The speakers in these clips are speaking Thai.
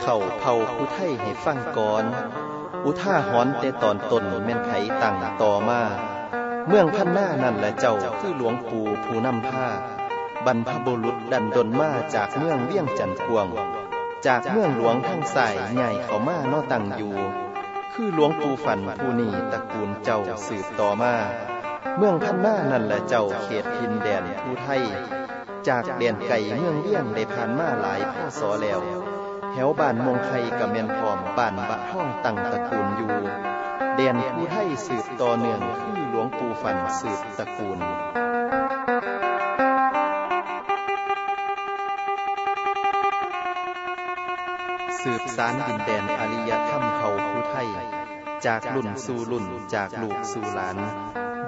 เข่าเผาผู้ไทยให้ฟังก่อน อุท่าหอนแต่ตอนตนแม่นไผตั้งต่อมา เมืองพันหน้านั่นและเจ้าคือหลวงปู่ผู้นำผ้า บรรพบุรุษดันดนมาจากเมืองเวียงจันทวง จากเมืองหลวงทั้งสายใหญ่เขามานอตั้งอยู่ คือหลวงปู่ฝันผู้นี้ตระกูลเจ้าสืบต่อมา เมืองพันหน้านั่นและเจ้าเขตทินแดนผู้ไทยจากแดนไก่เมืองเวียงได้ผ่านมาหลายพ่อสอแล้ว ถวบ้านมงไคกับแมนพร้อมบ้านบะท่องตั้งตระกูลอยู่แดนผู้ไทยสืบต่อเนื่องคือหลวงปู่ฝันสืบตระกูลสืบสารดินแดนอริยธรรมเผ่าผู้ไทย จากรุ่นสู่รุ่นจากลูกสู่หลาน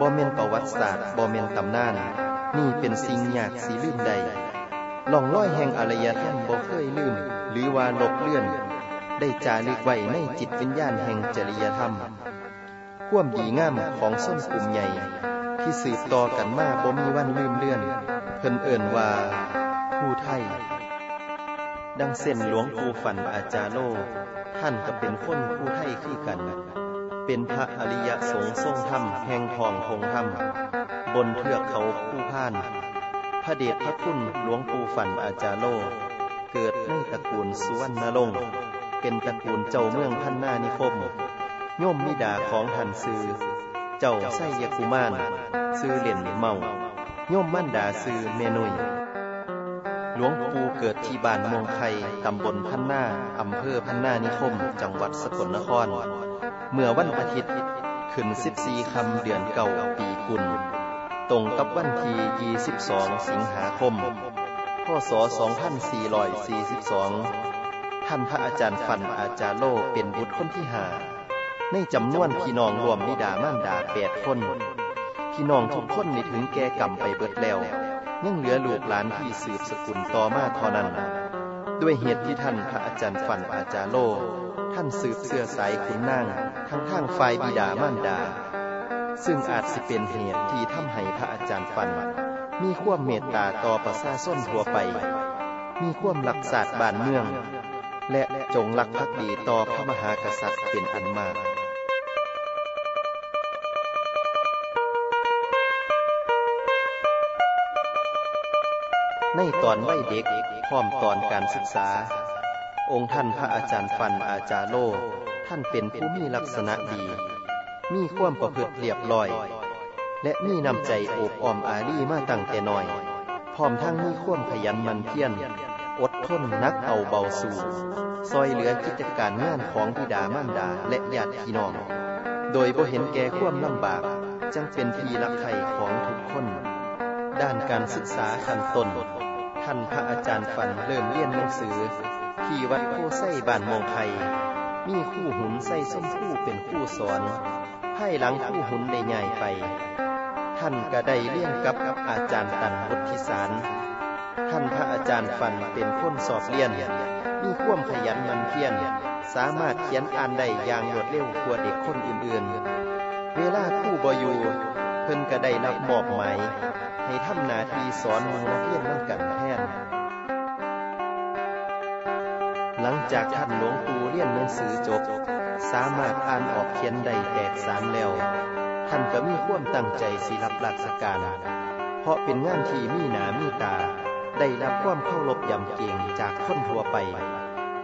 บ่เมนประวัติศาสตร์บ่เมนตำนาน นี่เป็นสิ่งยากสีลืมใดล่องลอยแห่งอารยธรรมบ่เคยลืม หรือว่าลบเลื่อน ได้จารึกไว้ในจิตวิญญาณแห่งจริยธรรมควมดีงามของส้นกลุ่มใหญ่ ที่สืบต่อกันมาบ่มีวันลืมเลือน เพิ่นเอิ่นว่าผู้ไทย ดังเส้นหลวงปู่ฝันอาจารโล ท่านก็เป็นคนผู้ไทยคือกัน เป็นพระอริยสงฆ์ทรงธรรมแห่งทองคงธรรม บนเทือกเขาผู้พาน พระเดชพระคุณหลวงปู่ฝันอาจารโล เกิดในตระกูลสุวรรณรงค์เป็นตระกูลเจ้าเมืองพันนานิคมโยมมิดาของหันซือ เจ้าไสยกุมารซื้อเหรียญเมาโยมมั่นดาซื้อเมนุยหลวงปู่เกิดที่บ้านเมืองไข่ตำบลพันนาอำเภอพันนานิคม จังหวัดสกลนคร เมื่อวันอาทิตย์ขึ้น 14 คำเดือนเก่าปีกุล ตรงกับวันที่ 22 สิงหาคม พศ 2442 ท่านพระอาจารย์ฟันอาจารย์โลเป็นบุตรคนที่หาในจำนวนพี่น้องรวมมิดามานดาแปดคน พี่น้องทุกคนในถึงแก่กรรมไปเบิดแล้ว ยังเหลือลูกหลานที่สืบสกุลต่อมาเท่านั้น ด้วยเหตุที่ท่านพระอาจารย์ฟันอาจารย์โล ท่านสืบเสื้อสายขุนนางทั้งทางฝ่ายบิดามารดา ซึ่งอาจสิเป็นเหตุที่ทำให้พระอาจารย์ฟัน มีความเมตตาต่อประชาชนทั่วไป มีความรักษาสตร์บ้านเมือง และจงรักภักดีต่อพระมหากษัตริย์เป็นอันมากในตอนวัยเด็กพร้อมตอนการศึกษา องค์ท่านพระอาจารย์ฟันอาจารโล ท่านเป็นผู้มีลักษณะดี มีความประพฤติเรียบร้อย และมีน้ำใจโอบอ้อมอารีมาตั้งแต่น้อย พร้อมทั้งมีความขยันมันเพียรอดทนนักเอาเบาสู่ ซอยเหลือกิจการงานของบิดามารดาและญาติพี่น้อง โดยบ่เห็นแก่ความลำบากจังเป็นทีรักใคร่ของทุกคน ด้านการศึกษาขั้นต้น ท่านพระอาจารย์ฟันเริ่มเรียนหนังสือ ที่วัดโพไส้บ้านมองไทย มีคู่หุนไส้ส้มคู่เป็นคู่สอนให้หลังคู่หุนได้ใหญ่ไป ท่านก็ได้เรียนกับอาจารย์ตันบุตรสาร ท่านพระอาจารย์ฟันเป็นคนสอบเรียนมีความขยันมันเพียรสามารถเขียนอ่านได้อย่างรวดเร็วกว่าเด็กคนอื่นๆ เวลาคู่บอยู่เพิ่นก็ได้รับมอบหมายให้ทำหนาทีสอนมูนักเรียนนั่งกันแทนหลังจากท่านหลวงปู่เรียนหนังสือจบ สามารถอ่านออกเขียนได้แตกสารแล้ว ท่านก็มีความตั้งใจสิรับราชการ เพราะเป็นงานที่มีหนามีตา ได้รับความเคารพยำเกรงจากคนทั่วไป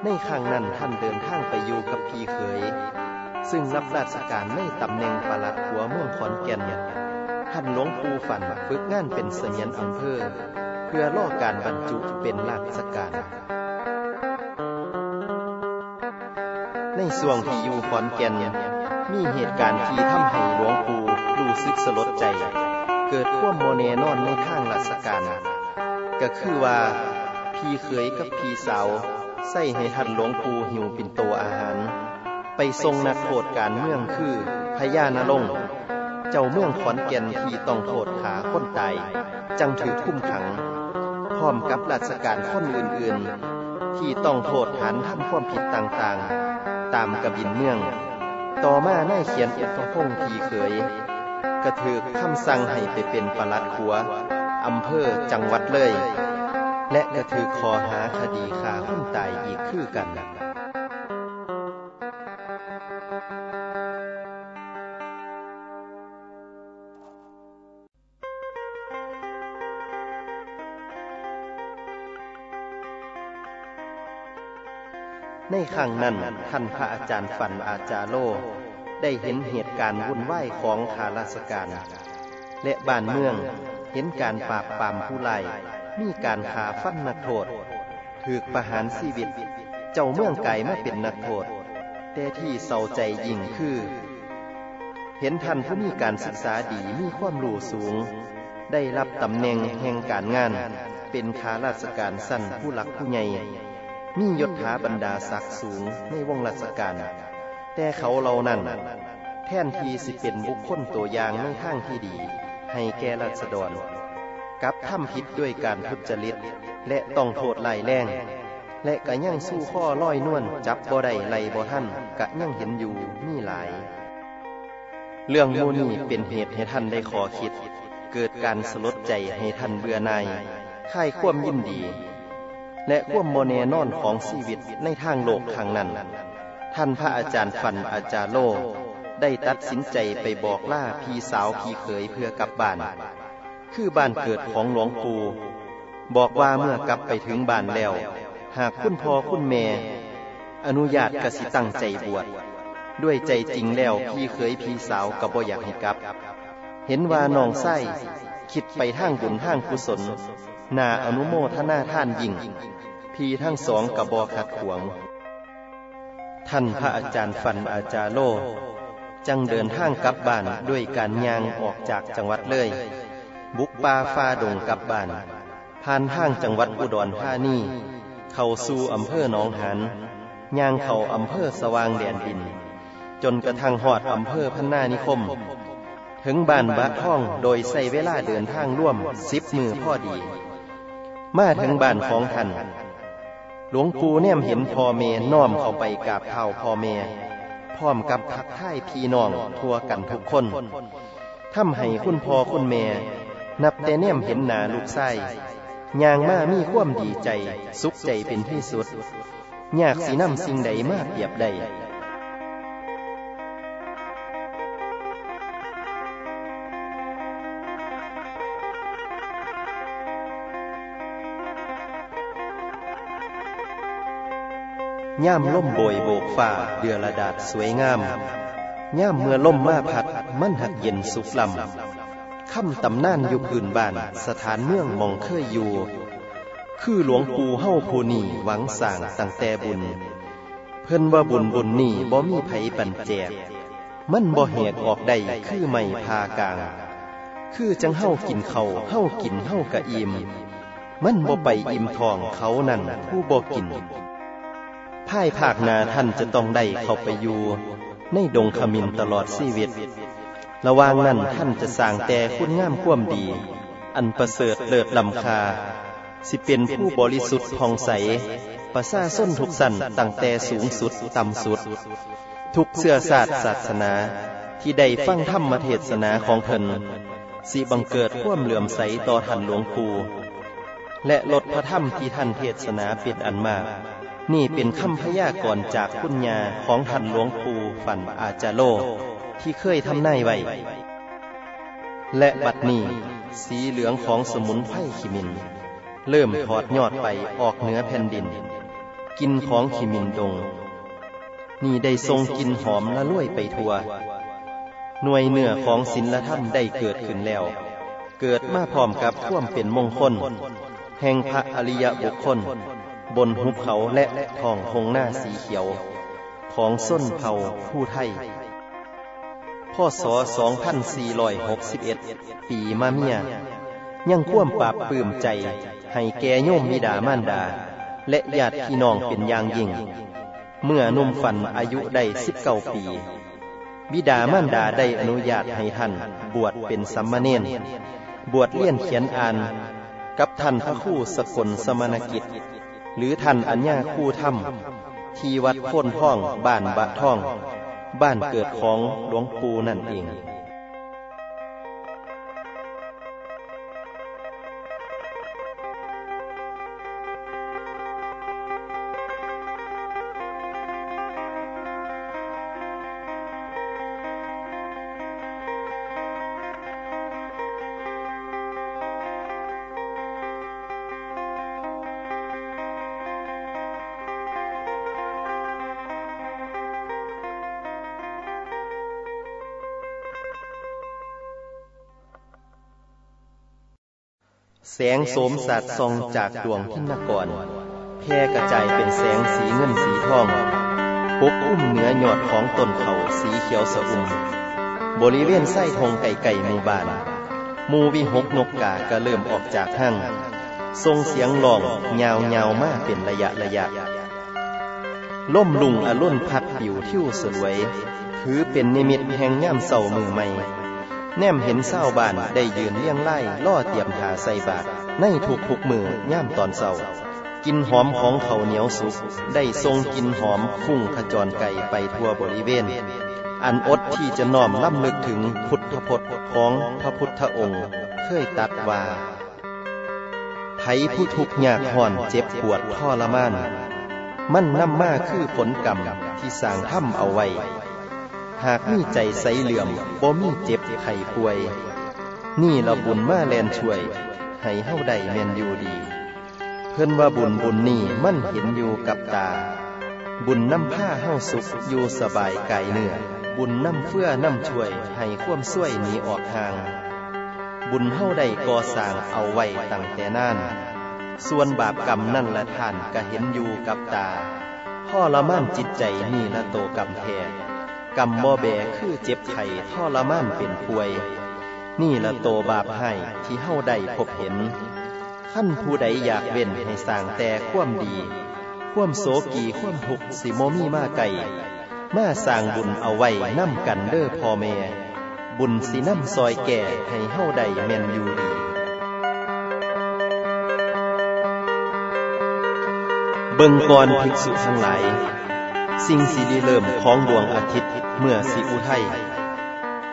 ในครั้งนั้นท่านเดินทางไปอยู่กับพี่เขย ซึ่งรับราชการในตำแหน่งปลัดหัวเมืองขอนแก่นท่านหลวงปู่ฝันฝึกงานเป็นเสมียนอำเภอ เพื่อล่อการบรรจุเป็นราชการในส่วงที่อยู่ขอนแก่น มีเหตุการณ์ที่ทำให้หลวงปู่รู้สึกสลดใจ เกิดความโมเนนอนในทางราชการก็คือว่าพี่เขยกับพี่สาวใส่ให้ท่านหลวงปู่หิวปิ่นโตอาหาร ไปทรงนักโทษการเมืองคือพญานรงเจ้าเมืองขอนแก่นที่ต้องโทษขาคนตายจังถือคุ้มขัง พร้อมกับราชการคนอื่นๆ ที่ต้องโทษฐานทำความผิดต่างๆ ตามกบินเมือง ต่อมาได้เขียนอุปพงษ์พี่เขยกระถือคำสั่งให้ไปเป็นปลัดขัวอำเภอจังหวัดเลย และกระถือคอหาคดีขาคนตายอีกคือกัน ครั้งนั้นท่านพระอาจารย์ฝันอาจารโล ได้เห็นเหตุการณ์วุ่นวายของขาราชการ และบ้านเมืองเห็นการปราบปรามผู้ไล่มีการขาฟันนักโทษถือประหารชีวิต เจ้าเมืองไก่มาเป็นนักโทษ แต่ที่เศร้าใจยิ่งคือ เห็นท่านผู้มีการศึกษาดีมีความรู้สูง ได้รับตำแหน่งแห่งการงาน เป็นข้าราชการสั้นผู้หลักผู้ใหญ่ มียศถาบรรดาศักดิ์สูงในวงราชการ แต่เขาเหล่านั้น แท่นทีสิเป็นบุคคลตัวอย่างในทางที่ดี ให้แก่ราษฎรกับทำผิดด้วยการทุจริต และต้องโทษไล่แรงและกะยังสู้ข้อร้อยนวลจับบ่ได้ไล่บ่ท่านกะยังเห็นอยู่มีหลาย เรื่องมูนี่เป็นเหตุให้ท่านได้ขอคิด เกิดการสลดใจให้ท่านเบื่อหน่ายค่ายความยินดี และควมโมเนนอนของชีวิตในทางโลกทางนั้น ท่านพระอาจารย์ฟันอาจารย์โล ได้ตัดสินใจไปบอกล่าพี่สาวพี่เขยเพื่อกลับบ้าน คือบ้านเกิดของหลวงปู่บอกว่าเมื่อกลับไปถึงบ้านแล้ว หากคุณพ่อคุณแม่อนุญาตกสิตั้งใจบวชด้วยใจจริงแล้วพี่เคยพี่สาวก็บ่อยากให้กลับ เห็นว่าน้องไส้ คิดไปทางบุญทางกุศลนาอนุโมทนาท่านยิ่ง พี่ทั้งสองกระบอขัดขวง ท่านพระอาจารย์ฟันอาจารโล จังเดินทางกลับบ้านด้วยการยางออกจากจังหวัดเลย บุกป่าฟ้าดงกลับบ้าน ผ่านทางจังหวัดอุดรธานีเข้าสู่อำเภอหนองหันย่างเข้าอำเภอสว่างแดนดิน จนกระทั่งหอดอำเภอพันนานิคม ถึงบ้านบะท่องโดยใส่เวลาเดินทางร่วมสิบมือพ่อดี มาถึงบ้านของท่านหลวงปู่แนมเห็นพ่อเมน้อมเข้าไปกราบเท้าพ่อเมพร้อมกับทักทายพี่น้องทั่วกันทุกคนทำให้คุณพ่อคุณแม่นับแต่แนมเห็นหนาลูกไส้ยางมามีความดีใจ สุขใจเป็นที่สุด อยากสีน้ำสิ่งใดมากเปียบใด ย่ามล่มโบยโบกฝ่าเดือระดาษสวยงาม ย่ามเมื่อล่มมาพัด มันหักเย็นสุกลำคำตำนานอยู่พื้นบ้าน สถานเมืองมองเคยอยู่ คือหลวงปู่เฮาผู้นี่หวังสร้างตั้งแต่บุญ เพิ่นว่าบุญบุญนี่บ่มีไผปันแจก มันบ่เหตุออกได้คือไม่พากลาง คือจังเฮากินเขาเฮากินเฮากะอิ่มมันบ่ไปอิ่มทองเขานั่นผู้บ่กิน พ่ายภาคนาท่านจะต้องได้เข้าไปอยู่ ในดงขมินตลอดชีวิต ระหว่างนั้นท่านจะสร้างแต่คุณงามความดี อันประเสริฐเลิศลำคา สิเป็นผู้บริสุทธิ์ผ่องใส ประซาส้นทุกสันตั้งแต่สูงสุดต่ำสุด ทุกเสื้อศาสตร์ศาสนาที่ได้ฟังธรรมเทศนาของเพิ่นสิบังเกิดข่วมเหลื่อมใสต่อท่านหลวงปู่และลดพระธรรมที่ท่านเทศนาเป็นอันมาก นี่เป็นคำพยากรณ์จากคุณญาของท่านหลวงปู่ฝันอาจาโล ที่เคยทำนายไว้ และบัดนี้ สีเหลืองของสมุนไพรขิมิน เริ่มถอดยอดไปออกเหนือแผ่นดิน กินของขิมินดง นี่ได้ทรงกินหอมละลุ่ยไปทั่วหน่วยเนื้อของศิลธรรมได้เกิดขึ้นแล้ว เกิดมาพร้อมกับข่วมเป็นมงคล แห่งพระอริยบุคคล บนหุบเขาและทองหงหน้าสีเขียว ของส้นเผาผู้ไทยพ่อศ2461 ปีมาเมีย ยังคว่มปราบปื้มใจ ให้แก่โยมมิดามานดา และญาติพี่น้องเป็นอย่างยิ่ง เมื่อนุ่มฝันอายุได้สิบเก้าปี บิดามานดาได้อนุญาตให้ท่าน บวชเป็นสัมมาเนนบวชเลี่ยนเขียนอ่าน กับท่านพระคู่สกลสมณกิจ หรือท่านอัญญาคู่ถ้ำที่วัดโคนท่องบ้านบะท่อง บ้านเกิดของหลวงปู่นั่นเอง แสงโสมสัดส่องจากดวงทินกรแพร่กระจายเป็นแสงสีเงินสีทองปกอุ้มเหนือหยอดของต้นเขาสีเขียวสะอุ่มบริเวณไส้ทองไก่ไก่หมู่บ้านมูวิหกนกกาก็เริ่มออกจากห้างทรงเสียงหลองยาวยาวมากเป็นระยะระยะ ล่มลุงอรุ่นพัดปิวทิ่วสวย ถือเป็นนิมิตแห่งย่ำเศร้ามือใหม่ แนมเห็นเศร้าบานได้ยืนเลี้ยงไล่ล่อเตรียมหาใส่บาทในถูกผูกมือย่ำตอนเศร้ากินหอมของเขาเหนียวสุก ได้ทรงกินหอมฟุ้งขจรไก่ไปทั่วบริเวณ อันอดที่จะน้อมล่ำลึกถึงพุทธพจน์ของพระพุทธองค์ เคยตัดว่าไผผู้ทุกข์ยากห่อนเจ็บปวดทรมาน มันนำมาคือผลกรรมที่สร้างถ้ำเอาไว้ หากมีใจใสเหลื่อมบ่มีเจ็บไข้ป่วย นี่เราบุญมาแลนช่วย ให้เฮาได้แม่นอยู่ดี เพิ่นว่าบุญบุญนี่มันเห็นอยู่กับตา บุญนำผ้าเฮาสุขอยู่สบายกายเนื้อบุญนำเฟื่อนำช่วยให้ความช่วยหนีออกห่าง บุญเฮาได้ก่อสร้างเอาไว้ตั้งแต่นานส่วนบาปกรรมนั่นละท่านก็เห็นอยู่กับตาพ่อละม่านจิตใจนี่ละโตกรรมแท้ กรรมบ่แบคือเจ็บไข้ท่อละม่านเป็นป่วย นี่ละโตบาปให้ที่เฮาได้พบเห็นขั้นผู้ใดอยากเว้นให้สร้างแต่ควมดีควมโศกีควมทุกสิโมมีมาไก่มาสร้างบุญเอาไว้นํกันเด้อพ่อแม่บุญสิน้ำซอยแก่ให้เฮาได้แม่นอยู่ดีเบิ่งก่อนภิกษุทั้งหลาย สิ่งสีดีเริ่มของดวงอาทิตย์เมื่อสีอุทัย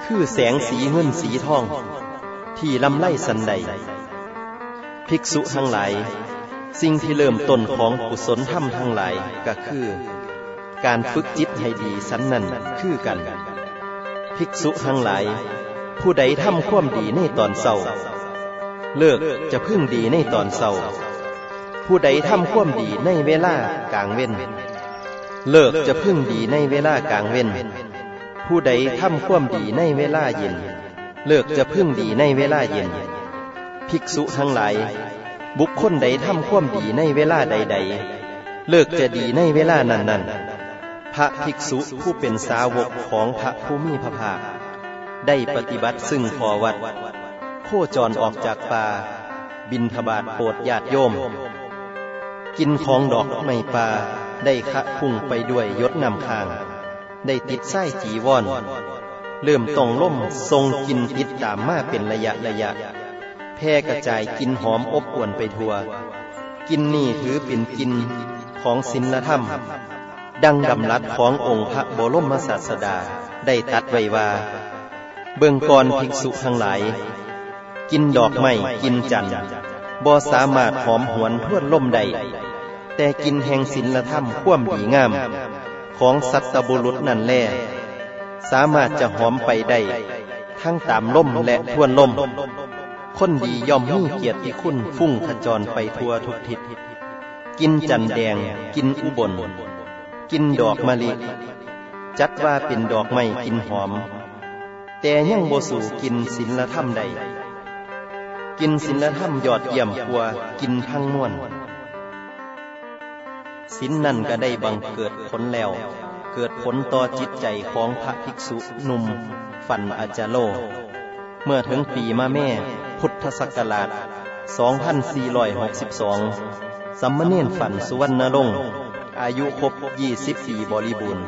คือแสงสีเงินสีทอง ที่ลำไล่สันใด ภิกษุทั้งหลาย สิ่งที่เริ่มต้นของกุศลธรรมทั้งหลายก็คือ การฝึกจิตให้ดีสันนั่นคือกัน ภิกษุทั้งหลาย ผู้ใดทำความดีในตอนเศร้า เลิกจะพึ่งดีในตอนเศร้า ผู้ใดทำความดีในเวลากลางเว้น เลิกจะพึ่งดีในเวลากลางเว้น ผู้ใดทำความดีในเวลาเย็น เลิกจะพึ่งดีในเวลาเย็น ภิกษุทั้งหลาย บุคคลใดทำความดีในเวลาใด ๆ เลิกจะดีในเวลานั้นๆ พระภิกษุผู้เป็นสาวกของพระผู้มีพระภาค ได้ปฏิบัติซึ่งขอวัดโคจรออกจากป่า บินทบาทโปรดญาติโยม กินของดอกไม้ป่า ได้ขะพุ่งไปด้วยยศนำคาง ได้ติดไส้จีวรเริ่มต้องล่มทรงกินติดตามมาเป็นระยะระยะ แพร่กระจายกินหอมอบอวนไปทั่ว กินนี่ถือเป็นกินของศีลธรรม ดังดำรัสขององค์พระบรมศาสดาได้ตัดไว้ว่า เบื้องก่อนภิกษุทั้งหลาย กินดอกไม้กินจันทร์บ่สามารถหอมหวนทวนล่มใด แต่กินแห่งศีลธรรมคว่มดีงาม ของสัตบุรุษนั่นแล สามารถจะหอมไปได้ ทั้งตามล่มและทวนล่ม คนดีย่อมมีเกียรติคุณฟุ้งขจรไปทั่วทุกทิศ กินจันแดง กินอุบล กินดอกมะลิ จัดว่าเป็นดอกไม้กินหอม แต่ยังโบสู่กินศีลธรรมใด กินศีลธรรมยอดเยี่ยมกว่ากินทั้งมวล ศีลนั่นก็ได้บังเกิดผลแล้ว เกิดผลต่อจิตใจของพระภิกษุหนุ่ม ฝันอาจาโล เมื่อถึงปีมาแม่ พุทธศักราช 2462 สัมมเนนฝันสุวรรณรงค์อายุครบ 20 ปีบริบูรณ์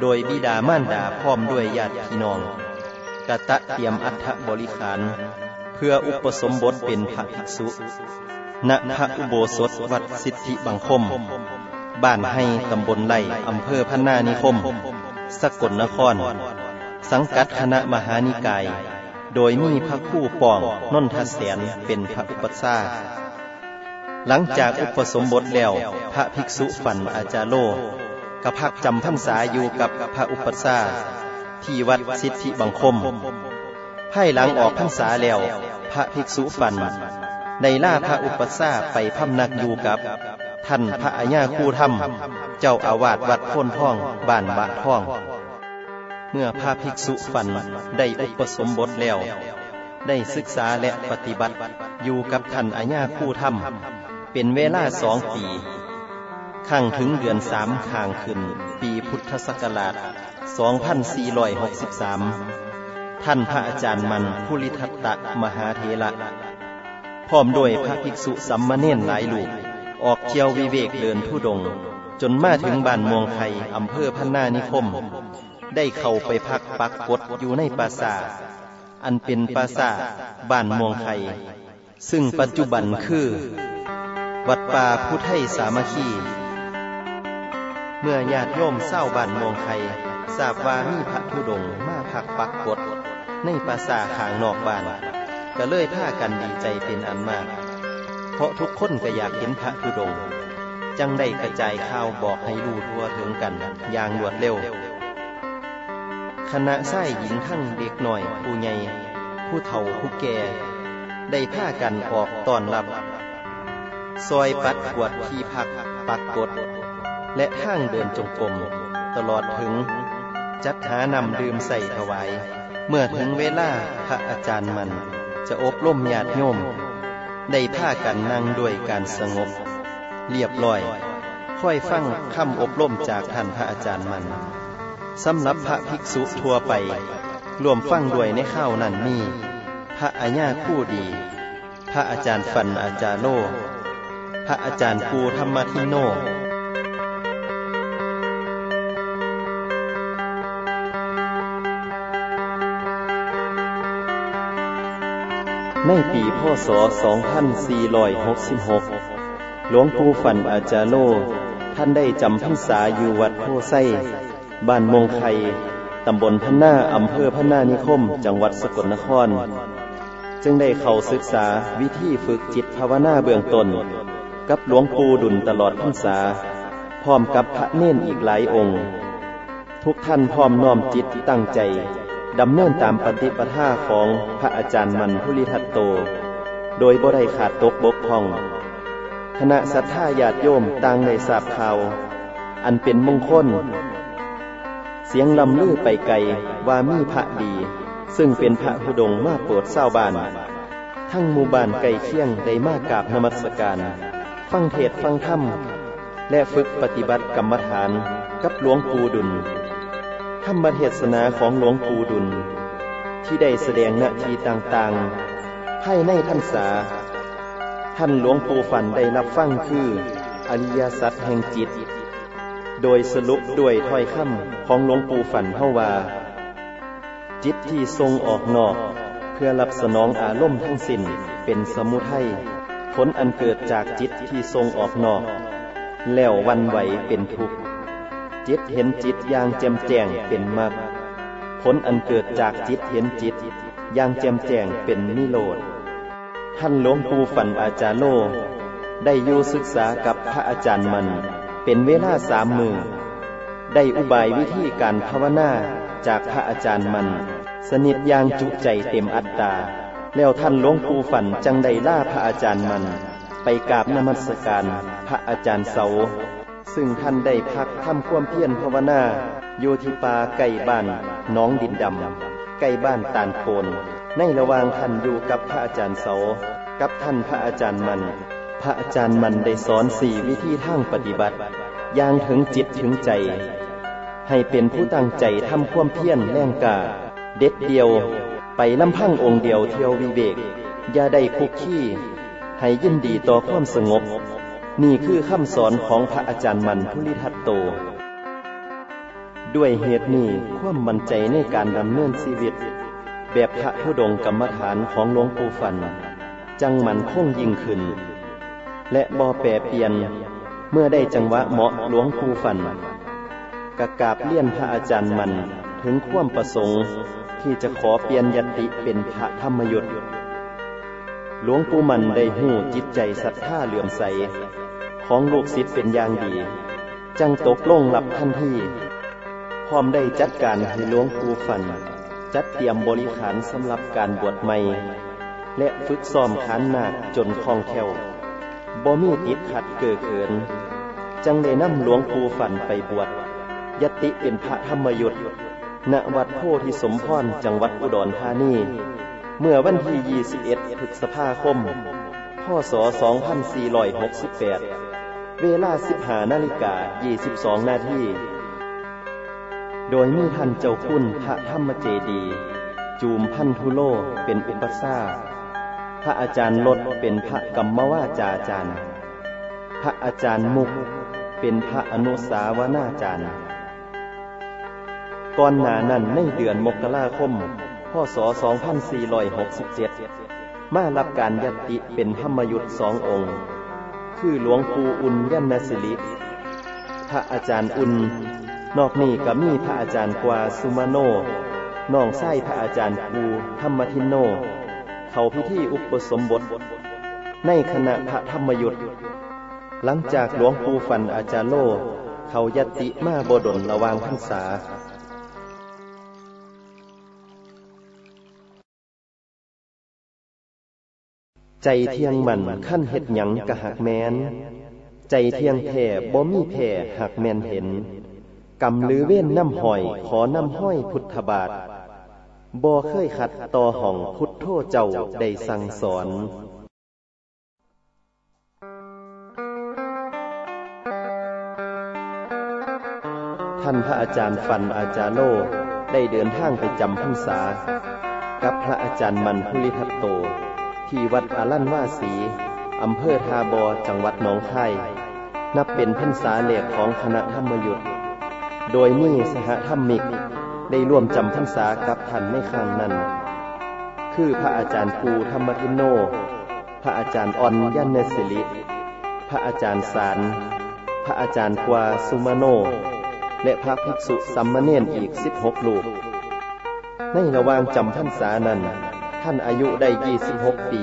โดยบิดามารดาพร้อมด้วยญาติพี่น้องกะตะเตรียมอัฐบริขาร เพื่ออุปสมบทเป็นพระภิกษุณพระอุโบสถวัดสิทธิบังคม บ้านให้ตำบลไร่อำเภอพันนานิคม สกลนคร สังกัดคณะมหานิกาย โดยมีพระคู่ปองนนทเสนเป็นพระอุปชาหลังจากอุปสมบทแล้วพระภิกษุฝันอาจารโลกพักจำพรรษาอยู่กับพระอุปชาที่วัดสิทธิบังคมภายหลังออกพรรษาแล้ว พระภิกษุฝันในล่าพระอุปชาไปพำนักอยู่กับ ท่านพระอาญาคู่ธรรม เจ้าอาวาสวัดโพนท่องบ้านบะท่อง เมื่อพระภิกษุฝันได้อุปสมบทแล้ว ได้ศึกษาและปฏิบัติอยู่กับท่านอาญาคู่ธรรม เป็นเวลาสองปีข้างถึงเดือนสามข้างขึ้น ปีพุทธศักราช 2463 ท่านพระอาจารย์มันภูริทัตตะมหาเทระพร้อมด้วยพระภิกษุสัมมาเนนหลายลูก ออกเที่ยววิเวกเดินทุดง จนมาถึงบ้านมวงไทยอำเภอพันนานิคม ได้เข้าไปพักปักกดอยู่ในปราสาทอันเป็นปราสาทบ้านมวงไทยซึ่งปัจจุบันคือ วัดป่าพุทธสามัคคี เมื่อญาติโยมเศร้าบ้านมวงไทยทราบว่ามีพระธุดงมาพักปักกดในปราสาทขางนอกบ้านก็เลยพากันดีใจเป็นอันมาก เพราะทุกคนก็อยากเห็นพระธุดงจังได้กระจายข่าวบอกให้รู้ทั่วถึงกันอย่างรวดเร็ว คณะไส้หญิงทั้งเด็กหน่อยผู้ใหญ่ผู้เฒ่าผู้แก่ได้พากันออกต้อนรับซอยปัดขวดที่พักปักกด และทางเดินจงกรมตลอดถึงจัดหานำดื่มใส่ถวาย เมื่อถึงเวลาพระอาจารย์มัน จะอบร่มญาติโยม ได้พากันนั่งด้วยการสงบ เรียบร้อย ค่อยฟังคำอบรมจากท่านพระอาจารย์มันสำหรับพระภิกษุทั่วไป รวมฟังด้วยในข้าวนั้นนี่พระอาญาคู่ดี พระอาจารย์ฟันอาจารโล พระอาจารย์ปูธรรมทิโน ในปีพศ 2466 หลวงปู่ฝันอาจารโล ท่านได้จำพรรษาอยู่วัดโพไซบ้านมงไคตำบลพันนาอำเภอพันนานิคม จังหวัดสกลนคร จึงได้เข้าศึกษาวิธีฝึกจิตภาวนาเบื้องต้น กับหลวงปู่ดุลตลอดพรรษา พร้อมกับพระเน้นอีกหลายองค์ ทุกท่านพร้อมน้อมจิตตั้งใจ ดำเนินตามปฏิปทาของพระอาจารย์มันพุริทัตโต โดยบ่ได้ขาดตกบกพร่อง คณะสัทธาญาติโยมต่างในทราบข่าว อันเป็นมงคล เสียงลำลือไปไกลว่ามีพระดี ซึ่งเป็นพระธุดงมาโปรดเศร้าบ้าน ทั้งหมู่บ้านไก่เคียงได้มากราบนมัสการ ฟังเทศฟังธรรม และฝึกปฏิบัติกรรมฐานกับหลวงปู่ดุล ธรรมเทศนาของหลวงปู่ดุล ที่ได้แสดงณทีต่างๆ ภายในท่านสา ท่านหลวงปู่ฝันได้รับฟังคืออริยสัจแห่งจิต โดยสรุปด้วยถ้อยคำของหลวงปู่ฝันเฮาว่า จิตที่ทรงออกนอก เพื่อรับสนองอารมณ์ทั้งสิ้นเป็นสมุทัยผลอันเกิดจากจิตที่ทรงออกนอก แล้ววันไหวเป็นทุกข์ จิตเห็นจิตอย่างแจ่มแจ้งเป็นมรรคผลอันเกิดจากจิตเห็นจิตอย่างแจ่มแจ้งเป็นนิโรธท่านหลวงปู่ฝันอาจารย์โล ได้อยู่ศึกษากับพระอาจารย์มัน เป็นเวลาสามมือ ได้อุบายวิธีการภาวนาจากพระอาจารย์มัน สนิทอย่างจุใจเต็มอัตตา แล้วท่านหลวงปู่ฝันจังได้ล่าพระอาจารย์มัน ไปกราบนมัสการพระอาจารย์เสา ซึ่งท่านได้พักทำความเพียรภาวนาอยู่ที่ป่าไก่บ้านน้องดินดำไก่บ้านตานโพนในระหว่างท่านอยู่กับพระอาจารย์เสากับท่านพระอาจารย์มัน พระอาจารย์มันได้สอนสี่วิธีทางปฏิบัติอย่างถึงจิตถึงใจ ให้เป็นผู้ตั้งใจทำความเพียรแรงกาเด็ดเดียวไปลำพังองค์เดียวเที่ยววิเวก อย่าได้คุกขี้ ให้ยินดีต่อความสงบ นี่คือคำสอนของพระอาจารย์มันพุริทัตโต ด้วยเหตุนี้ความมั่นใจในการดำเนินชีวิต แบบพระธุดงกรรมฐานของหลวงปู่ฟัน จังมันคงยิ่งขึ้น และบอแปรเปลี่ยนเมื่อได้จังหวะเหมาะหลวงปู่ฟันกะกาบเลี่ยนพระอาจารย์มันถึงความประสงค์ที่จะขอเปลี่ยนยติเป็นพระธรรมยุทธหลวงปู่มันได้หูจิตใจศรัทธาเหลื่อมใส ของลูกศิษย์เป็นอย่างดี จังตกลงหลับทันทีพร้อมได้จัดการให้หลวงปู่ฟัน จัดเตรียมบริขารสำหรับการบวชใหม่ และฝึกซ้อมขานนาคจนคล่องแคล่วบ่มีติดขัดเกิดเกิน จังได้นำหลวงปู่ฟันไปบวชยติเป็นพระธรรมยุทธณวัดโพธิสมพรจังหวัดอุดรธานีเมื่อวันที่ 21 พฤษภาคม พศ 2468 เวลา15นาฬิกา22นาทีโดยมีท่านเจ้าคุณพระธรรมเจดี จูมพันธุโลเป็นอุปสาพระอาจารย์ลดเป็นพระกัมมวาจาจารย์ พระอาจารย์มุกเป็นพระอนุสาวนาจารย์ก่อนหน้านั้นในเดือนมกราคมพศ 2467 มารับการยติเป็นธรรมยุทธ์สององค์ คือหลวงปู่อุ่นยันนสิริพระอาจารย์อุ่น นอกนี้ก็มีพระอาจารย์กวาสุมาโนน้องไส้พระอาจารย์ปูธรรมทินโน เขาพิธีอุปสมบท ในคณะพระธรรมยุทธ์หลังจากหลวงปู่ฟันอาจารย์โล เขายติมาบดลระวางพรรษา ใจเที่ยงมันขั้นเห็ดหยังกะหักแมน ใจเที่ยงแท่บ่มีแผ่หักแมนเห็นกำลือเว้นน้ำหอยขอน้ำห้อยพุทธบาทบ่เคยขัดต่อห้องพุทธโธเจ้าได้สั่งสอนท่านพระอาจารย์ฟันอาจารย์โลได้เดินทางไปจำพรรษา กับพระอาจารย์มันพุริทัตโต ที่วัดอาลันวาสีอำเภอทาบอจังหวัดหนองคายนับเป็นพรรษาเหลกของคณะธรรมยุทธ์โดยมีสหธรรมิก ได้ร่วมจำพรรษากับท่านในครั้งนั้น คือพระอาจารย์ภูธรรมทินโน พระอาจารย์อ่อนยันเนสิริพระอาจารย์สาร พระอาจารย์กวาสุมาโน และพระภิกษุสัมมาเนนอีกสิบหกลูกในระหว่างจำพรรษานั้น ท่านอายุได้ยี่สิบหกปี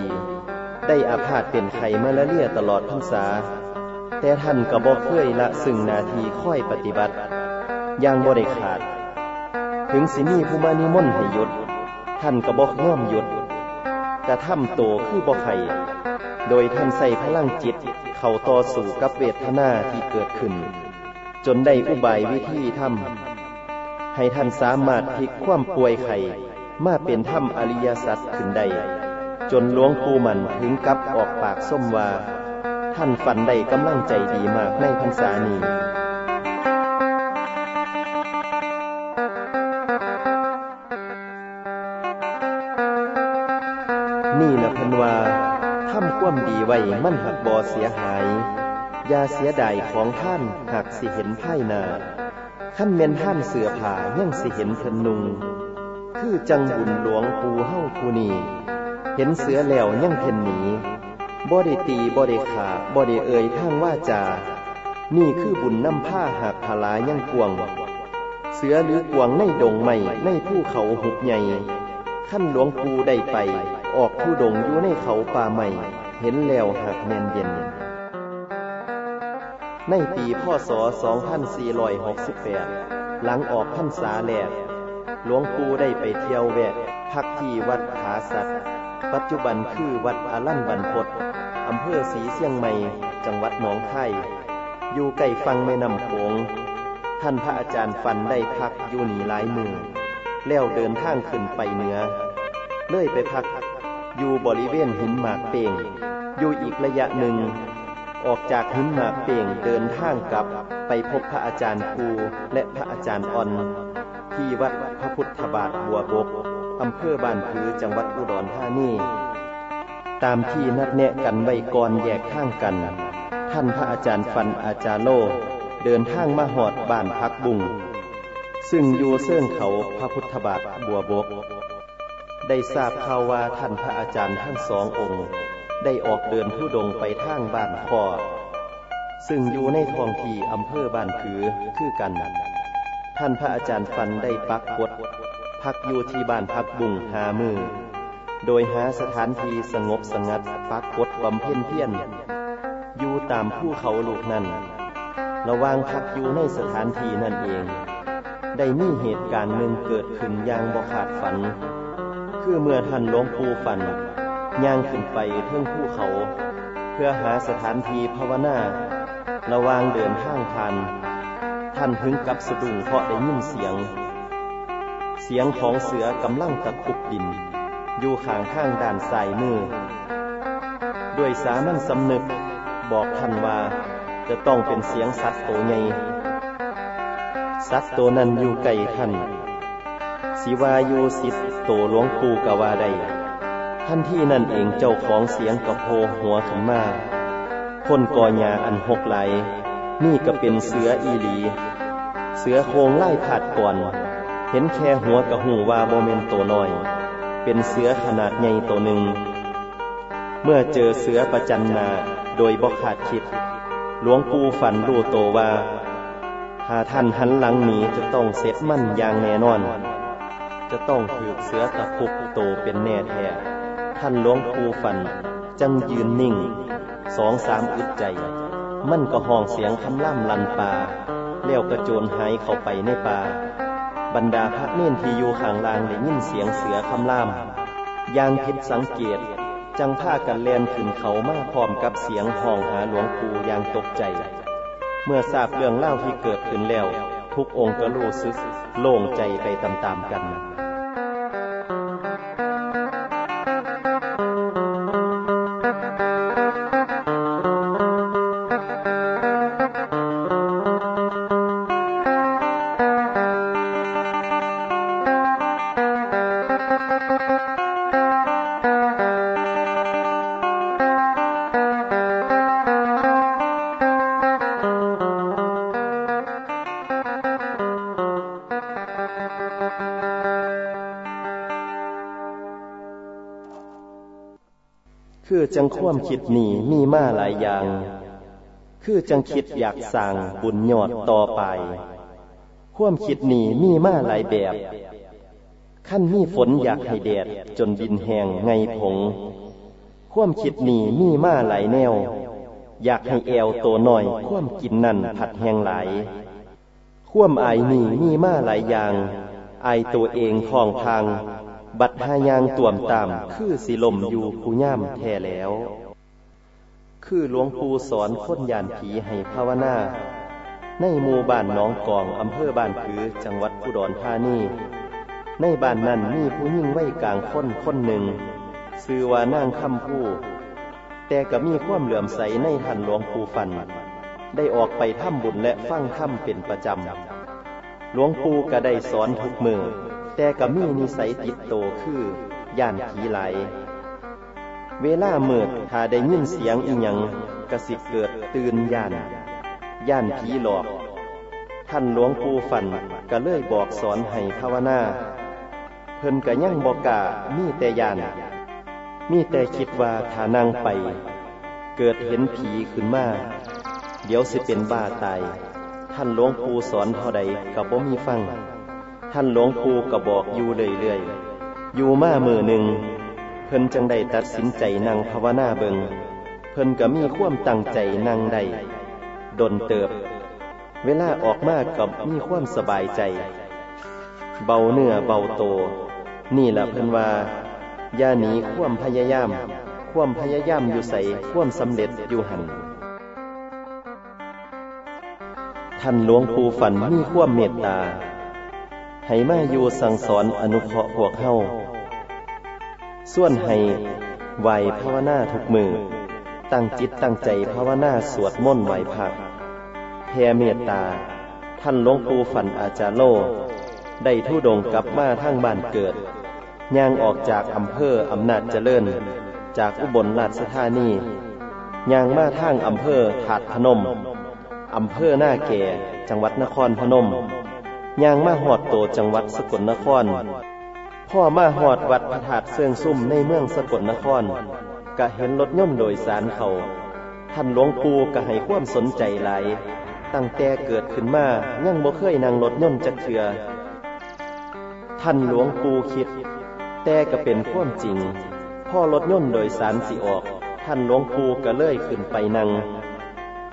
ได้อาพาธเป็นไข้มาลาเรียตลอดพรรษา แต่ท่านก็บอกเคยละซึ่งนาทีค่อยปฏิบัติ อย่างบริขาด ถึงสิมีผู้มานิมนต์ให้หยุด ท่านก็บอกย่อมหยุด กระทำโตคือบ่ไข่โดยท่านใส่พลังจิตเข้าต่อสู่กับเวทนาที่เกิดขึ้น จนได้อุบายวิธีทำให้ท่านสามารถพลิกความป่วยไข้ มาเป็นถ้ำอริยสัจขึ้นได้จนหลวงปู่มันถึงกับออกปากส้มว่า ท่านฝันได้กำลังใจดีมากในพรรษานี้นี่นะพันว่าทำความดีไว้มันหักบอเสียหายยาเสียดายของท่านหากสิเห็นภายนาขั้นเมนท่านเสือผายังสิเห็นเพนนุง คือจังบุญหลวงปูเฮ้าปูนีเห็นเสือแล้วยังเพนหนีบ่ได้ตีบ่ได้ขาบ่ได้เอ่ยทางว่าจา นี่คือบุญน้ำผ้าหากพลายังกวง เสือหรือกวงในดงใหม่ในผู้เขาหุบใหญ่ขั้นหลวงปูได้ไป ออกผู้ดงอยู่ในเขาป่าใหม่ เห็นแล้วหักแมนเย็น ในปีพศ 2468 หลังออกพรรษาแลก หลวงปู่ได้ไปเที่ยวแวะ พักที่วัดผาสัตว์ ปัจจุบันคือวัดอาลันบันพศอำเภอศรีเสียงใหม่ จังหวัดหนองคาย อยู่ใกล้ฟังแม่น้ำโขง ท่านพระอาจารย์ฟันได้พักอยู่หนีหลายมือ แล้วเดินทางขึ้นไปเหนือ เลื่อยไปพัก อยู่บริเวณหินหมากเป่ง อยู่อีกระยะหนึ่ง ออกจากหินหมากเป่งเดินทางกลับไปพบพระอาจารย์ครูและพระอาจารย์อ่อน ที่วัดพระพุทธบาทบัวบกอำเภอบ้านผือจังหวัดอุดรธานีตามที่นัดแนะกันไว้ก่อนแยกทางกัน ท่านพระอาจารย์ฟันอาจารโล เดินทางมาหอดบ้านพักบุง ซึ่งอยู่เสื่องเขาพระพุทธบาทบัวบก ได้ทราบข่าวว่าท่านพระอาจารย์ทั้งสององค์ ได้ออกเดินผู้ดงไปทางบ้านคอซึ่งอยู่ในท้องที่อำเภอบ้านผือคือกัน ท่านพระอาจารย์ฟันได้ปักกดพักอยู่ที่บ้านพักบุ่งหามือ โดยหาสถานที่สงบสงัดปักกดบำเพ็ญเพียรอยู่ตามผู้เขาลูกนั้น ระวางพักอยู่ในสถานที่นั่นเอง ได้มีเหตุการณ์หนึ่งเกิดขึ้นอย่างบ่ขาดฝัน คือเมื่อท่านหลวงปู่ฟันย่างขึ้นไปเทิงภูเขา เพื่อหาสถานที่ภาวนา ระวางเดินทางผ่าน ท่านถึงกับสะดุ้งเพราะได้ยินเสียง เสียงของเสือกำลังตะคุบดิน อยู่ข้างข้างด้านซ้ายมือ ด้วยสามัญสำนึกบอกท่านว่าจะต้องเป็นเสียงสัตว์โตใหญ่สัตว์โตนั้นอยู่ไกลท่านสิวายูสิทโตหลวงปู่กว่าใดท่านที่นั่นเองเจ้าของเสียงกระโพหัวขึ้นมาคนกอยาอันหกไหล นี่ก็เป็นเสืออีหลี เสือโคงไล่ผาดก่อน เห็นแค่หัวกระหูว่าโมเมนโตน้อย เป็นเสือขนาดใหญ่ตัวหนึ่ง เมื่อเจอเสือประจันนาโดยบอกขาดคิด หลวงปู่ฝันรู้โตว่า หาท่านหันหลังหนีจะต้องเสร็จมั่นอย่างแน่นอน จะต้องถือเสือตะคุบโตเป็นแน่แท้ท่านหลวงปู่ฝันจังยืนนิ่งสองสามอึดใจ มันก็ห้องเสียงคำล่ำลันป่าเลี้ยวกระโจนหายเข้าไปในป่า บรรดาพระเน่นที่อยู่ข้างล่างได้ยินเสียงเสือคำล่ำยางผิดสังเกต จังผ้ากันแลนขึ้นเขามาพร้อมกับเสียงห้องหาหลวงปู่อย่างตกใจ เมื่อทราบเรื่องเล่าที่เกิดขึ้นแล้ว ทุกองค์ก็รู้สึกโล่งใจไปตามๆกัน จังควมคิดนี่มีมาหลายอย่าง คือจังคิดอยากสั่งบุญยอดต่อไป ความคิดนี่มีมาหลายแบบ ขั้นมีฝนอยากให้แดดจนดินแห้งไงผง ความคิดนี่มีมาหลายแนว อยากให้แอวโตหน่อย ความกินนั่นผัดแห้งหลายความอายนี่มีมาหลายอย่าง อายตัวเองทองพัง บัดหายางต่วมตาม คือสิลมอยู่ผู้ย่ามแท้แล้ว คือหลวงปู่สอนคนยานผีให้ภาวนา ในหมู่บ้านน้องกองอำเภอบ้านผือจังหวัดอุดรธานีในบ้านนั้นมีผู้ยิ่งไว้กลางคนคนหนึ่งซื่อว่านั่งคำผู้ แต่ก็มีความเหลื่อมใสในท่านหลวงปู่ฟัน ได้ออกไปทำบุญและฟังธรรมเป็นประจำหลวงปู่ก็ได้สอนทุกมือ แต่ก็มีนิสัยติดโตคือย่านผีไหล เวลาเมิดถ้าได้ยินเสียงอีหยังกระสิเกิดตื่นย่าน ย่านผีหลอก ท่านหลวงปู่ฝันก็เลยบอกสอนให้ภาวนา เพิ่นก็ยังบอกกามีแต่ย่าน มีแต่คิดว่าถ้านั่งไป เกิดเห็นผีขึ้นมา เดี๋ยวสิเป็นบ้าตาย ท่านหลวงปู่สอนเท่าใดก็บ่มีฟัง ท่านหลวงปู่ก็บอกอยู่เรื่อยๆ อยู่มามือหนึ่ง เพิ่นจังได้ตัดสินใจนั่งภาวนาเบิง เพิ่นก็มีความตั้งใจนั่งได้ดนเติบ เวลาออกมากับมีความสบายใจ เบาเนื้อเบาโต นี่แหละเพิ่นว่าย่าหนีความพยายาม ความพยายามอยู่ใส่ความสำเร็จอยู่หันท่านหลวงปู่ฝันมีความเมตตา ให้มาอยู่สั่งสอนอนุเคราะห์พวกเฮาส่วนให้ไหวภาวนาทุกมือ ตั้งจิตตั้งใจภาวนาสวดมนต์ไหวผักแผ่เมตตา ท่านหลวงปู่ฝันอาจารย์โล ได้ทุดงกลับมาทางบ้านเกิด ย่างออกจากอำเภออำนาจเจริญ จากอุบลราชธานีย่างมาทางอำเภอถาดพนม อำเภอหน้าแก่ จังหวัดนครพนม ย่างมาหอดโตจังหวัดสกลนคร พ่อมาหอดวัดพระธาตุเสื่องซุ่มในเมืองสกลนครกะเห็นรถยนต์โดยสารเขา ท่านหลวงปู่กะให้ความสนใจหลาย ตั้งแต่เกิดขึ้นมายังบ่เคยนั่งรถยนต์จักเทือ ท่านหลวงปู่คิด แต่ก็เป็นความจริง พ่อรถยนต์โดยสารสิออก ท่านหลวงปู่ก็เลยขึ้นไปนั่ง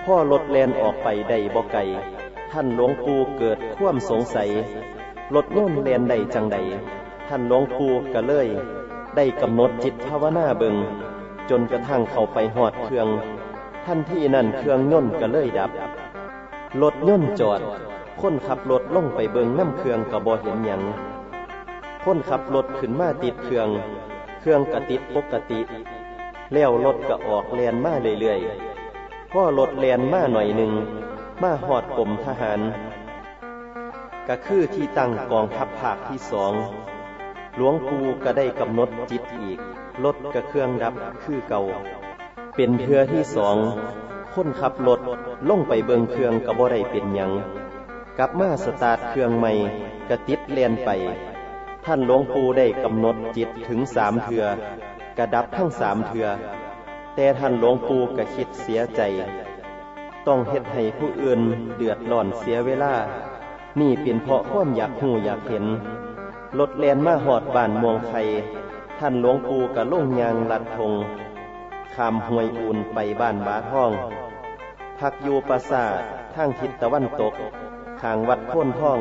พ่อรถแลนออกไปได้บ่ไกล ท่านหลวงปู่เกิดข่วมสงสัยลดโน่นเรียนใดจังใด ท่านหลวงปู่ก็เลย ได้กำหนดจิตภาวนาเบิงจนกระทั่งเข้าไปหอดเครื่อง ท่านที่นั่นเครื่องย่นก็เลยดับรถย่นจอด คนขับรถลงไปเบิงน้ำเครื่องกระบอเห็นหยังคนขับรถขึ้นมาติดเครื่อง เครื่องกระติดปกติ แล้วรถก็ออกแลนมาเรื่อยๆพ่อรถแลนมาหน่อยหนึ่ง มาหอดกรมทหาร ก็คือที่ตั้งกองทัพภาคที่สอง หลวงปู่ก็ได้กำหนดจิตอีก รถกระเครื่องดับคือเก่า เป็นเทือที่สอง คนขับรถลงไปเบิงเครื่องกระบ่ได้เป็นยัง กลับมาสตาร์ทเครื่องใหม่กระติดเลียนไป ท่านหลวงปู่ได้กำหนดจิตถึงสามเทือกระดับทั้งสามเทือ แต่ท่านหลวงปู่ก็คิดเสียใจ ต้องเฮ็ดให้ผู้อื่นเดือดร้อนเสียเวลา นี่เป็นเพราะความอยากหูอยากเห็นรถแลนมาหอดบ้านมวงไข่ท่านหลวงปู่กะล่งยางลัดทงขามห้วยอุ่นไปบ้านบาท่อง พักอยู่ปราสาททางทิศตะวันตกทางวัดโค่นท่อง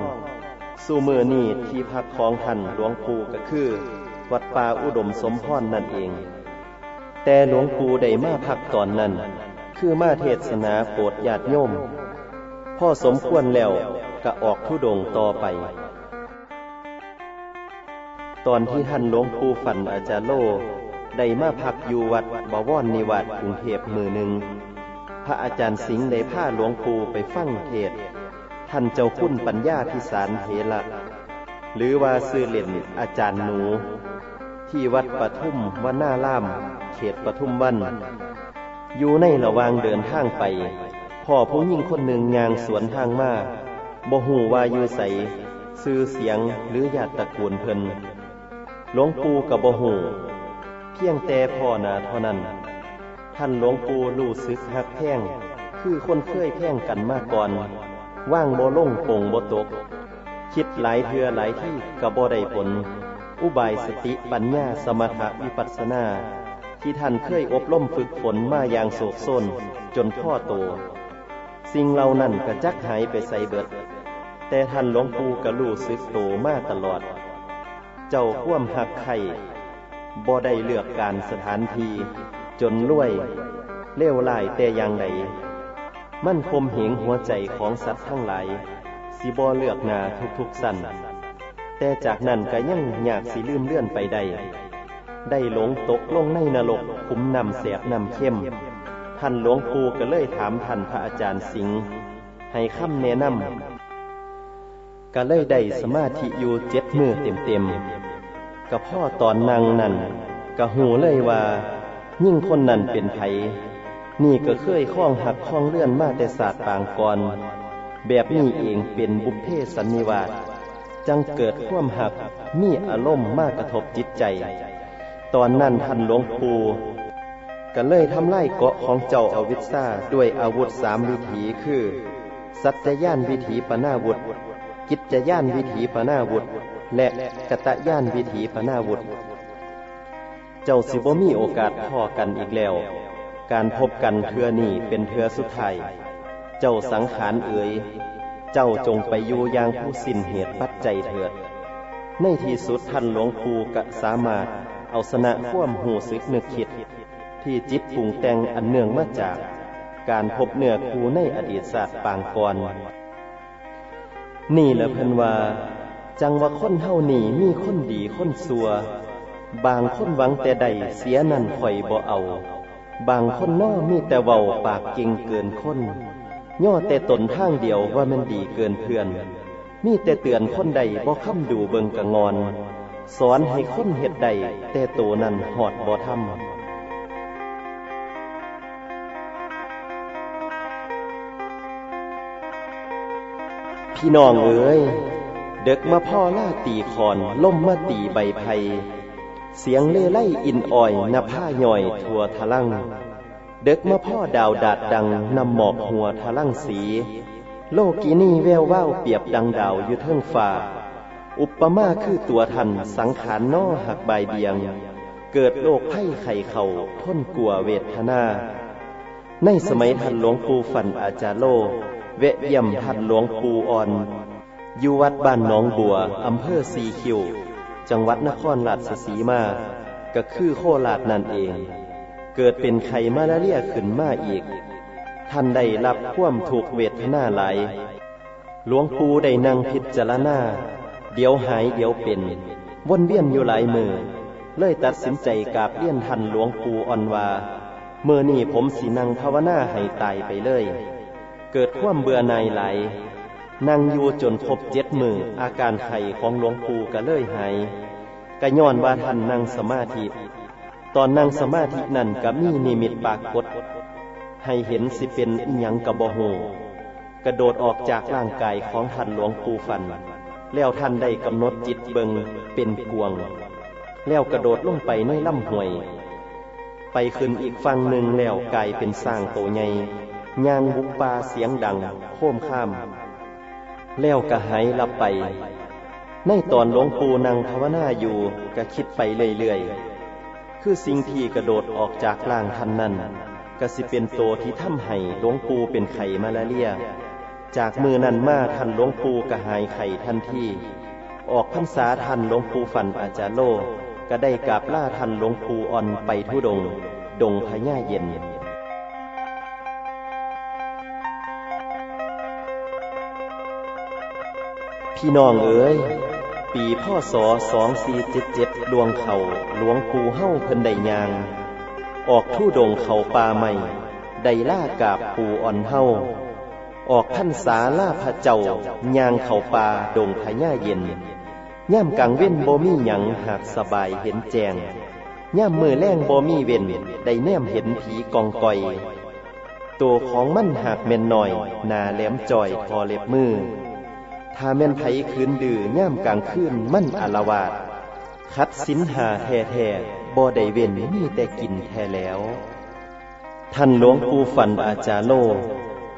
สู่มือนี่ที่พักของท่านหลวงปู่ก็คือ วัดป่าอุดมสมพรนั่นเอง แต่หลวงปู่ได้มาพักตอนนั้น คือมาเทศนาโปรดญาติโยมพ่อสมควรแล้วก็ออกทุดงต่อไป ตอนที่ท่านหลวงปู่ฝันอาจารย์โลได้มาพักอยู่วัดบวรนิวัดกรุงเทพมือหนึ่ง พระอาจารย์สิงห์ได้ผ้าหลวงปู่ไปฟังเทศ ท่านเจ้าคุณปัญญาพิสารเทระหรือว่าซื้อเล่นอาจารย์หนู ที่วัดปทุมวันหน้าล่าม เขตปทุมวัน อยู่ในระหว่างเดินทางไปพ่อผู้หญิงคนหนึ่งงางสวนทางมาบ่หูว่าอยู่ใสซื้อเสียงหรือญาติตระกูลเพิ่นหลวงปู่กับบ่หูเพียงแต่พ่อนาเท่านั้น ท่านหลวงปู่รู้สึกหักแพงคือคนเคยแพ่งกันมาก่อน ว่างบ่ลงปงบ่ตก คิดหลายเทือหลายที่กับบ่ได้ผล อุบายสติปัญญาสมถะวิปัสสนา ที่ท่านเคยอบรมฝึกฝนมาอย่างโศกโซนจนพ่อโต สิ่งเหล่านั้นกระจักหายไปใส่เบิด แต่ท่านหลวงปู่กระลู่ซึกโตมาตลอด เจ้าข่วมหักไข่บ่ได้เลือกการสถานทีจนรวย เลี้ยวลายแต่อย่างใดมั่นคมเหงหัวใจของสัตว์ทั้งหลาย สิบ่เลือกนาทุกๆสันแต่จากนั้นก็ยังอยากสิลืมเลื่อนไปได้ ได้หลงตกลงในนรกขุมนำแสบนำเข้ม ท่านหลวงปู่ก็เลยถามท่านพระอาจารย์สิงห์ให้คำแนะนำก็เลยได้สมาธิอยู่เจ็ดมือเต็มๆกับพ่อตอนนางนั่นก็หูเลยว่า ยิ่งคนนั้นเป็นไผนี่ก็เคยคล้องหักคล้องเลื่อนมาแต่ศาสตร์ปางก่อนแบบนี้เองเป็นบุพเพสันนิวาสจังเกิดข่วมหักมีอารมณ์มากกระทบจิตใจ ตอนนั้นท่านหลวงปู่ก็เลยทำไล่เกาะของเจ้าอาวิซ่าด้วยอาวุธสามวิถีคือ สัจย่านวิถีปนาวุธกิจย่านวิถีปนาวุธและกตะย่านวิถีปนาวุธเจ้าสิบ่มีโอกาสพ่อกันอีกแล้ว การพบกันเทือนี่เป็นเทือสุดท้ายเจ้าสังขารเอ๋ยเจ้าจงไปอยู่อย่างผู้สิ้นเหตุปัจจัยเถิด ในที่สุดท่านหลวงปู่กะสามารถ เอาชนะข่วมหูซึกนึกคิด ที่จิตปรุงแต่งอันเนื่องมาจาก การพบเนื้อคูในอดีตศาสตร์ปางก่อนนี่แหละเพิ่นว่า จังว่าคนเท่านี้มีคนดีคนซัว บางคนหวังแต่ใดเสียนั่นข่อยบ่เอา บางคนน้อมีแต่เว้าปากเก่งเกินคนย่อแต่ตนทางเดียวว่ามันดีเกินเพื่อน มีแต่เตือนคนใดบ่ค้ำดูเบิงกะงอน สอนให้คนเห็ดใดแต่โตนั้นหอดบ่ทำพี่น้องเอ๋ยเด็กมาพ่อล่าตีคอนล่มมาตีใบไผ่เสียงเล่ไล่อินอ่อยนผ้าย่อยทั่วทะลังเด็กมาพ่อดาวดาดดังนำหมอกหัวทะลังสี โลกีนี่แววว่าวเปียบดังดาวอยู่เทิงฟ้า อุปมาคือตัวทันสังขารนอหักใบเบียง เกิดโรคไข้ไข่เข่าทนกลัวเวทนา ในสมัยทันหลวงปู่ฝันอาจารโล เวะเยี่ยมทันหลวงปู่อ่อนอยู่วัดบ้านน้องบัวอำเภอสีคิว จังหวัดนครราชสีมา ก็คือโคราชนั่นเอง เกิดเป็นไข้มาลาเรียขึ้นมาอีก ท่านได้รับความถูกเวทนาหลายหลวงปู่ได้นั่งพิจารณา เดี๋ยวหายเดี๋ยวเป็นวนเวียนอยู่หลายมือ เลยตัดสินใจกราบเลี่ยนทันหลวงปู่อ่อนว่าเมื่อนี่ผมสินั่งภาวนาให้ตายไปเลย เกิดความเบื่อในไหลนั่งอยู่จนครบเจ็ดมืออาการไข่ของหลวงปู่ก็เลยหายกะย้อนว่าท่านนั่งสมาธิ ตอนนั่งสมาธินั่นก็มีนิมิตปากกดให้เห็นสิเป็นอิหยังกะบอหูกระโดดออกจากร่างกายของท่านหลวงปู่ฟัน แล้วท่านได้กำหนดจิตเบิงเป็นกวง แล้วกระโดดลงไปในลำห้วย ไปขึ้นอีกฝั่งหนึ่งแล้วกลายเป็นสร้างโตใหญ่ย่างบุกปาเสียงดังโค้มข้าม แล้วกระหายลับไป ในตอนหลวงปู่นั่งภาวนาอยู่ก็คิดไปเรื่อยๆ คือสิ่งที่กระโดดออกจากร่างท่านนั้นก็สิเป็นโตที่ทำให้หลวงปู่เป็นไข่มาลาเรีย จากมือนั้นมาท่านหลวงปู่ก็หายไข่ทันทีออกพรรษาท่านหลวงปู่ฝันอาจารย์โลก็ได้กราบล่าท่านหลวงปู่อ่อนไปทุดง ดงพญาเย็นพี่น้องเอ๋ย ปีพ่อศสองสี่เจ็ดเจ็ดดวงเขาหลวงปู่เฮ้าเพิ่นได้ยาง ออกทู่ดงเขาป่าใหม่ ได้ล่ากาบปู่อ่อนเฮ้า ออกพันษาล่าพระเจ้ายางเข่าป่าดงพญาเย็นย่ำกลางเว้นบ่มีหยังหากสบายเห็นแจงย่ำมือแรงบ่มีเว้นได้แนมเห็นผีกองก่อย ตัวของมันหากเม่นหน่อยนาแหลมจ่อยพอเล็บมือ ถ้าแม่นไผคืนดื้อย่ำกลางคืนมันอลาวาดคัดสินหาแท้แท้บ่ได้เว้นมีแต่กินแท้แล้ว ท่านหลวงปู่ฝันอาจารโล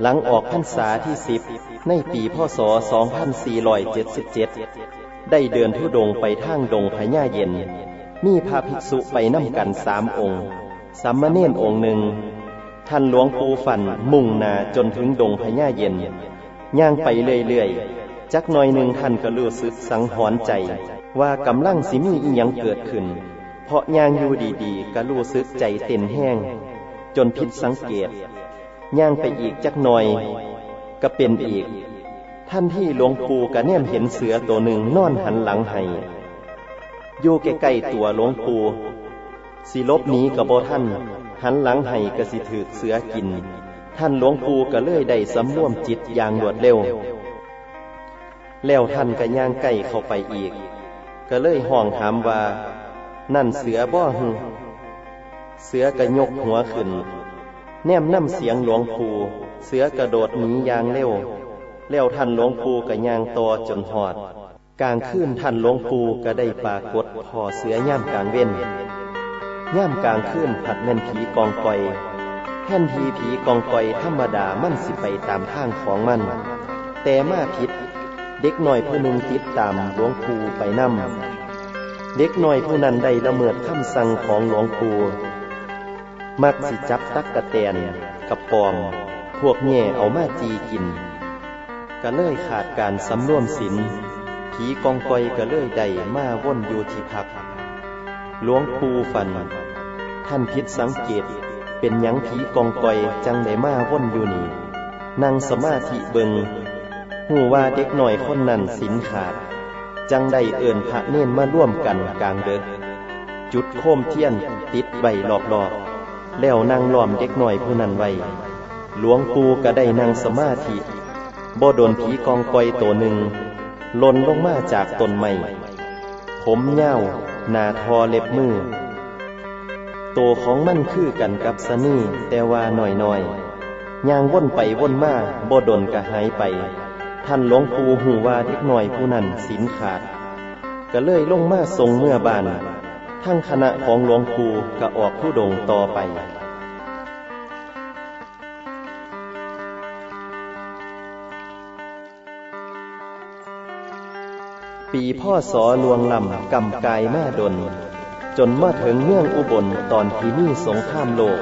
หลังออกพรรษาที่สิบในปีพศ 2477 ได้เดินทุดงไปทางดงพญาเย็น มีพระภิกษุไปน้ำกันสามองค์สามเณรองค์หนึ่ง ท่านหลวงปู่ฝันมุ่งนาจนถึงดงพญาเย็น ย่างไปเรื่อยๆ จักหน่อยหนึ่งท่านก็รู้สึกสังหรณ์ใจ ว่ากำลังสิมีอีหยังเกิดขึ้น เพราะย่างอยู่ดีๆ ก็รู้สึกใจเต้นแห้ง จนผิดสังเกต ย่างไปอีกจักหน่อย ก็เป็นอีก ท่านที่หลวงปู่กะแนมเห็นเสือตัวหนึ่งนอนหันหลังให้อยู่ใกล้ๆตัวหลวงปู่สิลบหนีกับโบท่าน หันหลังให้กะสิถือเสือกิน ท่านหลวงปู่ก็เลยได้สำรวมจิตอย่างรวดเร็ว แล้วท่านก็ย่างใกล้เข้าไปอีก ก็เลยห้องถามว่า นั่นเสือบ่หึเสือกระยกหัวขึ้น แนมน้ำเสียงหลวงปู่เสือกระโดดหนียางเร็วเลี้ยวท่านหลวงปู่กระยางตอจนหอด กลางคืนท่านหลวงปู่ก็ได้ปากดพอเสือย่ามกลางเว้นย่ามกลางคืนผัดเงินผีกองก่อยแท่นทีผีกองก่อยธรรมดามันสิไปตามทางของมัน แต่มาผิด เด็กหน่อยผู้นึ่งติดตามหลวงปู่ไปนำเด็กหน้อยผู้นั้นได้ละเมิดคำสั่งของหลวงปู่ มักสิจับตักกะแตนกับปอม พวกแง่เอามาจีกินก็เลยขาดการสำรวมศีลผีกองกอยก็เลยได้มาว่นอยู่ที่พัก หลวงปู่ฝัน ท่านคิดสังเกตเป็นยังผีกองกอยจังไดมาว่นอยู่นี่นั่งสมาธิเบิงหูว่าเด็กหน่อยคนนั้นสินขาด จังได้เอิ่นพระเน้นมาร่วมกันกลางเด็กจุดโคมเทียนติดใบหลอกๆ แล้วนั่งล้อมเด็กหน่อยผู้นั้นไว้ หลวงปู่ก็ได้นั่งสมาธิบ่โดนผีกองกอยตัวหนึ่งล่นลงมาจากต้นไม้ผมเย้าหนาทอเล็บมือตัวของมันคือกันกับสนี่แต่ว่าหน่อยๆย่างว่นไปว่นมาบ่ดนก็หายไป ท่านหลวงปู่หูว่าเด็กหน่อยผู้นั้นสินขาด ก็เลยลงมาทรงเมื่อบาน ทั้งคณะของหลวงปู่ก็ออกผู้ดงต่อไป ปีพ่อสอลวงลำกำกายมาดน จนมาถึงเมืองอุบลตอนที่นี่สงครามโลก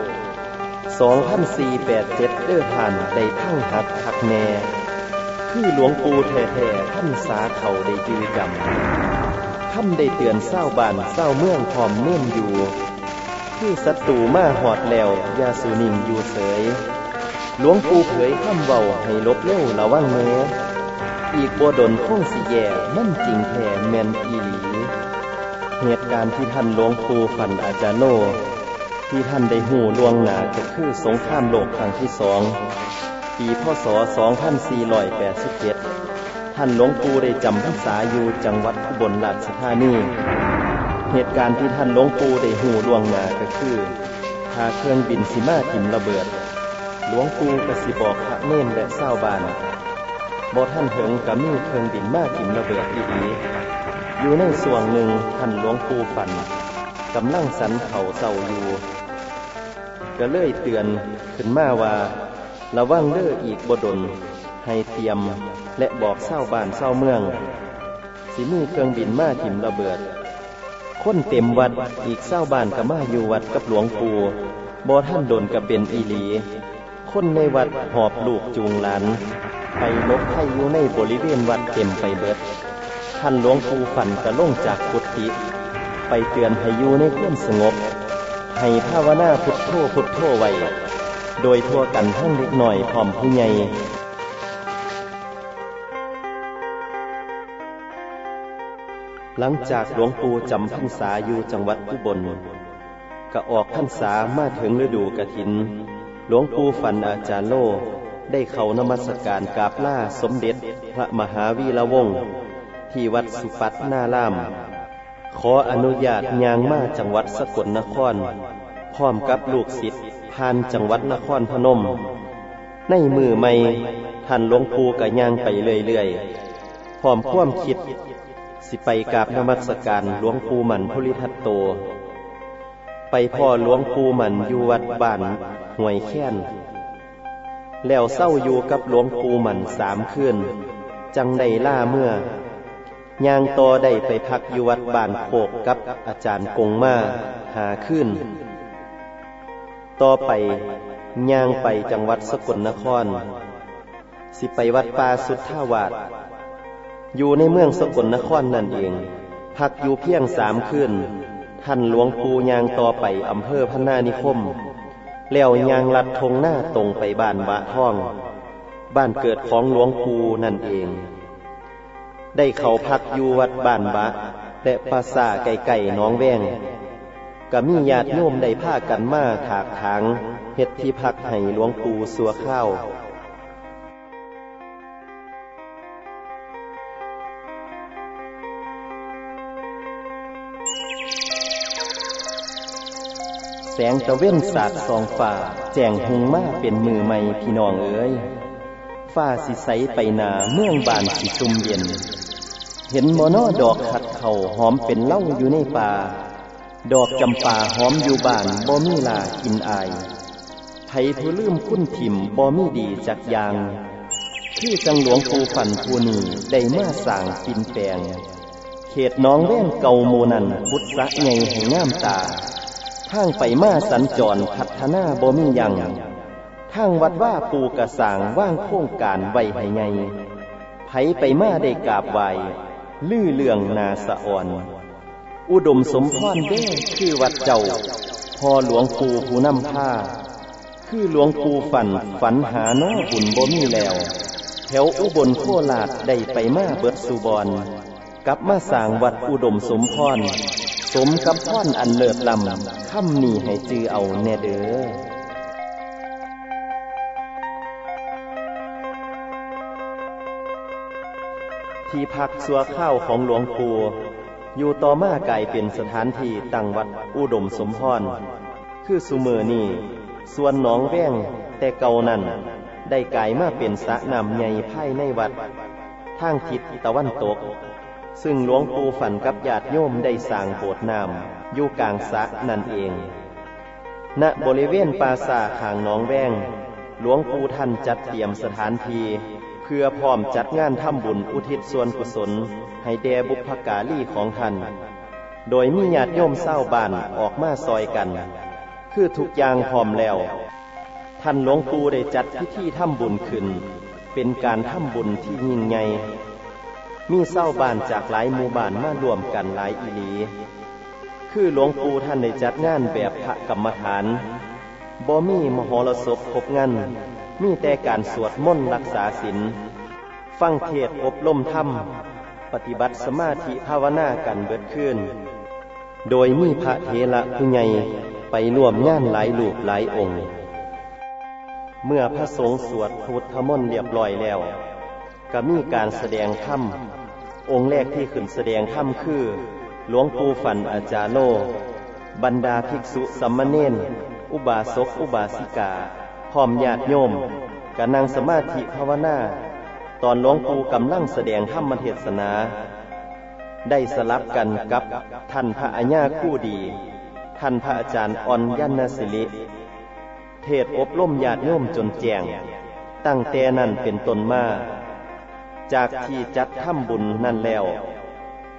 2487 เด้อทานได้ทั้งหักคักแน่คือหลวงปู่แท้ๆท่านสาเขาได้จือกำ ท่านได้เตือนเศร้าบานเศร้าเมืองพร้อมเนื่อมอยู่คือศัตรูมาหอดแล้วยาสูนิ่งอยู่เสยหลวงปู่เผยคำเบาให้ลบเร็วระวังเมอีกบัวดนคงสิแย่มั่นจริงแท้แมนอีหลี เหตุการณ์ที่ท่านหลวงปู่ฝันอาจารย์โน ที่ท่านได้หูลวงหนาก็คือสงครามโลกครั้งที่สองปีพศ 2487 ท่านหลวงปู่ได้จำพรรษาอยู่จังหวัดอุบลราชธานี เหตุการณ์ที่ท่านหลวงปู่ได้หูลวงหนาก็คือถ้าเครื่องบินสิมาถิ่มระเบิด หลวงปู่กสิบอกพระเน่นและเศร้าบานบอท่านเหิงกับมีเครื่องบินมาถิ่มระเบิดอีดีอยู่ในส่วนหนึ่งท่านหลวงปู่ฝันกำลังสันเขาเศร้าอยู่ก็เลยเตือนขึ้นมาว่าระวังเลืออีกบดล ให้เตรียม และบอกเศร้าบ้านเศร้าเมืองสิมีเครื่องบินมาถิ่มระเบิด คนเต็มวัดอีกเศร้าบ้านก็มาอยู่วัดกับหลวงปู่บอท่านโดนกับเป็นอีหลี คนในวัดหอบลูกจูงหลาน ไปลบให้อยู่ในบริเวณวัดเต็มไปเบิด ท่านหลวงปู่ฝันกระล่งจากกุฏิไปเตือนให้อยู่ในความสงบ ให้ภาวนาพุทโธพุทโธไว้โดยทั่วกันทั้งเล็กหน่อยพร้อมผู้ใหญ่ หลังจากหลวงปู่จำพรรษาอยู่จังหวัดอุบลก็ออกพรรษามาถึงฤดูกฐิน หลวงปู่ฝันอาจารย์โล ได้เข้านมัสการกราบล่าสมเด็จพระมหาวีระวงศ์ที่วัดสุปัตนาราม ขออนุญาตยางมาจังหวัดสกลนคร พร้อมกับลูกศิษย์ผ่านจังหวัดนครพนม ในมือไม่ท่านหลวงปู่ก็ยางไปเรื่อยๆพร้อมความคิด สิไปกราบนมัสการหลวงปู่หมันพุริทัตโต ไปพ่อหลวงปู่หมันอยู่วัดบ้านห่วยแค้น แล้วเศร้าอยู่กับหลวงปู่หมันสามคืนจังได้ล่าเมื่อย่างต่อได้ไปพักอยู่วัดบ้านโคกกับอาจารย์กงมาหาขึ้น ต่อไปย่างไปจังหวัดสกลนคร สิไปวัดป่าสุทธาวาส อยู่ในเมืองสกลนครนั่นเอง พักอยู่เพียงสามคืน ท่านหลวงปู่ยางต่อไปอำเภอพนานิคม แล้วยางลัดทงหน้าตรงไปบ้านบะท่อง บ้านเกิดของหลวงปู่นั่นเอง ได้เขาพักอยู่วัดบ้านบะ และปราสาไก่ไก่น้องแวงก็มีญาติโยมได้ผ้ากันมาถากถางเฮ็ดที่พักให้หลวงปู่สัวข้าว แสงตะเว้นสาดสองฝ่า แจ้งหงมาเป็นมือใหม่พี่น้องเอ๋ยฝ้าสิใสไปนาเมืองบานสิซุมเย็น เห็นมอนอดอกขัดเข่าหอมเป็นเล่าอยู่ในป่า ดอกจำป่าหอมอยู่บ้านบ่มีลากินอายไผผู้ลืมคุ้นถิ่มบ่มีดีจากยางที่จังหลวงปูฝันผู้นี้ได้มาสร้างปินแปลง เขตน้องแว่งเก่าโมนันพุทธะไงแห่งงามตา ทางไปมาสัญจรพัฒนาบ่มียังทางวัดว่าปูกระสางว่างโครงการไว้ให้ไงไผไปมาได้กราบไหวลื่อเรื่องนาสะอ่อน อุดมสมพรเด้คือวัดเจ้า พอหลวงปู่ผู้นำผ้า คือหลวงปู่ฝันฝันหาน้อบุญบ่มีแล้ว แถวอุบลโคราชได้ไปมาเบิดสุบอนกลับมาสร้างวัดอุดมสมพร สมกับพรอันเลิศลำค่ำนี้ให้จือเอาแน่เด้อที่พักสัวข้าวของหลวงปู่อยู่ต่อมากลายเป็นสถานที่ตั้งวัดอุดมสมพร คือสุเมอนี่ส่วนหนองแว้งแต่เก่านั้น ได้กลายมาเป็นสระน้ำใหญ่ภายในวัด ทางทิศตะวันตก ซึ่งหลวงปู่ฝันกับญาติโยมได้สร้างโบสถ์น้ำอยู่กลางสะนั่นเอง ณบริเวณปราสาทางหนองแวงหลวงปู่ท่านจัดเตรียมสถานที่เพื่อพร้อมจัดงานทำบุญอุทิศส่วนกุศล ให้แด่บุพการีของท่าน โดยมีญาติโยมเศร้าบ้านออกมาซอยกัน คือทุกอย่างพร้อมแล้ว ท่านหลวงปู่ได้จัดพิธีทำบุญขึ้น เป็นการทำบุญที่ยิ่งใหญ่ มีเศร้าบ้านจากหลายหมู่บ้านมารวมกันหลายอีหลี คือหลวงปู่ท่านได้จัดงานแบบพระกรรมฐานบ่มีมหรสพครบงันมีแต่การสวดมนต์รักษาศีลฟังเทศอบรมธรรม ปฏิบัติสมาธิภาวนากันเบิดขึ้น โดยมีพระเทระผู้ใหญ่ไปร่วมงานหลายรูปหลายองค์ เมื่อพระสงฆ์สวดพุทธมนต์เรียบร้อยแล้ว ก็มีการแสดงธรรมองค์แรกที่ขึ้นแสดงธรรมคือ หลวงปู่ฝันอาจารโล บรรดาภิกษุสัมมเนนอุบาสกอุบาสิกาพร้อมญาติโยมกนั่งสมาธิภาวนา ตอนหลวงปู่กำลังแสดงธรรมเทศนา ได้สลับกันกับท่านพระอญญาคู่ดี ท่านพระอาจารย์อ่อนยันนสิริเทศอบรมญาติโยมจนแจงตั้งแต่นั้นเป็นต้นมา จากที่จัดถ้ำบุญนั่นแล้ว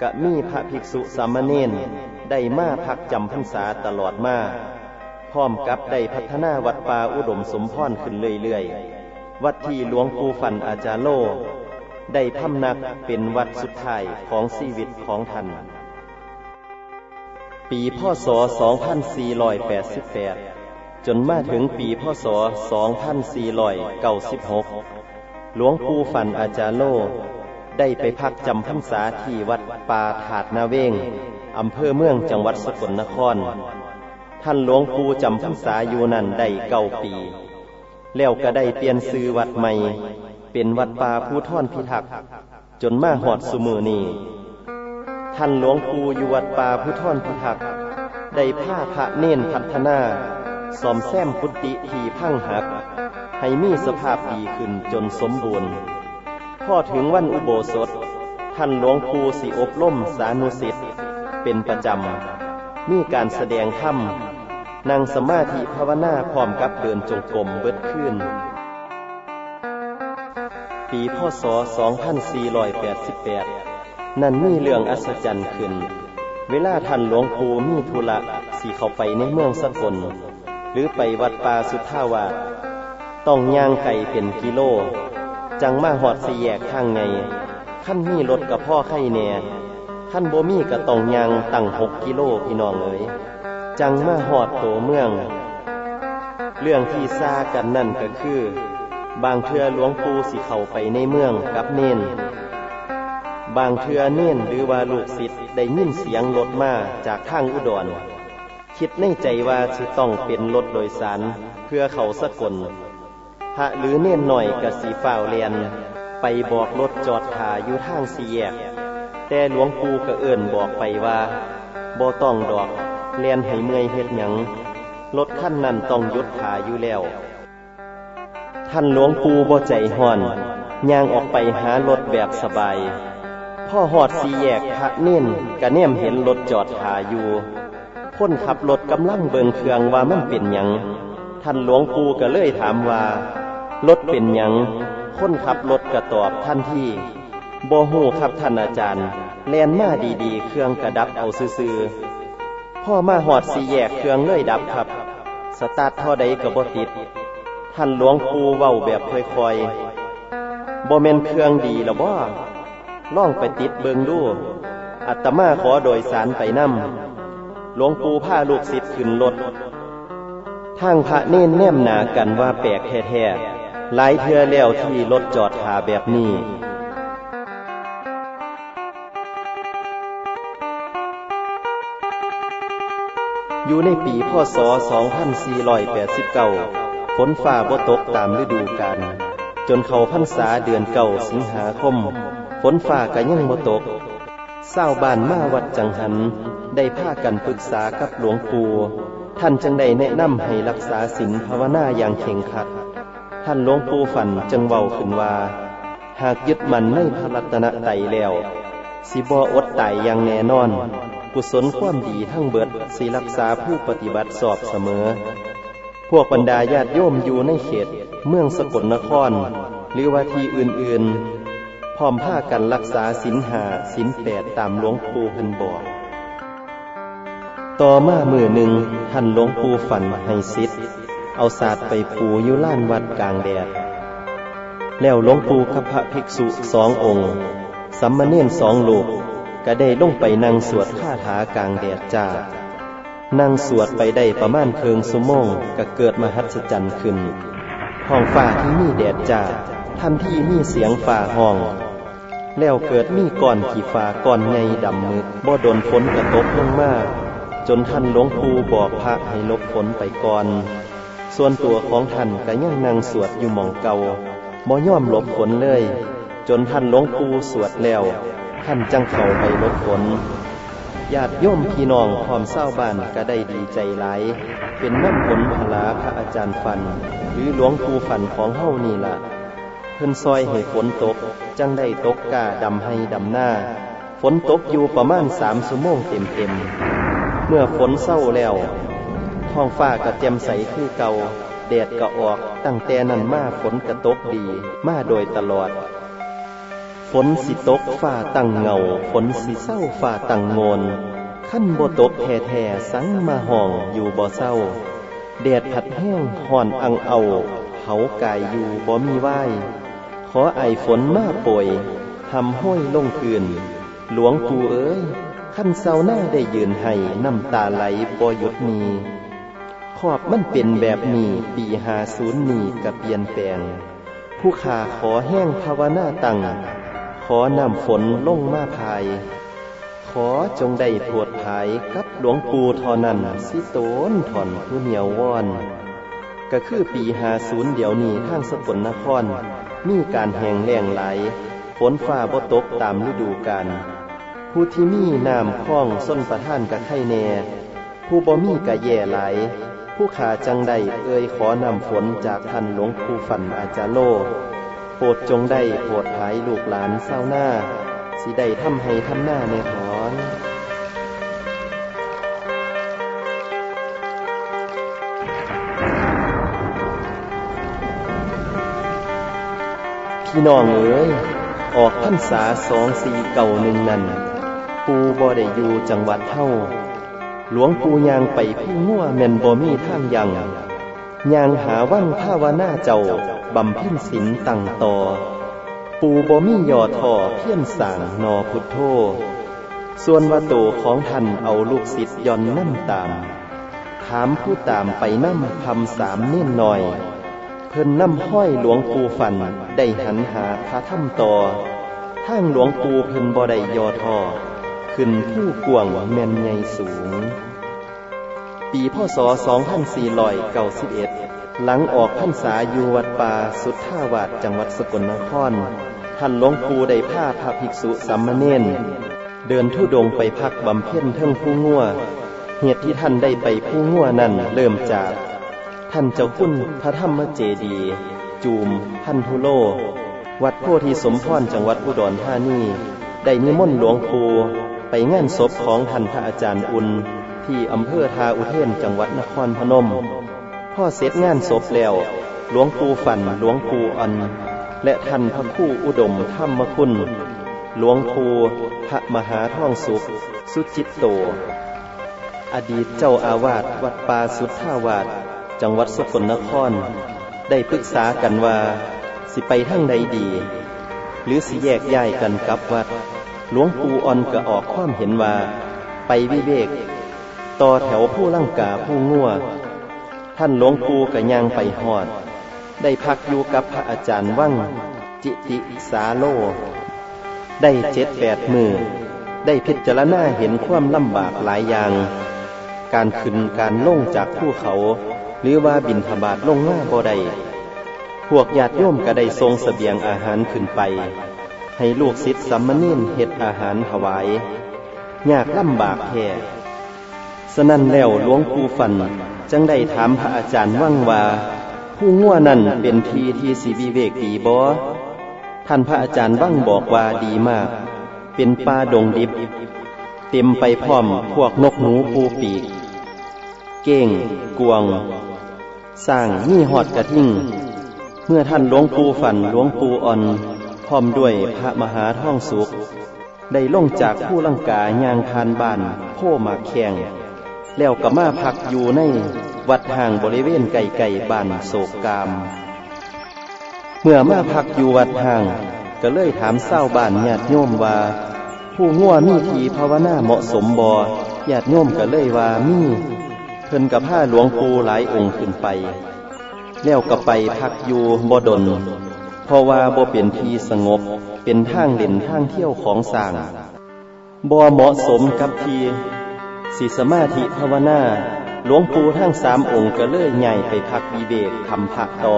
กะมีพระภิกษุสามเณรได้มาพักจำพรรษาตลอดมาพร้อมกับได้พัฒนาวัดป่าอุดมสมพรขึ้นเรื่อยๆ วัดที่หลวงปู่ฟันอาจารโล ได้พำนักเป็นวัดสุดท้ายของชีวิตของท่าน ปีพศ 2488 จนมาถึงปีพศ 2496 หลวงปู่ฟันอาจารโล ได้ไปพักจำพรรษาที่วัดป่าถาดนาเวงอำเภอเมืองจังหวัดสกลนคร ท่านหลวงปู่จำพรรษาอยู่นั่นได้เก้าปี แล้วก็ได้เปลี่ยนซื้อวัดใหม่ เป็นวัดป่าผู้ท่อนพิทักษ์จนมาหอดสุมือนีท่านหลวงปู่อยู่วัดป่าผู้ท่อนพิทักษ์ได้ผ้าพระเน้นพัฒนาสอมแซมพุติที่พังหัก ให้มีสภาพดีขึ้นจนสมบูรณ์ พอถึงวันอุโบสถ ท่านหลวงปู่สิอบรมสานุสิทธิ์ เป็นประจำ มีการแสดงธรรมนั่งสมาธิภาวนาพร้อมกับเดินจงกรมเบิดขึ้น ปีพศ 2488 นั่นมีเรื่องอัศจรรย์ขึ้น เวลาท่านหลวงปู่มีธุระสีเข้าไปในเมืองสกลหรือไปวัดป่าสุทธาวาส ต้องย่างไก่เป็นกิโล จังมาหอดสีแยกทางไงขั้นมีรถกับพ่อไข่แน่ขั้นโบมีกระตองยางตั้งหกกิโลพี่น้องเอ๋ยจังมาหอดโตเมือง เรื่องที่ซากันนั่นก็คือ บางเทือหลวงปู่สิเข้าไปในเมืองกับเน้นบางเทือเน้นหรือว่าลูกศิษย์ได้ยินเสียงรถมาจากทางอุดร คิดในใจว่าจะต้องเป็นรถโดยสารเพื่อเขาสะกล พระหรือเน่นหน่อยกับสีฝ้าวเรียน ไปบอกรถจอดขาอยู่ทางสีแยก แต่หลวงปู่ก็เอิ่นบอกไปว่าบ่ต้องดอกเรียนให้เมื่อยเฮ็ดหยังรถขั้นนั้นต้องยุดขาอยู่แล้ว ท่านหลวงปู่บ่ใจห่อนย่างออกไปหารถแบบสบาย พ่อหอดสีแยกพระเน่นกะเนมเห็นรถจอดขาอยู่คนขับรถกำลังเบิงเครื่องว่ามันเป็นหยัง ท่านหลวงปู่ก็เลยถามว่า รถเป็นหยังคนขับรถกระตอบท่านที่บ่หูครับท่านอาจารย์ แลนมาดีๆ เครื่องกระดับเอาซื่อๆพ่อมาหอดสีแยกเครื่องเลยดับครับ สตาร์ทท่อใดก็บ่ติด ท่านหลวงปูเว้าแบบค่อยๆบ่เมนเครื่องดีหรอบ่ล่องไปติดเบิงดูอัตมาขอโดยสารไปนำหลวงปู่ผ้าลูกศิษย์ขึ้นรถทางพระเน้นแนมหนากันว่าแปลกแท้ๆ หลายเทื่อแล้วที่รถจอดหาแบบนี้อยู่ในปีพศ 2489 ฝนฝ่าบ่ตกตามฤดูกาล จนเขาพรรษาเดือนเก่าสิงหาคม ฝนฝ่าก็ยังบ่ตกเศร้าบ้านมาวัดจังหัน ได้พากันปรึกษากับหลวงปู่ ท่านจึงได้แนะนำให้รักษาศีลภาวนาอย่างเข่งขัด ท่านหลวงปู่ฝันจึงเว้าขึ้นว่า หากยึดมันในพระรัตนตรัยแล้ว สิบ่อดตายอย่างแน่นอน กุศลความดีทั้งเบิดสีรักษาผู้ปฏิบัติสอบเสมอ พวกบรรดาญาติโยมอยู่ในเขต เมืองสกลนคร หรือว่าที่อื่นๆ พร้อมผ้ากันรักษาสินหาสินแปดตามหลวงปู่พันบอกต่อมามือหนึ่งท่านหลวงปู่ฝันให้สิทธิ์ เอาศาสตร์ไปปูอยู่ล้านวัดกลางแดด แล้วหลวงปู่กับพระภิกษุสององค์สัมมาเนนสองลูกก็ได้ลงไปนั่งสวดคาถากลางแดดจ้านั่งสวดไปได้ประมาณเพิงสุโมงก็เกิดมหัศจรรย์ขึ้นห้องฝ่าที่มีแดดจ้าทันที่มีเสียงฝ่าห้อง แล้วเกิดมีก้อนขี่ฟ้าก้อนไงดำมึกบ่โดนฝนกระตกลงมาจนท่านหลวงปู่บอกพระให้ลบฝนไปก่อน ส่วนตัวของท่านก็ยังนั่งสวดอยู่หม่องเก่าบ่ย่อมหลบฝนเลย จนท่านหลวงปู่สวดแล้ว ท่านจังเข้าไปลบฝนญาติโยมพี่น้องพร้อมเศร้าบ้านก็ได้ดีใจหลาย เป็นน้ำผลพลาพระอาจารย์ฟัน หรือหลวงปู่ฟันของเฮานี่ละเพิ่นซอยให้ฝนตก จังได้ตกกาดำให้ดำหน้า ฝนตกอยู่ประมาณสามชั่วโมงเต็มๆเมื่อฝนเศร้าแล้ว ท้องฟ้าก็แจ่มใสคือเก่าแดดก็ออกตั้งแต่นั้นมาฝนก็ตกดีมาโดยตลอด ฝนสิตกฟ้าตั้งเงา ฝนสิเศร้าฟ้าตั้งโงนขั้นบ่ตกแท่แท่สังมาห้องอยู่บ่เศร้าแดดผัดแห้งห่อนอังเอาเผากายอยู่บ่มีไหวขอไอฝนมาป่วยทำห้อยลงคืน หลวงปู่เอ้ยขั้นเศร้าหน้าได้ยืนให้น้ำตาไหลบ่หยุดมี ขอบมันเป็นแบบนี้ปีหาศูนย์นีกับเปลี่ยนแปลง ผู้ขาขอแห้งภาวนาตังขอนำฝนลงมาภาย ขอจงได้โปวดภายกับหลวงปู่ทอนันสิโตนถอนผู้เหนียววอน ก็คือปีหาศูนย์เดี๋ยวนี้ทางสกลนคร มีการแห้งแล้งไหลฝนฟ้าบ่ตกตามฤดูกาลผู้ที่มีน้ำคล้องส้นประท่านกะไข่แน่ผู้บ่มีกะแย่ไหล ผู้ขาจังใดเอ่ยขอนำฝนจากท่านหลวงปู่ฝันอาจารโลโปรดจงได้โปรดหายลูกหลานเศร้าหน้า สิได้ทำให้ทำหน้าในหอนพี่น้องเอ๋ยออกพรรษาสองสี่เก่าหนึ่งนั่นปูบ่ได้อยู่จังหวัดเท่า หลวงปูยางไปผู้ง่วแม่นบ่มีทางยังยางหาว่างภาวนาเจ้าบำเพ็ญศีลตั้งต่อ ปูบ่มีย่อท่อเพี้ยนสางนอพุทโธส่วนว่าโตของท่านเอาลูกศิษย์ย่อนนั่นตาม ถามผู้ตามไปนั่มคำสามเน่นหน่อย เพิ่นนำห้อยหลวงปู่ฝันได้หันหาพระถ้ำต่อทางหลวงปู่เพิ่นบ่ได้ย่อท่อ ขึ้นผู้กวงแม่นใหญ่สูง ปีพศ 2491 หลังออกพรรษาอยู่วัดป่าสุทธาวาสจังหวัดสกลนคร ท่านหลวงปู่ได้พาพระภิกษุสามมเณรเดินทุดงไปพักบำเพ็ญเทิงผู้ง่วเหตุที่ท่านได้ไปผู้ง่วนั้นเริ่มจาก ท่านเจ้าคุณพระธรรมเจดี จูมพันธุโล วัดโพธิสมพรจังหวัดอุดรธานีได้นิมนต์หลวงปู่ ไปงานศพของท่านพระอาจารย์อุ่น ที่อำเภอทาอุเทนจังหวัดนครพนม พ่อเสร็จงานศพแล้ว หลวงปู่ฝันหลวงปู่อัน และท่านพระคู่อุดมธรรมคุณ หลวงปู่พระมหาท่องสุข สุจิตโต อดีตเจ้าอาวาสวัดป่าสุทธาวาสจังหวัดสกลนคร ได้ปรึกษากันว่า สิไปทางใดดี หรือสิแยกย้ายกันกลับวัด หลวงปู่อ่อนก็ออกความเห็นว่า ไปวิเวก ต่อแถวผู้ลังกาผู้ง่วท่านหลวงปู่ก็ย่างไปหอด ได้พักอยู่กับพระอาจารย์ว่างจิติสาโล ได้เจ็ดแปดมือ ได้พิจารณาเห็นความลำบากหลายอย่าง การขึ้นการล่งจากภูเขา หรือว่าบินทบาทลงหน้าบ่ได้พวกญาติโยมก็ได้ทรงสเสบียงอาหารขึ้นไป ให้ลูกศิษย์สัมมณีนเฮ็ดอาหารถวายยากลำบากแท้สนั่นแล้วหลวงปู่ฟันจังได้ถามพระอาจารย์ว่างว่า ผู้ง่วนั่นเป็นทีที่สีวิเวกดีบ่ท่านพระอาจารย์ว่างบอกว่าดีมาก เป็นป่าดงดิบ เต็มไปพร้อมพวกนกหนูปูปีก เก้ง กวง สร้างมีหอดกระทิ่ง เมื่อท่านหลวงปู่ฝันหลวงปู่อ่อน พร้อมด้วยพระมหาท่องสุข ได้ล่งจากผู้ลังกายางพานบานโพมาแข่งแล้วก็มาพักอยู่ในวัดห่างบริเวณไก่ไก่บานโศกกาม เมื่อมาพักอยู่วัดห่าง ก็เลยถามเศร้าบ้านญาติโยมว่า ผู้ง่วมีทีภาวนาเหมาะสมบอญาติโยมก็เลยว่ามีเพิ่นกับผ้าหลวงปู่หลายองค์ขึ้นไป แล้วก็ไปพักอยู่บ่ดน เพราะว่าบ่เป็นที่สงบ เป็นทางเล่นทางเที่ยวของสร้างบ่เหมาะสมกับทีสิสมาธิภาวนาหลวงปู่ทั้งสามองค์ก็เลยใหญ่ไปพักวิเวกทำพระต่อ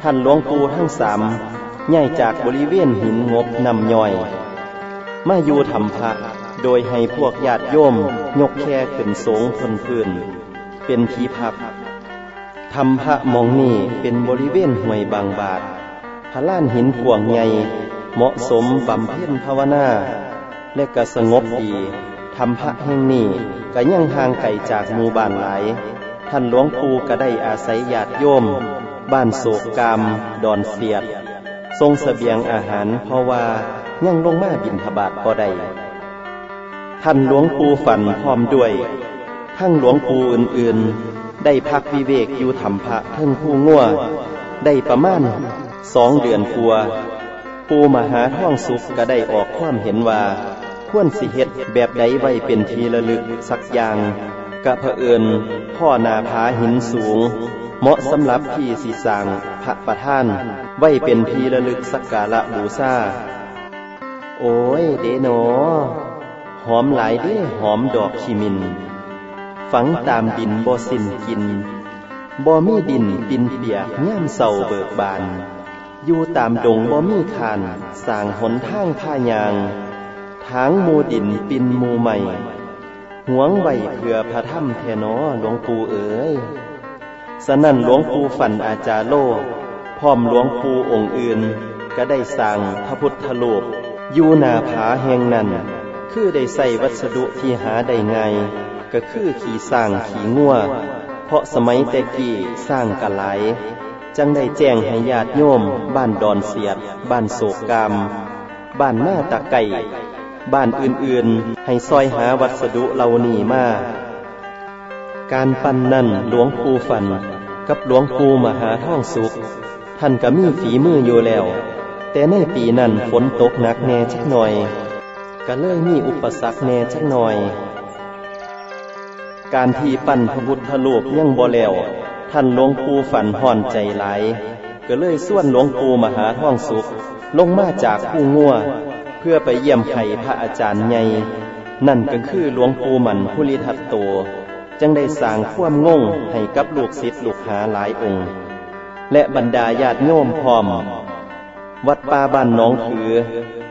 ท่านหลวงปู่ทั้งสามใหญ่จากบริเวณหินงบนำย่อย มาอยู่ทำพระโดยให้พวกญาติโยมยกแค่ขึ้นสงพนพื้น เป็นที่พักทำพระมองนี่เป็นบริเวณห่วยบางบาท พระล้านหินกวงใหญ่เหมาะสมบำเพ็ญภาวนา และก็สงบดีทำพระแห่งนี้ก็ยังห่างไกลจากหมู่บ้านหลาย ท่านหลวงปู่ก็ได้อาศัยญาติโยม บ้านโศกกามดอนเสียด ทรงสเสบียงอาหารเพราะว่ายังลงมาบินทบาทก็ได้ ท่านหลวงปู่ฝันพร้อมด้วย ทั้งหลวงปู่อื่นๆ ได้พักวิเวกอยู่ธรรมพระทั้งผู้ง่ว ได้ประมาณ สองเดือนกัว ปูมหาท่องสุขก็ได้ออกความเห็นว่า ควรสิเฮ็ดแบบใดไว้เป็นทีละลึกสักอย่างกะเผอิญพ่อนาผาหินสูง เหมาะสำหรับที่สีสางพระประธาน ไว้เป็นทีละลึกสักการะบูชาโอ้ยเดโนหอมหลายเด้หอมดอกขีมิน ฝังตามดินบ่สิ้นกินบ่มีดินดินเปียกย่ามเศร้าเบิกบาน อยู่ตามดงบ่มีคานสร้างหนทางท่ายาง ทางมูดินปินมูใหม่หวงไว้เพื่อพระถ้ำเทนอหลวงปู่เอ๋ยสนั่นหลวงปู่ฝันอาจารโลพร้อมหลวงปู่องค์อื่น ก็ได้สร้างพระพุทธรูปอยู่หนาผาแห่งนั้น คือได้ใส่วัสดุที่หาได้ง่ายก็คือขี่สร้างขี่งัวเพราะสมัยแต่กี้สร้างกะไหล จังได้แจ้งให้ญาติโยม บ้านดอนเสียด บ้านโศกกามบ้านหน้าตะไก่ บ้านอื่นๆ ให้ซอยหาวัสดุเหล่านี้มา การปั้นนั่นหลวงปู่ฝัน กับหลวงปู่มหาท่องสุข ท่านก็มีฝีมืออยู่แล้ว แต่ในปีนั้นฝนตกหนักแน่ชักหน่อย ก็เลยมีอุปสรรคแน่ชักหน่อย การที่ปั้นพระพุทธรูปยังบ่แล้ว ท่านหลวงปู่ฝันห่อนใจไหลก็เลยส่วนหลวงปู่มหาท่องสุข ลงมาจากผู้งัวเพื่อไปเยี่ยมไข่พระอาจารย์ใหญ่นั่นก็คือหลวงปู่มันพุริทัตโตจึงได้สร้างความงงให้กับลูกศิษย์ลูกหาหลายองค์ และบรรดาญาติโยมพร้อม วัดป่าบ้านน้องถือ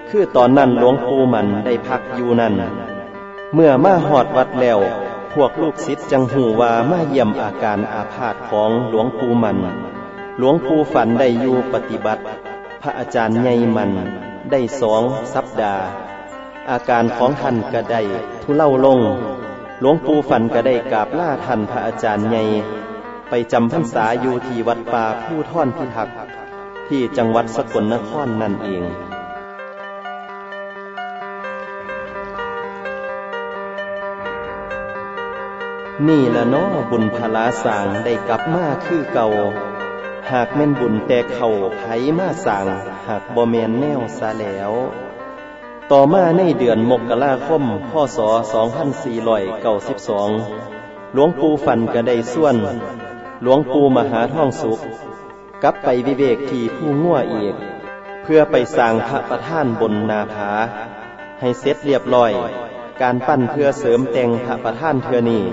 คือตอนนั้นหลวงปู่มันได้พักอยู่นั่น เมื่อมาหอดวัดแล้ว พวกลูกศิษย์จังหูว่ามาเยี่ยมอาการอาพาธของหลวงปู่มัน หลวงปู่ฝันได้อยู่ปฏิบัติ พระอาจารย์ใหญ่มัน ได้สองสัปดาห์ อาการของท่านก็ได้ทุเล่าลง หลวงปู่ฝันก็ได้กราบล่าท่านพระอาจารย์ใหญ่ไปจำพรรษาอยู่ที่วัดป่าผู้ท่อนพิทักษ์ที่จังหวัดสกลนครนั่นเอง นี่ละน้อบุญพลาสางได้กลับมาคือเก่า หากแม่นบุญแต่เข่าไผมาสังหากบ่แมนแนวซาแล้ว ต่อมาในเดือนมกราคมพศ2492หลวงปู่ฟันก็ได้ส่วน หลวงปู่มหาท่องสุข กลับไปวิเวกที่ผู้ง่วอีก เพื่อไปสร้างพระประธานบนนาผา ให้เสร็จเรียบร้อย การปั้นเพื่อเสริมแต่งพระประธานเทือนี้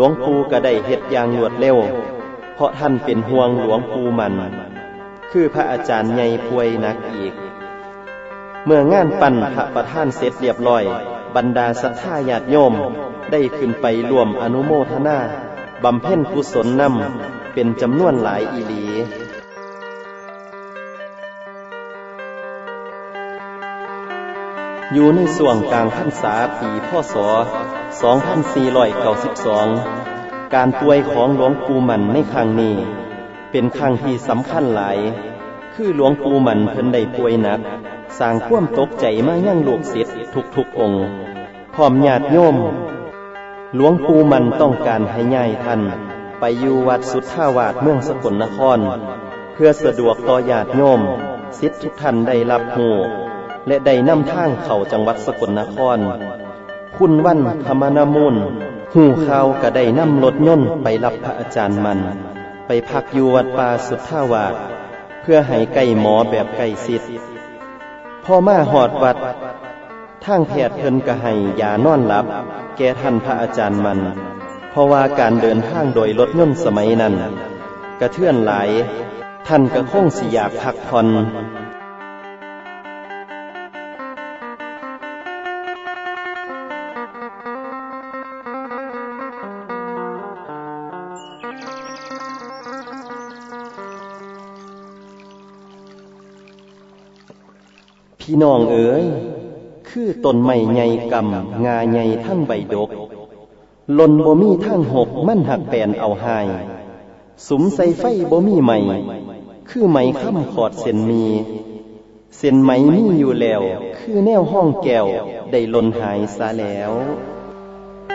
หลวงปู่ก็ได้เฮ็ดอย่างรวดเร็ว เพราะท่านเป็นห่วงหลวงปู่มัน คือพระอาจารย์ใหญ่ป่วยนักอีก เมื่องานปั่นพระประธานเสร็จเรียบร้อย บรรดาสัทธาญาติโยมได้ขึ้นไปรวมอนุโมทนาบำเพ็ญกุศลนำเป็นจำนวนหลายอีหลี อยู่ในส่วงกลางพรรษาปีพศ 2492 การป่วยของหลวงปู่มันในครั้งนี้ เป็นครั้งที่สำคัญหลาย คือหลวงปู่มันเพิ่นได้ป่วยหนัก สร้างความตกใจมายั่งลูกศิษย์ทุกๆองค์ พร้อมญาติโยม หลวงปู่มันต้องการให้ย่ายท่าน ไปอยู่วัดสุทธาวาสเมืองสกลนคร เพื่อสะดวกต่อญาติโยมศิษย์ทุกท่านได้รับหู และได้นำทางเข้าจังหวัดสกลนคร คุณวันธรรมนามุนหูข่าวก็ได้นำรถยนต์ไปรับพระอาจารย์มัน ไปพักอยู่วัดป่าสุทธาวาสเพื่อให้ใกล้หมอแบบใกล้ชิดพอมาหอดวัดทางแพทย์เพิ่นก็ให้ยานอนหลับ แก่ท่านพระอาจารย์มัน เพราะว่าการเดินทางโดยรถยนต์สมัยนั้น กระเทือนหลาย ท่านก็คงสิอยากพักผ่อน พี่น้องเอ๋ยคือต้นไม้ใหญ่กำงาใหญ่ทั้งใบดกลนบ่มีทั้งหกมันหักแปนเอาหายสุมใส่ไฟบ่มีใหม่คือไหมข้ามขอดเส้นมี เส้นไหมมีอยู่แล้ว คือแนวห้องแก้วได้ลนหายซะแล้ว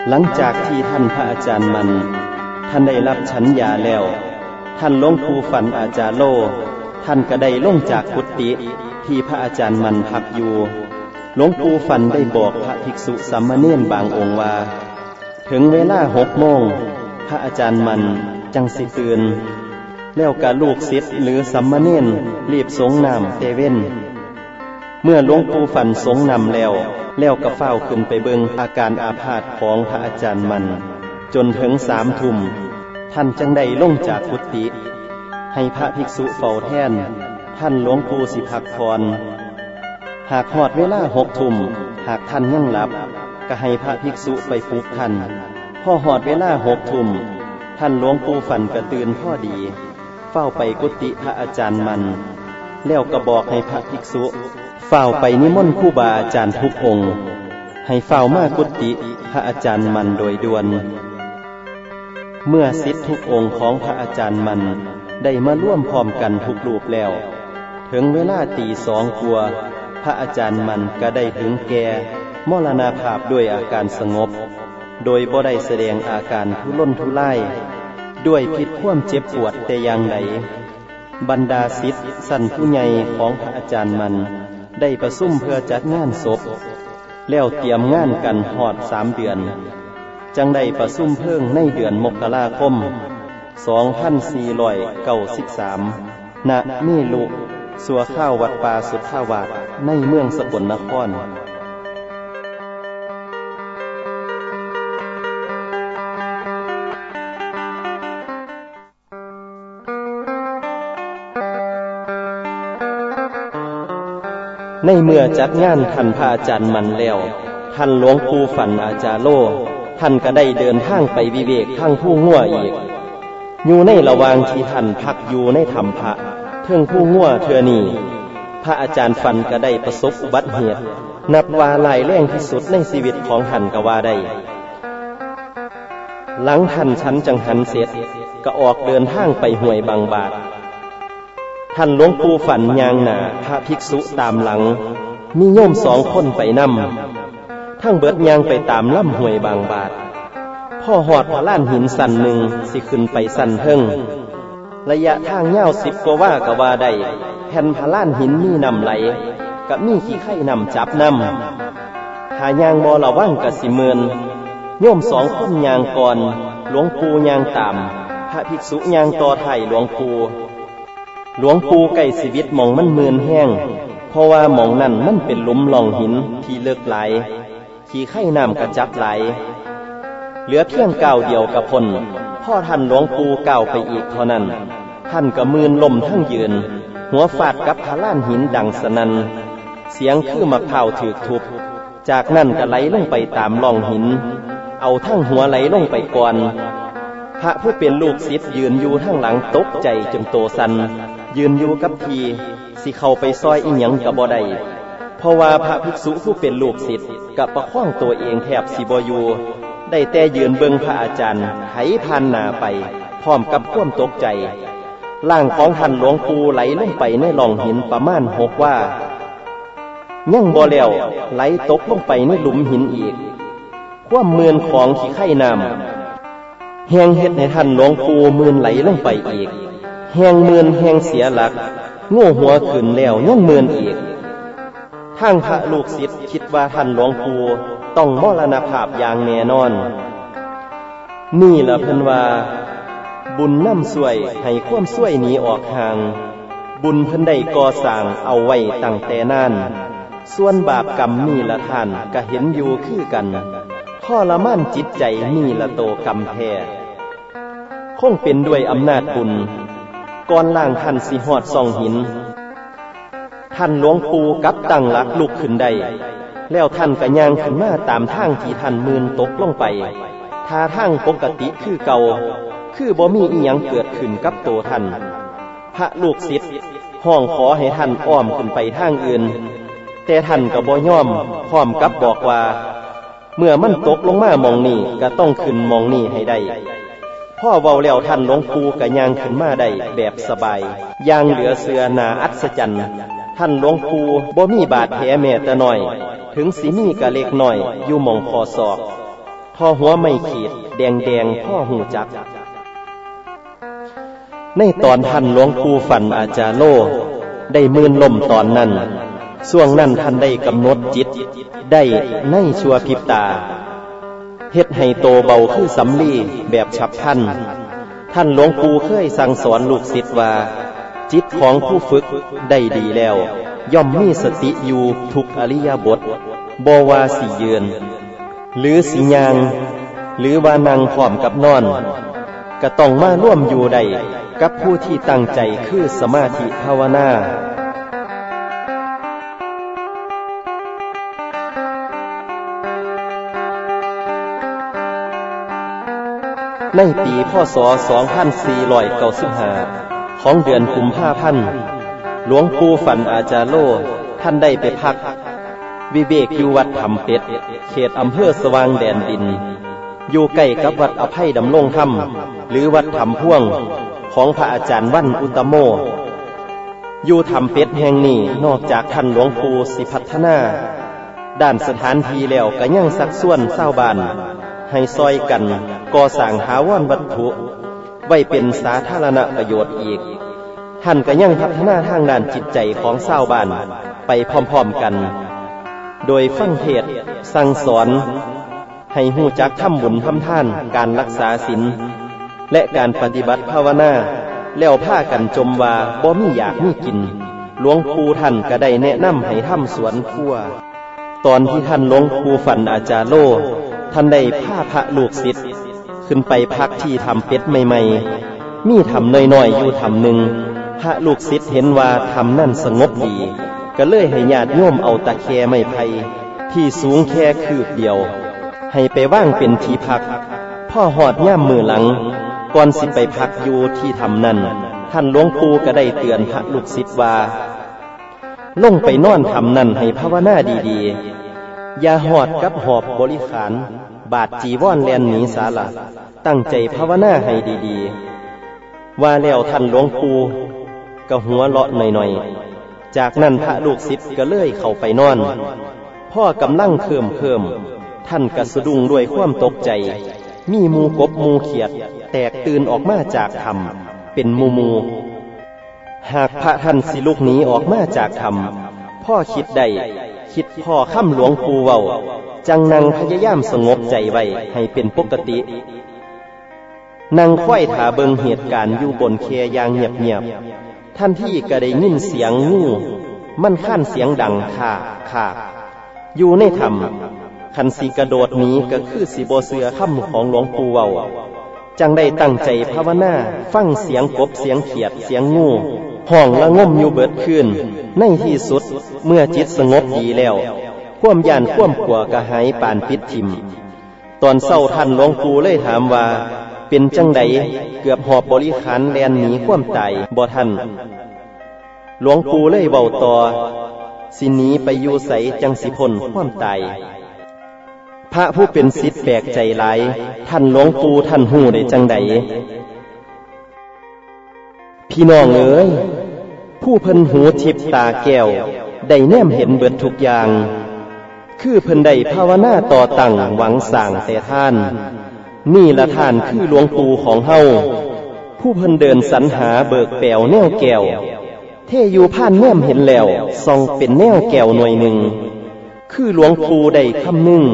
หลังจากที่ท่านพระอาจารย์มัน ท่านได้รับฉันยาแล้ว ท่านลงภูฝันอาจารโล ท่านก็ได้ลงจากกุฏิ ที่พระอาจารย์มันพักอยู่ หลวงปู่ฟันได้บอกพระภิกษุสัมมาเนนบางองค์ว่า ถึงเวลาหกโมง พระอาจารย์มันจังสิตื่นแล้วกะลูกศิษย์หรือสัมมาเนนรีบสงนำเตเว่น เมื่อหลวงปู่ฟันสงนำแล้ว แล้วก็เฝ้าขึ้นไปเบิงอาการอาพาธของพระอาจารย์มัน จนถึงสามทุ่มท่านจังได้ลงจากกุฏิให้พระภิกษุเฝ้าแท่น ท่านหลวงปู่สิพักพร หากหอดเวลาหกทุ่มหากท่านยังหลับ ก็ให้พระภิกษุไปปลุกท่านพอหอดเวลาหกทุ่มท่านหลวงปู่ฝันกระตือนพ่อดี เฝ้าไปกุฏิพระอาจารย์มัน แล้วก็บอกให้พระภิกษุ เฝ้าไปนิมนต์คู่บาอาจารย์ทุกองค์ ให้เฝ้ามากุฏิพระอาจารย์มันโดยด่วน เมื่อสิทธิทุกองค์ของพระอาจารย์มันได้มาร่วมพร้อมกันทุกรูปแล้ว ถึงเวลาตีสองกัวพระอาจารย์มันก็ได้ถึงแก่มรณาภาพด้วยอาการสงบ โดยบ่ได้แสดงอาการทุรนทุรายด้วยพิษพ่วมเจ็บปวดแต่อย่างใดบรรดาศิษย์สันผู้ใหญ่ของพระอาจารย์มัน ได้ประสุ่มเพื่อจัดงานศพ แล้วเตรียมงานกันหอดสามเดือน จังได้ประสุ่มเพิ่งในเดือนมกราคม 2493ณนี่ลุ สัวข้าววัดป่าสุทธาวาสในเมืองสกลนครในเมื่อจัดงานท่านพระอาจารย์มันแล้ว ท่านหลวงปู่ฝันอาจารโล ท่านก็ได้เดินทางไปวิเวกทางผู้ง่วอีก อยู่ในระหว่างที่ท่านพักอยู่ในธรรมพระ เทิงผู้ง่วเธอนีพระอาจารย์ฟันก็ได้ประสบอุบัติเหตุ นับว่าลายแรงที่สุดในชีวิตของหันก็ว่าได้ หลังท่านชั้นจังหันเสร็จก็ออกเดินทางไปห่วยบางบาทท่านหลวงปู่ฝันยางหนาพระภิกษุตามหลัง มีโยมสองคนไปนำทั้งเบิดยางไปตามล่ำห่วยบางบาท พ่อหอดพระล้านหินสันหนึ่งสิขึ้นไปสันเทิง ระยะทางเงาสิบกว่าว่ากว่าได้แผ่นพลานหินมีนำไหลกับมีขี้ไข่นำจับนำหายางมอละว่างกสิเมือนโยมสองคนยางก่อนหลวงปู่ยางตามพระภิกษุยางต่อไทยหลวงปู่หลวงปู่ไก่ชีวิตมองมันเมือนแห้ง เพราะว่ามองนั่นมันเป็นลุมหลองหินที่เลิกไหล ขี้ไข่นำกระจับไหล เหลือเพียงเก่าเดียวกับพลพ่อท่านหลวงปู่เก่าไปอีกเท่านั้น ท่านก็มืนลมทั้งยืน หัวฟาดกับพาล้านหินดังสนันเสียงคือมะพร้าวถือทุบ จากนั้นก็ไหลลงไปตามล่องหิน เอาทั้งหัวไหลลงไปก่อน พระผู้เป็นลูกศิษย์ยืนอยู่ทั้งหลังตกใจจนโตสัน ยืนอยู่กับทีสิเข้าไปซอยอีหยังกับบ่ได้เพราะว่าพระภิกษุผู้เป็นลูกศิษย์กับประคองตัวเองแทบสิบอยู่ ได้แต่ยืนเบิงพระอาจารย์ไหพันนาไป พร้อมกับข่วมตกใจร่างของท่านหลวงปู่ไหลลงไปในหล่องหินประมาณหกว่ายังบ่แล้วไหลตกลงไปในหลุมหินอีก ความเมือนของขี้ไข่น้ำแหงเห็ดในท่านหลวงปู่มือนไหลลงไปอีกแหงเมือนแหงเสียหลัก โง่หัวขึ้นแล้วยังเมือนอีกทางพระลูกศิษย์คิดว่าท่านหลวงปู่ ต้องมรณภาพอย่างแน่นอน นี่ละเพิ่นว่า บุญน้ำสวยให้ความสวยหนีออกห่าง บุญเพิ่นได้ก่อสร้างเอาไว้ตั้งแต่นานส่วนบาปกรรมนี่ละท่านก็เห็นอยู่คือกันพ่อละม่านจิตใจนี่ละโตกรรมแท้คงเป็นด้วยอำนาจบุญก่อนล่างท่านสิหอดซองหิน ท่านหลวงปู่กับตั้งหลักลุกขึ้นได้ แล้วท่านก็ย่างขึ้นมาตามทางที่ท่านมืนตกลงไปท่าทางปกติคือเก่า คือบ่มีอีหยังเกิดขึ้นกับตัวท่าน พระลูกศิษย์ห้องขอให้ท่านอ้อมขึ้นไปทางอื่น แต่ท่านก็บ่ย่อมพร้อมกับบอกว่า เมื่อมันตกลงมามองนี่ก็ต้องขึ้นมองนี่ให้ได้พ่อเว้าแล้วท่านหลวงปู่ก็ย่างขึ้นมาได้แบบสบายย่างเหลือเสือนาอัศจรรย์ ท่านหลวงปู่บ่มีบาดแผลแม่แต่น้อย ถึงสีมีกะเล็กน้อย อยู่มองคอศอก พอหัวไม่ขีด แดงแดงพ่อหูจัก ในตอนท่านหลวงปู่ฝันอาจารโล ได้มื่นลมตอนนั้นช่วงนั้นท่านได้กำหนดจิต ได้ในชัวพิบตาเฮ็ดให้โตเบาคือสำลีแบบฉับพันท่านหลวงปู่เคยสั่งสอนลูกศิษย์ว่า จิตของผู้ฝึกได้ดีแล้ว ย่อมมีสติอยู่ทุกอริยบทบวาสีเยือน หรือสียาง หรือวานังพร้อมกับนอน ก็ต้องมาร่วมอยู่ใดกับผู้ที่ตั้งใจคือสมาธิภาวนาในปีพศ 2495 ของเดือนกุมภาพันธ์หลวงปู่ฝันอาจารโล ท่านได้ไปพัก วิเวกอยู่วัดธรรมเป็ด เขตอำเภอสว่างแดนดิน อยู่ใกล้กับวัดอภัยดำรงธรรม หรือวัดธรรมพ่วงของพระอาจารย์วันอุตโม อยู่ธรรมเป็ดแห่งนี้นอกจากท่านหลวงปู่สิพัฒนา ด้านสถานที่แล้วก็ยังสักส่วนเศร้าบานให้ซอยกันก่อสร้างหาวอนวัตถุ ไว้เป็นสาธารณประโยชน์อีก ท่านก็ยังพัฒนาทางด้านจิตใจของชาวบ้านไปพร้อมๆกัน โดยฟังเทศสั่งสอน ให้หูจักทำบุญทำท่านการรักษาศีลและการปฏิบัติภาวนาแล้วผ้ากันจมว่าบ่มีอยากมีกิน หลวงปู่ท่านก็ได้แนะนำให้ทำสวนขั้วตอนที่ท่านหลวงปู่ฝันอาจารโล ท่านได้ผ้าพระลูกศิษย์ ขึ้นไปพักที่ทำเป็ดใหม่ ๆ มีทำน้อยๆอยู่ทำหนึ่งพระลูกศิษย์เห็นว่าทำนั่นสงบดี ก็เลยให้ญาติโยมเอาตะแคไม้ไผ่ที่สูงแค่คืบเดียว ให้ไปว่างเป็นที่พัก พ่อหอดย่ามมือหลัง ก่อนสิไปพักอยู่ที่ทำนั่น ท่านหลวงปู่ก็ได้เตือนพระลูกศิษย์ว่า ลงไปนอนทำนั่นให้ภาวนาดีๆ อย่าหอดกับหอบบริขาร บาดจีว่อนแลนหนีสาละตั้งใจภาวนาให้ดีๆ ว่าแล้วท่านหลวงปู่ก็หัวเลาะหน่อยๆ จากนั้นพระลูกศิษย์ก็เลื่อยเข้าไปนอน พ่อกำลังเคิมเคิมท่านกระสะดุ้งด้วยความตกใจ มีมูกบมูเขียด แตกตื่นออกมาจากธรรม เป็นมูมู หากพระท่านสิลุกหนีออกมาจากธรรมพ่อคิดได้ คิดพ่อค่ำหลวงปู่เว้า จังนางพยายามสงบใจไว้ให้เป็นปกตินางค่อยถาเบิงเหตุการณ์อยู่บนเคยางเงียบๆท่านที่ก็ได้ยินเสียงงูมันขั้นเสียงดังค่าค่าอยู่ในธรรมคันสีกระโดดนี้ก็คือสีโบเสือค่ำของหลวงปู่เวาจังได้ตั้งใจภาวนา ฟังเสียงกบเสียงเขียดเสียงงู ห้องละง่มอยู่เบิดขึ้นในที่สุดเมื่อจิตสงบดีแล้วข่วมยานข่วมขัวกระหายปานปิดทิม ตอนเศร้าท่านหลวงปู่เลยถามว่า เป็นจังไดเกือบหอบบริขารแลนหนีข่วมตายบ่ท่านหลวงปู่เลยเบาต่อสินี้ไปอยู่ใสจังสิพลข่วมตายพระผู้เป็นศิษย์แปลกใจหลายท่านหลวงปู่ท่านหูได้จังได พี่น้องเอ๋ยผู้เพิ่นหูทิพตาแก้วได้แนมเห็นเบิดทุกอย่าง คือเพิ่นได้ภาวนาต่อตั้งหวังสั่งแต่ท่าน นี่ละท่านคือหลวงปู่ของเฮาผู้เพิ่นเดินสรรหาเบิกแปวแนวแก้วเทอยู่ผ่านแนมเห็นแล้วซองเป็นแนวแก้วหน่วยหนึ่ง คือหลวงปู่ได้คำหนึ่ง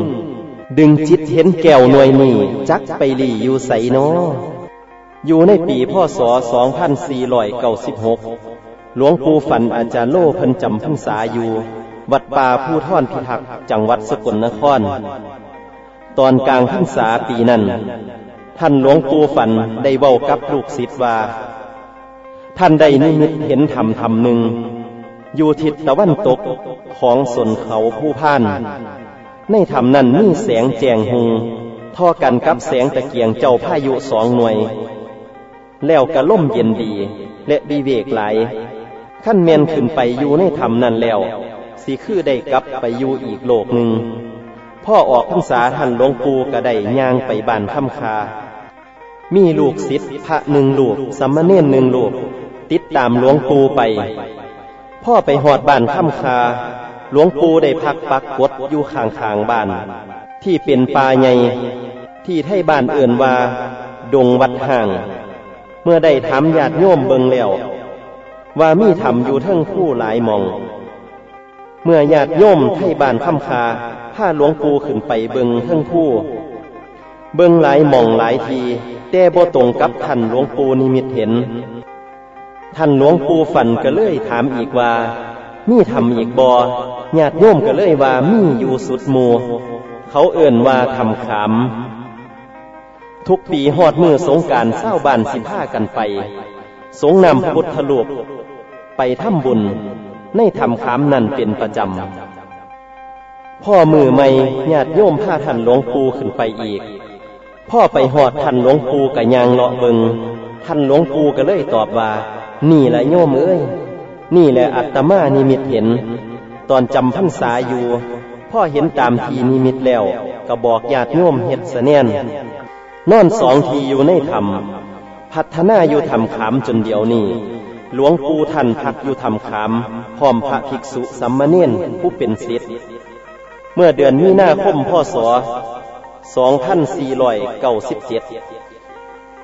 ดึงจิตเห็นแก้วหน่วยนี้จักไปลีอยู่ใสนอ อยู่ในปีพศ2496 หลวงปู่ฝันอาจารย์โลพิ่นจำพรรษาอยู่ วัดป่าผู้ท่อนพิทักษ์จังหวัดสกลนคร ตอนกลางพรรษาปีนั้น ท่านหลวงปู่ฝันได้เว้ากับลูกศิษย์ว่า ท่านได้นิมิตเห็นธรรมธรรมหนึ่ง อยู่ทิศตะวันตกของสนเขาผู้พ่าน ในธรรมนั้นมีแสงแจงหงท่อกันกับแสงตะเกียงเจ้าพายุสองหน่วย แล้วกระล่มเย็นดี และดีเวกไหลขั้นเมียนขึ้นไปอยู่ในธรรมนั้นแล้วสิคือได้กลับไปอยู่อีกโลกหนึ่งพ่อออกพรรษาท่านหลวงปู่ก็ได้ย่างไปบ้านถ้ำคา มีลูกศิษย์พระหนึ่งลูกสัมมาเนนหนึ่งลูก ติดตามหลวงปู่ไป พ่อไปหอดบ้านถ้ำคา หลวงปู่ได้พักปักกดอยู่ข้างขางบ้าน ที่เป็นป่าใหญ่ที่ไทยบ้านเอื่นว่า ดงวัดห่าง เมื่อได้ถามญาติโยมเบิงแล้ว ว่ามีธรรมอยู่ทั้งผู้หลายมอง เมื่อญาติโยมไทยบานคำคาผ้าหลวงปู่ขึ้นไปเบิงทั้งผู้ เบิงหลายมองหลายที แต่บ่ตรงกับท่านหลวงปู่นิมิตเห็น ท่านหลวงปู่ฝันก็เลยถามอีกว่า มีทำอีกบอญาติโยมก็เลยว่ามีอยู่สุดมูเขาเอื่นว่าทำขาม ทุกปีหอดมือสงการเศร้าบานสิบ้ากันไป สงนำพุทธลูกไปทำบุญในธรรมนั่นเป็นประจำ พ่อมือไม่ญาติโยมพาท่านหลวงปู่ขึ้นไปอีก พ่อไปหอดท่านหลวงปู่กับยางเลาะเบิงท่านหลวงปู่ก็เลยตอบว่า นี่แหละโยมเอ้ย นี่แหละอัตมานิมิตเห็น ตอนจำพรรษาอยู่ พ่อเห็นตามทีนิมิตแล้วก็บอกญาติโยมเฮ็ดเสนียน นอนสองทีอยู่ในธรรมพัฒนาอยู่ธรรมขามจนเดียวนี้ หลวงปู่ท่านพักอยู่ทำขาม พร้อมพระภิกษุสัมมาเนนผู้เป็นศิษย์เมื่อเดือนมีนาคมพศ2497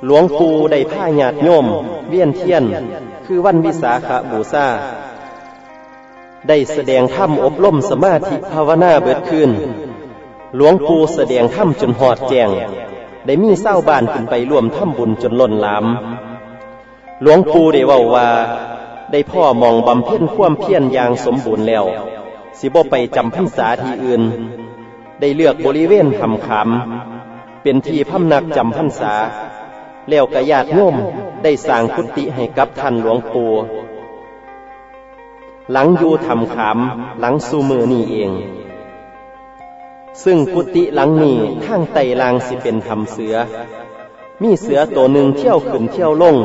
หลวงปู่ได้ผ้าหยาดโยม เวียนเทียน คือวันวิสาขบูชาได้แสดงถ้ำอบรมสมาธิภาวนาเบิดคืนหลวงปู่แสดงถ้ำจนหอดแจง ได้มีเศร้าบ้านขึ้นไปร่วมถ้ำบุญจนล้นหลาม หลวงปู่ได้ว่าว่า ได้พ่อมองบำเพ็ญความเพียรอย่างสมบูรณ์แล้ว สิบ่ไปจำพรรษาที่อื่น ได้เลือกบริเวณทำขามเป็นที่พำนักจำพรรษา แล้วกระยาดโยมได้สร้างกุฏิให้กับท่านหลวงปู่หลังอยู่ทำขามหลังสูมือนี่เอง ซึ่งกุฏิหลังนี้ทางไตลางสิเป็นทำเสือ มีเสือตัวหนึ่งเที่ยวขึ้นเที่ยวลง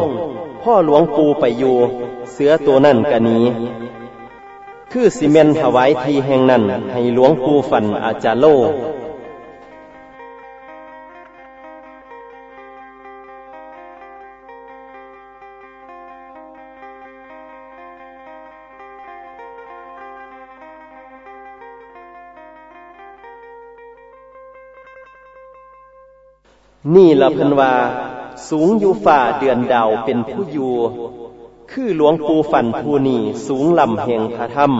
พ่อหลวงปูไปอยู่ เสือตัวนั่นกะนี้คือสิเมนถวายทีแห่งนั้นให้หลวงปูฝันอาจารโล นี่ละเพิ่นว่าสูงอยู่ฝ่าเดือนดาวเป็นผู้อยู่คือหลวงปู่ฝันผู้นี้สูงลำแห่งพระธรรม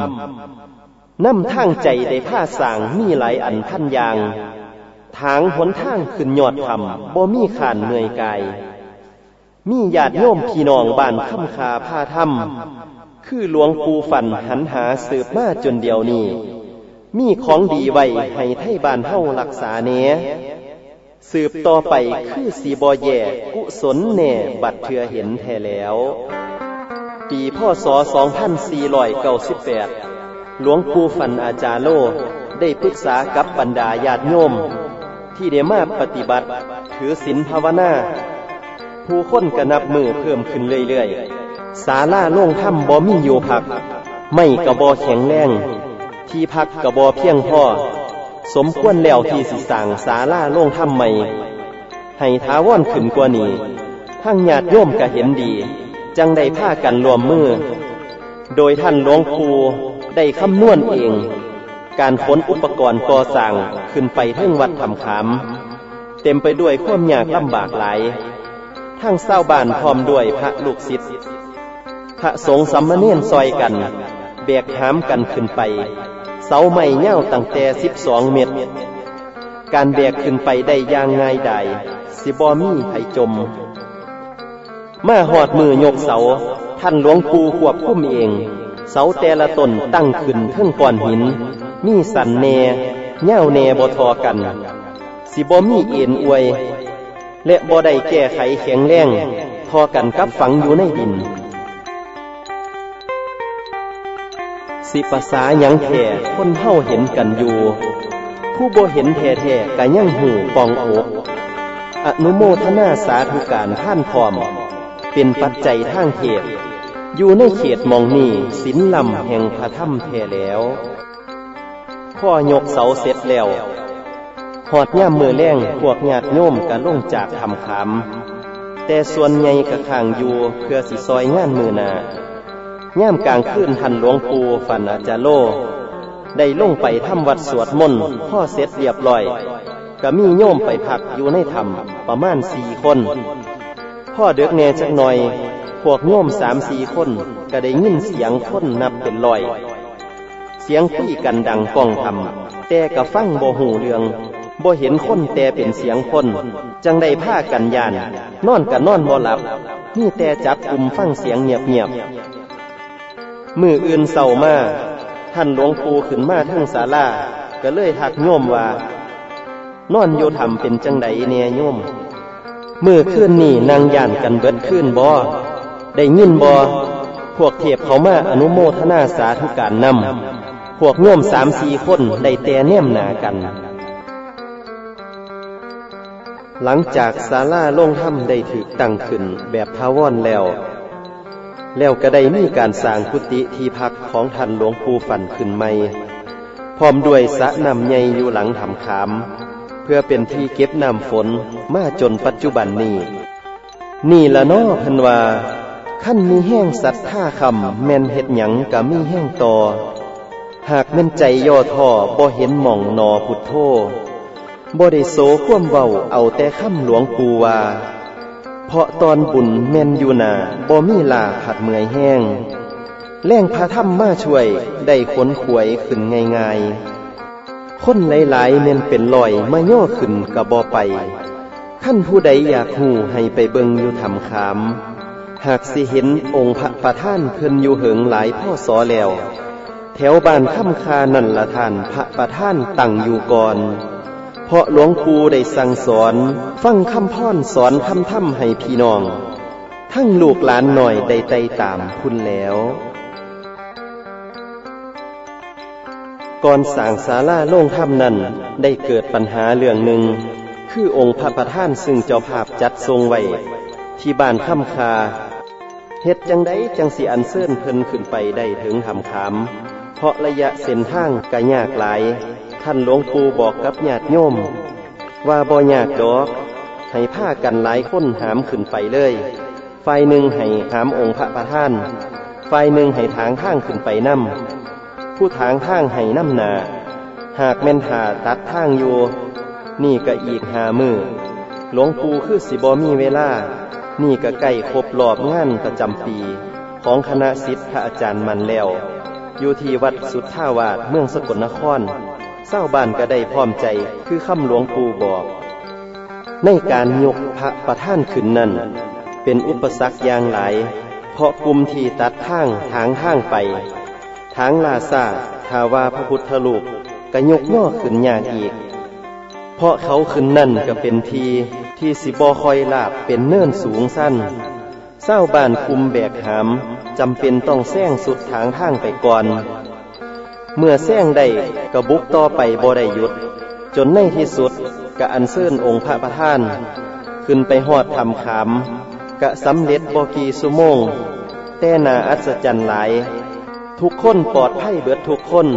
น้ำทางใจได้ผ้าสางมีหลายอันพันยาง ทางหนทางขึ้นยอดธรรมบ่มีขานเหนื่อยกาย มีญาติโยมพี่น้องบ้านคำคาผ้าธรรม คือหลวงปู่ฝันหันหาสืบมาจนเดียวนี้ มีของดีไว้ให้ไทยบ้านเฮารักษาเนี้ย สืบต่อไปคือสีบอแย่กุศลแน่บัดเทือเห็นแท้แล้ว ปีพ่อศ2498 หลวงปู่ฟันอาจารโล ได้ปรึกษากับบรรดาญาติโยม ที่เดมาปฏิบัติ ถือศีลภาวนาผู้คนกระนับมือเพิ่มขึ้นเรื่อยๆ สาล่าโล่งถ้ำบ่มีอยู่พัก ไม่กระบอแข็งแรง ที่พักกระบอเพียงพ่อ สมควรแล้วที่สิสั่งสาลาโล่งถ้ำใหม่ให้ท้าว่อนขึ้นกว่านี้ทั้งญาติโยมก็เห็นดี จังได้ผ้ากันรวมมือ โดยท่านหลวงปู่ได้คำนวณเอง การขนอุปกรณ์ก่อสร้างขึ้นไปทั้งวัดทำขาม เต็มไปด้วยความยากลำบากหลายทั้งเศร้าบานพร้อมด้วยพระลูกศิษย์พระสงฆ์สัมมาเนียนซอยกัน แบกหามกันขึ้นไป เสาไม้เง่าตั้งแต่สิบสองเมตร การแบกขึ้นไปได้อย่างง่ายดายสิบอมีไผจม มาหอดมือยกเสา ท่านหลวงปู่ขวบคุมเอง เสาแต่ละตนตั้งขึ้นเทิงก้อนหิน มีสันแนเง่าแนบ่ทอกัน สิบ่มีเอ็นอวย และบ่ได้แก้ไขแข็งแรง ทอกันกับฝังอยู่ในดิน สิภาษาหยังแท่คนเฮาเห็นกันอยู่ ผู้บ่เห็นแท้ๆก็ยังหูปองอกอนุโมทนาสาธุการท่านพร้อม เป็นปัจจัยทางเทศอยู่ในเขตมองนี่สินลำแห่งพระถ้ำแท้แล้วพ่อยกเสาเสร็จแล้วหอดย่ามมือแรงพวกญาติโยมกะลงจากทำขามแต่ส่วนใหญ่กะข้างอยู่เพื่อสิซอยงานมือนา ย่ามกลางคืนทันหลวงปู่ฝันอาจารโล ได้ลงไปทำวัดสวดมนต์พ่อเสร็จเรียบร้อยก็มีโยมไปพักอยู่ในธรรมประมาณสี่คน พ่อเด็กแน่จักหน่อย พวกโยมสามสี่คนก็ได้ยินเสียงคนนับเป็นลอย เสียงคุยกันดังก้องทำแต่กะฟังบ่หูเรื่องบ่เห็นคนแต่เป็นเสียงคน จังได้ผ้ากันยาน นอนกันนอนบ่หลับนี่แต่จับกลุ่มฟังเสียงเงียบๆ มืออื่นเศร้ามาท่านหลวงปู่ขึ้นมาทั้งศาลาก็เลยทักโยมว่านอนโยธรรมเป็นจังไดเนี่ยโยมมือขึ้นนี่นางย่านกันเบิดขึ้นบ่ได้ยินบ่พวกเทพเขามาอนุโมทนาสาธุการนำพวกโยมสามสี่คนได้แต่แนมหนากัน หลังจากศาลาโล่งถ้ำได้ถูกตั้งขึ้นแบบทาวอนแล้ว แล้วก็ได้มีการสร้างกุฏิที่พักของท่านหลวงปู่ฝันขึ้นใหม่พร้อมด้วยสระน้ำใหญ่อยู่หลังทำขาม เพื่อเป็นที่เก็บน้ำฝนมาจนปัจจุบันนี้ นี่ละน้อพันว่าขั้นมีแห้งสัตว์ท่าคำแม่นเห็ดหยังกะมีแห้งต่อ หากแม่นใจย่อท่อบ่เห็นหม่องนอพุทโธบ่ได้โสควมเว้าเอาแต่คำหลวงปูว่า เพราะตอนบุญแม่นอยู่นาบ่มีลาผัดเมื่อยแห้ง แรงพาถ้ำมาช่วย ได้ขนขวยขึ้นง่ายๆ คนหลายๆแม่นเป็นลอยมาย่อขึ้นกระบ่ไป ขั้นผู้ใดอยากหูให้ไปเบิงอยู่ทำขาม หากสิเห็นองค์พระประท่านเพิ่นอยู่เหิงหลายพ่อสอแล้ว แถวบ้านค่ำคานั่นละท่านพระประท่านตั้งอยู่ก่อน เพราะหลวงปู่ได้สั่งสอน ฟังคำพ่อนสอนคำถ้ำให้พี่น้อง ทั้งลูกหลานหน่อยได้ไตตามคุณแล้ว ก่อนสั่งศาลาโล่งถ้ำนั้นได้เกิดปัญหาเรื่องหนึ่ง คือองค์พระประธานซึ่งเจ้าภาพจัดทรงไว้ ที่บ้านค่ำคาเฮ็ดจังได้จังสิอันเซิ่นเพิ่นขึ้นไปได้ถึงทำขามเพราะระยะเส้นทางก็ยากหลาย ท่านหลวงปู่บอกกับญาติโยม ว่าบ่ยากดอกให้ผ้ากันหลายคนหามขึ้นไปเลยฝ่ายหนึ่งให้หามองค์พระประธานฝ่ายหนึ่งให้ทางทางขึ้นไปนำผู้ทางทางให้น้ำนา หากแม่นหาตัดทางอยู่ นี่ก็อีกหามือหลวงปู่คือสิบอมีเวลา นี่ก็ใกล้ครบรอบงานประจำปี ของคณะศิษย์พระอาจารย์มันแล้ว อยู่ที่วัดสุทธาวาสเมืองสกลนคร เศร้าบ้านก็ได้พร้อมใจคือคำหลวงปู่บอก ในการยกพระประท่านขึ้นนั้น เป็นอุปสรรคอย่างหลาย เพราะกลุ่มที่ตัดทางทางทางไป ทางลาซาทาว่าพระพุทธรูปก็ยกย่อขึ้นยากอีก เพราะเขาขึ้นนั่นก็เป็นทีที่สิบอคอยลาบเป็นเนิ่นสูงสั้นเศร้าบ้านคุมแบกหามจำเป็นต้องแซงสุดทางทางไปก่อน เมื่อแซงได้กระบุกต่อไปบ่ได้หยุด จนในที่สุดกะอันเซินองค์พระประธาน ขึ้นไปหอดทำขามกะสำเร็จบกีสุโมง แต่นาอัศจรรย์หลาย ทุกคนปลอดภัยเบิดทุกคน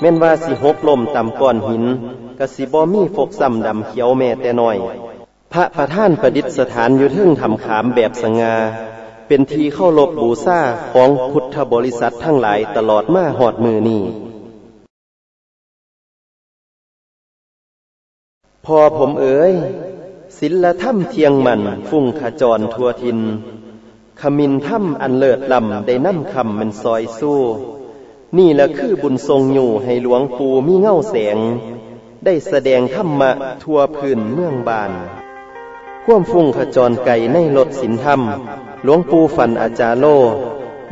แม่นว่าสิหกลมต่ำก้อนหินกะสิบอมีฟกซ้ำดำเขียวแม่แต่น้อย พระประธานประดิษฐานอยู่ทึ่งทำขามแบบสงาเป็นทีเข้ารบบูซาของพุทธบริษัททั้งหลายตลอดมาหอดมือนี้ พอผมเอ๋ยศิลธรรมเทียงมันฟุ้งขจรทั่วทิน ขมินถ้ำอันเลิศลำได้นั่คำมันซอยสู้ นี่และคือบุญทรงอยู่ให้หลวงปู่มีเง่าแสง ได้แสดงธรรมะทั่วพื้นเมืองบานข่วมฟุ้งขจรไก่ในรถสินธรรม หลวงปู่ฝันอาจารโล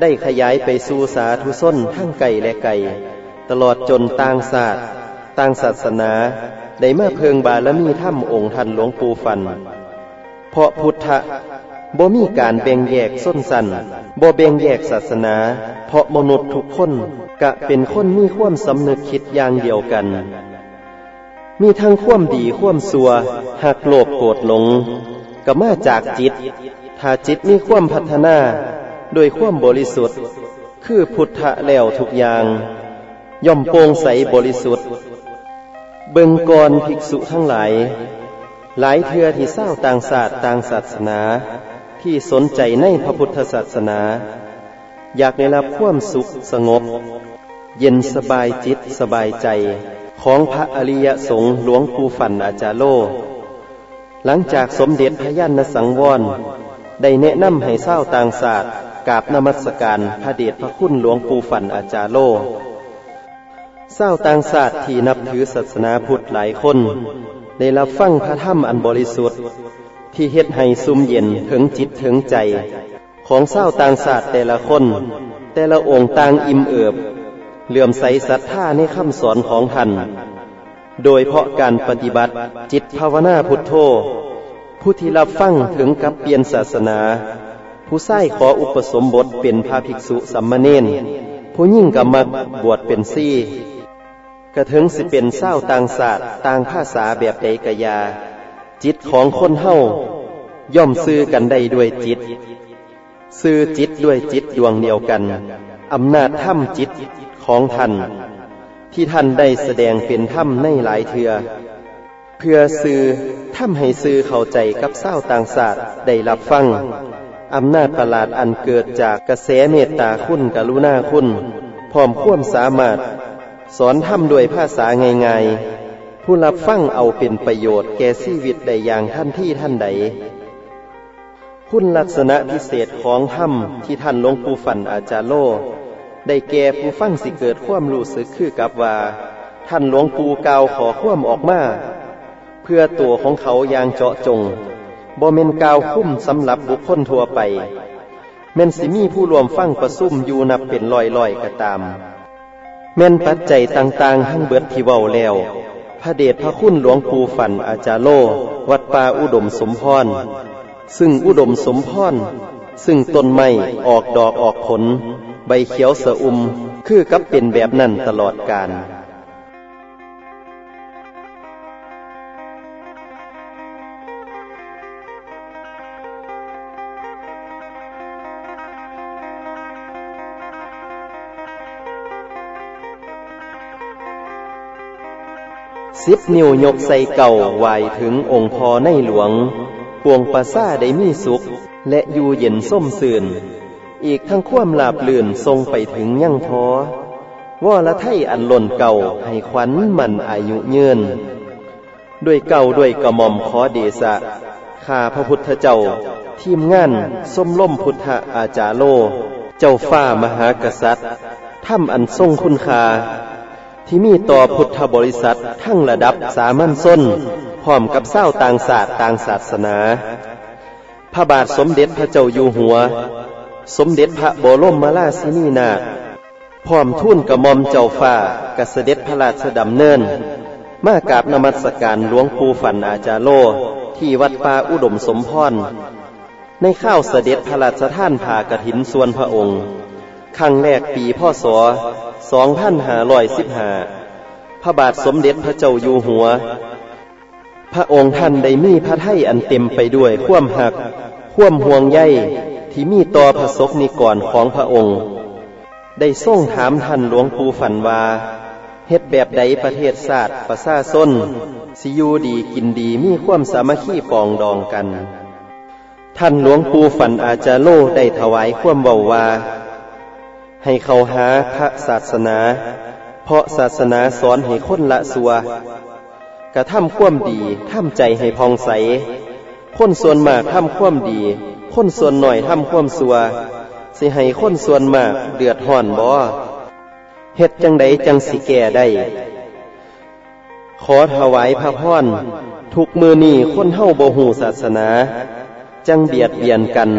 ได้ขยายไปสู่สาธุส้นทั้งไก่และไก่ ตลอดจนต่างศาสตร์ต่างศาสนา ได้มาเพิงบารมีถ้ำองค์ท่านหลวงปู่ฟัน เพราะพุทธะบ่มีการแบ่งแยกส้นสันบ่แบ่งแยกศาสนา เพราะมนุษย์ทุกคนกะเป็นคนมีความสำนึกคิดอย่างเดียวกัน มีทั้งความดีความสัวหักโลภโกรธหลงก็มาจากจิต ถ้าจิตมีความพัฒนาโดยความบริสุทธิ์ คือพุทธะแล้วทุกอย่าง ย่อมโปร่งใสบริสุทธิ์ เบิงกรภิกษุทั้งหลาย หลายเทือที่เศร้าต่างศาสตร์ต่างศาสนา ที่สนใจในพระพุทธศาสนา อยากได้รับความสุขสงบ เย็นสบายจิตสบายใจ ของพระอริยสงฆ์หลวงปู่ฝันอาจารโล หลังจากสมเด็จพระยานสังวร ได้แนะนำให้เศร้าต่างศาสตร์กราบนมัสการพระเดชพระคุณหลวงปู่ฝันอาจารโล เศร้าต่างศาสตร์ที่นับถือศาสนาพุทธหลายคน ได้รับฟังพระธรรมอันบริสุทธิ์ ที่เฮ็ดให้ซุ่มเย็นถึงจิตถึงใจ ของเศร้าต่างศาสตร์แต่ละคน แต่ละองค์ต่างอิ่มเอิบเหลื่อมใสศรัทธาในคำสอนของท่านโดยเพราะการปฏิบัติจิตภาวนาพุทโธ ผู้ที่รับฟังถึงกับเปลี่ยนศาสนา ผู้ใส่ขออุปสมบทเป็นพระภิกษุสัมมาเนนผู้ยิ่งกำมักบวชเป็นซี่ กระถึงสิเป็นเศร้าต่างศาสตร์ต่างภาษาแบบใดกะยา จิตของคนเฮาย่อมซื้อกันได้ด้วยจิต ซื้อจิตด้วยจิตดวงเดียวกันอำนาจถ้ำจิตของท่านที่ท่านได้แสดงเป็นถ้ำในหลายเทือ เพื่อซื้อถ้ำให้ซื้อเข้าใจกับเศร้าต่างศาสตร์ได้รับฟังอำนาจประหลาดอันเกิดจากกระแสเมตตาคุณกรุณาคุณพร้อมควมสามารถ สอนทำด้วยภาษาง่ายๆ ผู้รับฟังเอาเป็นประโยชน์แก่ชีวิตได้อย่างท่านที่ท่านใด คุณลักษณะพิเศษของธรรมที่ท่านหลวงปู่ฝันอาจารย์โล ได้แก่ผู้ฟังสิเกิดความรู้สึกคือกับว่า ท่านหลวงปู่กาวขอความออกมา เพื่อตัวของเขาอย่างเจาะจงบ่เมนกาวคุ้มสำหรับบุคคลทั่วไปเมนสิมีผู้รวมฟังประซุ่มอยู่นับเป็นลอยลอยก็ตาม แมนปัจจัยต่างๆทั้งเบิดที่เว้าแล้ว พระเดชพระคุณหลวงปู่ฝันอาจารโล วัดป่าอุดมสมพร ซึ่งอุดมสมพร ซึ่งต้นไม้ออกดอกออกผล ใบเขียวสะอุมคือกับเป็นแบบนั้นตลอดกาล สิบนิ้วยกใส่เก่าไหวถึงองค์พอในหลวง ปวงประซาได้มีสุข และอยู่เย็นส้มสื่น อีกทั้งความลาบลื่นทรงไปถึงยั่งพอว่าละไทยอันหล่นเก่าให้ขวัญมันอายุเยืนด้วยเก่าด้วยกระหม่อมขอเดชะข้าพระพุทธเจ้า ทีมงานส้มล่มพุทธอาจารโล เจ้าฟ้ามหากษัตริย์ถ้ำอันทรงคุณคา ที่มีต่อพุทธบริษัททั้งระดับสามัญชนพร้อมกับเศร้าต่างศาสตร์ต่างศาสนา พระบาทสมเด็จพระเจ้าอยู่หัว สมเด็จพระบรมมาราชินีนาถพร้อมทุ่นกระมอมเจ้าฟ้ากษเด็จพระราชดำเนิน มากราบนมัสการหลวงปู่ฝันอาจารโล ที่วัดป่าอุดมสมพรในข้าวเสด็จพระราชท่านผ่ากระถินส่วนพระองค์ ครั้งแรกปีพ่อศ2515 พระบาทสมเด็จพระเจ้าอยู่หัว พระองค์ท่านได้มีพระทัยอันเต็มไปด้วยข่วมหักข่วมห่วงใยที่มีต่อพระศกนิกรของพระองค์ ได้ส่งถามท่านหลวงปู่ฝันว่าเฮ็ดแบบใดประเทศศาสตร์ประซาส้นสิยูดีกินดีมีความสามัคคีปองดองกัน ท่านหลวงปู่ฝันอาจารโลได้ถวายข่วมเบาว่า ให้เขาหาพระศาสนา เพราะศาสนาสอนให้คนละสัวกระทำความดีทำใจให้พองใส คนส่วนมากทำความดี คนส่วนหน่อยทำความสัวสิให้คนส่วนมากเดือดห่อนบ่เฮ็ดจังใดจังสิแก่ได้ ขอถวายพระพรทุกมือนี่คนเฮาบ่หูศาสนา จังเบียดเบียนกัน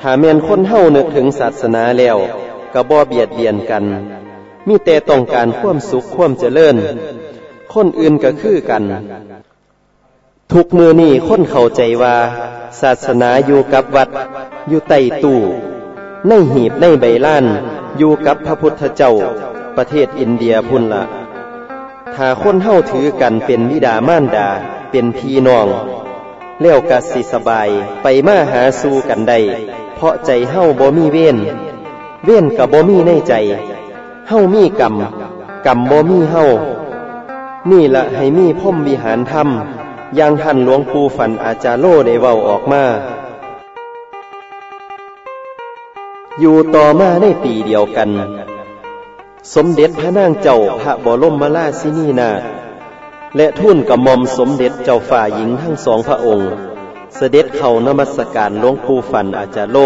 ถ้าแม่นคนเฮานึกถึงศาสนาแล้ว ก็บ่เบียดเบียนกัน มีแต่ต้องการความสุขความเจริญ คนอื่นก็คือกัน ทุกมือนี่คนเข้าใจว่า ศาสนาอยู่กับวัด อยู่ใต้ตู้ในหีบในใบล้าน อยู่กับพระพุทธเจ้า ประเทศอินเดียพุ่นละถ้าคนเฮาถือกันเป็นวิดามานดา เป็นพี่น้องแล้วกะสิสบายไปมาหาสู่กันได้เพราะใจเฮาบ่มีเว้น เว้นกับบ่มีในใจ เฮามีกรรม กรรมบ่มีเฮานี่ละให้มีพ่มวิหารธรรมอย่างท่านหลวงปู่ฝันอาจารย์โลได้เว้าออกมา อยู่ต่อมาในปีเดียวกัน สมเด็จพระนางเจ้าพระบรมราชินีนาถและทุ่นกับมอมสมเด็จเจ้าฝ่าหญิงทั้งสองพระองค์ เสด็จเข้านมัสการหลวงปู่ฝันอาจารย์โล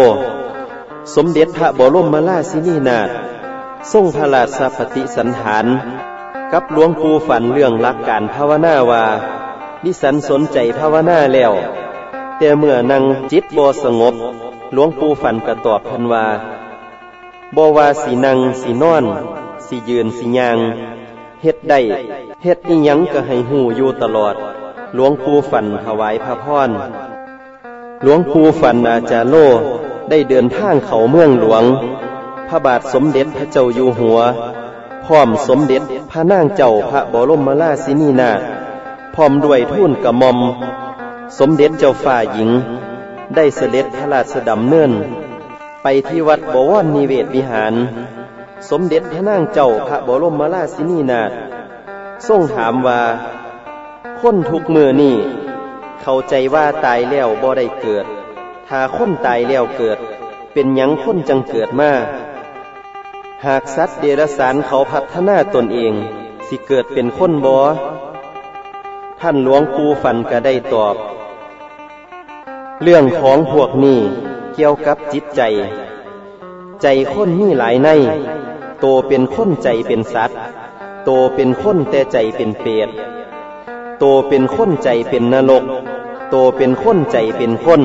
สมเด็จพระบรมราชินีนาถทรงพระราชปฏิสันฐานกับหลวงปู่ฝันเรื่องหลักการภาวนาว่าดิสันสนใจภาวนาแล้ว แต่เมื่อนั่งจิตบสงบ หลวงปู่ฝันกระตอบพันว่าบว่าสีนังสีนอนสียืนสียางเฮ็ดได้เฮ็ดอีหยังก็ให้หูอยู่ตลอด หลวงปู่ฝันถวายพระพรหลวงปู่ฝันอาจารย์โล ได้เดินทางเขาเมืองหลวง พระบาทสมเด็จพระเจ้าอยู่หัว พร้อมสมเด็จพระนางเจ้าพระบรมราชินีนาถพร้อมด้วยทูนกระมอม สมเด็จเจ้าฝ่าหญิง ได้เสด็จพระราชดำเนิน ไปที่วัดบวรนิเวศวิหาร สมเด็จพระนางเจ้าพระบรมราชินีนาถทรงถามว่า คนทุกมือนี่ เข้าใจว่าตายแล้วบ่ได้เกิด ถ้าคนตายแล้วเกิด เป็นยังคนจังเกิดมาหากสัตว์เดรัจฉานเขาพัฒนาตนเอง สิเกิดเป็นคนบอท่านหลวงปู่ฟันก็ได้ตอบ เรื่องของพวกนี้เกี่ยวกับจิตใจ ใจคนมีหลายใน โตเป็นคนใจเป็นสัตว์ โตเป็นคนแต่ใจเป็นเปรตโตเป็นคนใจเป็นนรก โตเป็นคนใจเป็นคน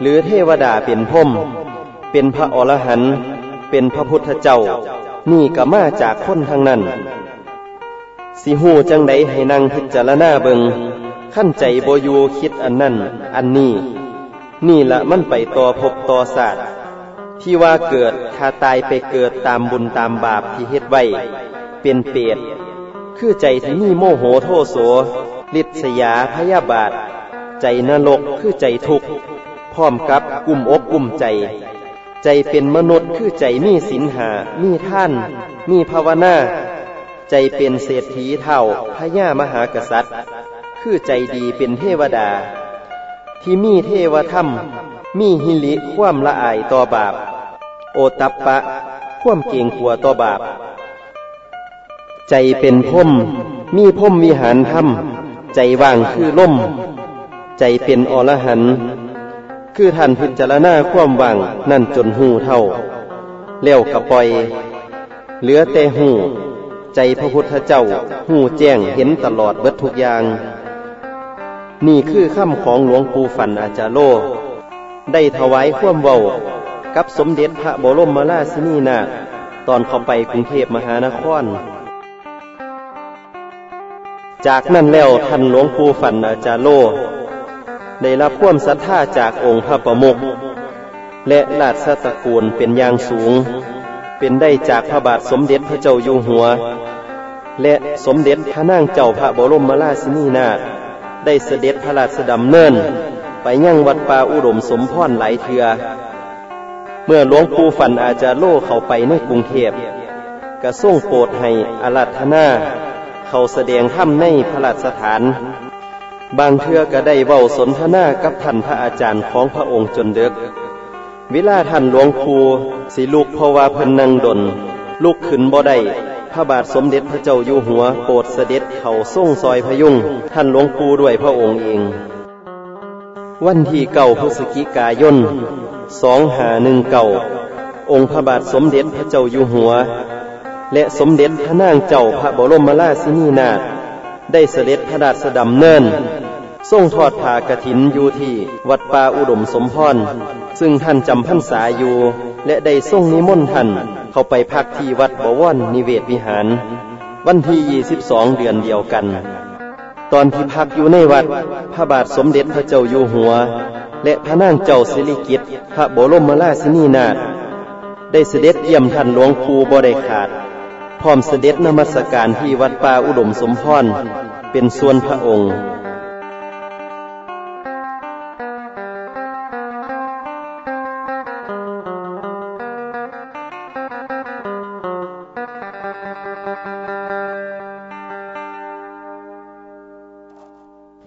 หรือเทวดาเป็นพมเป็นพระอรหันต์เป็นพระพุทธเจ้า นี่ก็มาจากคนทางนั้น สิหูจังไดให้นั่งพิจารณาเบิงขั้นใจโบยูคิดอันนั้นอันนี้ นี่ละมันไปต่อพบต่อศาสตร์ที่ว่าเกิดถ้าตายไปเกิดตามบุญตามบาปที่เฮ็ดไว้ เป็นเปรตคือใจที่มีโมโหโทโสลิษยาพยาบาท ใจนรกคือใจทุกข์ พร้อมกับกลุ่มอกกลุ่มใจ ใจเป็นมนุษย์คือใจมีศีลหา มีท่าน มีภาวนา ใจเป็นเศรษฐีเท่าพญามหากษัตริย์ คือใจดีเป็นเทวดา ที่มีเทวธรรม มีหิริความละอายต่อบาป โอตัปปะ ความเก่งขัวต่อบาป ใจเป็นพมมีพมวิหารธรรม ใจว่างคือล่ม ใจเป็นอรหันต์ คือท่านพิจารณาความว่างนั่นจนหูเท่าเลี้ยวกระปล่อย เหลือแต่หูใจพระพุทธเจ้าหูแจ้งเห็นตลอดเบิดทุกอย่าง นี่คือคำของหลวงปู่ฝันอาจารโล ได้ถวายความเว้ากับสมเด็จพระบรมราชินีนาถตอนเขาไปกรุงเทพมหานคร จากนั้นแล้วท่านหลวงปู่ฝันอาจารโล ได้รับความศรัทธาจากองค์พระประมุขและราชตระกูลเป็นอย่างสูง เป็นได้จากพระบาทสมเด็จพระเจ้าอยู่หัว และสมเด็จพระนางเจ้าพระบรมราชินีนาถได้เสด็จพระราชดำเนิน ไปยังวัดป่าอุดมสมพรหลายเทือ เมื่อหลวงปู่ฝันอาจารโลเข้าไปในกรุงเทพกระส่งโปรดให้อารัธนา เขาแสดงถ้ำในพระราชฐาน บางเทือก็ได้เว้าสนทนากับท่านพระอาจารย์ของพระองค์จนเดึก เวลาท่านหลวงครูสิลูกเพราะว่าเพิ่นนั่งดน ลูกขึ้นบ่ได้พระบาทสมเด็จพระเจ้าอยู่หัวโปรดเสด็จเข่าส่งซอยพยุงท่านหลวงปู่ด้วยพระองค์เอง วันที่เก่าพฤศจิกายนสองหาหนึ่งเก่าองค์พระบาทสมเด็จพระเจ้าอยู่หัว และสมเด็จพระนางเจ้าพระบรมราชินีนาถ ได้เสด็จพระราชดำเนินทรงทอดผากระถินอยู่ที่วัดป่าอุดมสมพร ซึ่งท่านจำพรรษาอยู่และได้ทรงนิมนต์ท่านเข้าไปพักที่วัดบวรนิเวศวิหาร วันที่ 22 เดือนเดียวกัน ตอนที่พักอยู่ในวัด พระบาทสมเด็จพระเจ้าอยู่หัว และพระนางเจ้าสิริกิติ์พระบรมราชินีนาถได้เสด็จเยี่ยมท่านหลวงปู่บ่ได้ขาด ร้อมเสด็จนมัสการที่วัดป่าอุดมสมพรเป็นส่วนพระองค์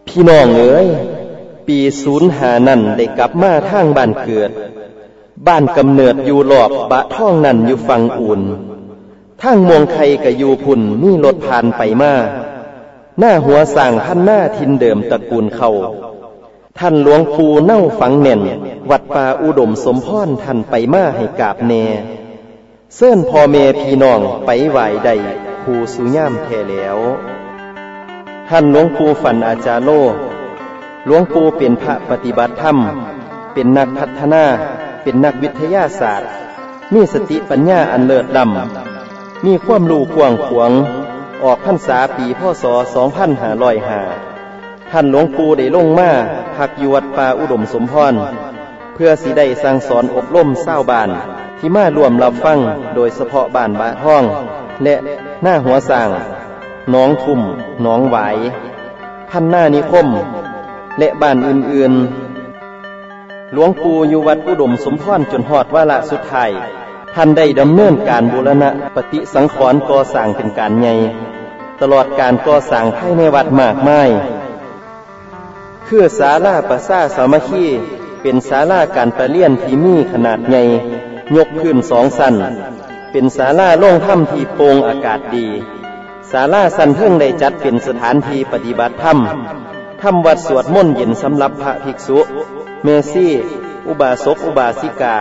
พี่น้องเอ๋ย ปีศูนย์หานั่นได้กลับมาทางบ้านเกิด บ้านกำเนิดอยู่หลอบบะท่องนั่นอยู่ฝั่งอุ่น ทางมวงไข่กับยูพุ่นมีรถผ่านไปมาหน้าหัวสั่งพันหน้าทินเดิมตระกูลเขาท่านหลวงปู่เน่าฝังเน่น วัดป่าอุดมสมพรท่านไปมาให้กาบเนเส้นพ่อเมพี่น้องไปไหวใดผูสุย่ามแท่แล้ว ท่านหลวงปู่ฝันอาจารโลหลวงปู่เป็นพระปฏิบัติธรรม เป็นนักพัฒนา เป็นนักวิทยาศาสตร์ มีสติปัญญาอันเลิศดำ มีความรู้กว้างขวงออกพรรษาปีพศ 2505ท่านหลวงปู่ได้ลงมาพักอยู่วัดป่าอุดมสมพร เพื่อสิได้สั่งสอนอบรมเศร้าบาน ที่มารวมรับฟังโดยเฉพาะบานบะท่อง และหน้าหัวสร้างน้องทุ่มน้องไหวพันหน้านิคม และบ้านอื่นๆ หลวงปู่อยู่วัดอุดมสมพรจนหอดว่าระสุดท้าย ท่านได้ดำเนินการบูรณะปฏิสังขรณ์ก่อสร้างเป็นการใหญ่ตลอดการก่อสร้างภายในวัดมากมายคือศาลาประสาสามัคคีเป็นศาลาการประเลียนที่มีขนาดใหญ่ยกขึ้นสองสันเป็นศาลาโล่งถ้ำที่โปร่งอากาศดีศาลาสันเทิงได้จัดเป็นสถานที่ปฏิบัติธรรมทำวัดสวดมนต์เย็นสำหรับพระภิกษุ เมซี่ อุบาสกอุบาสิกา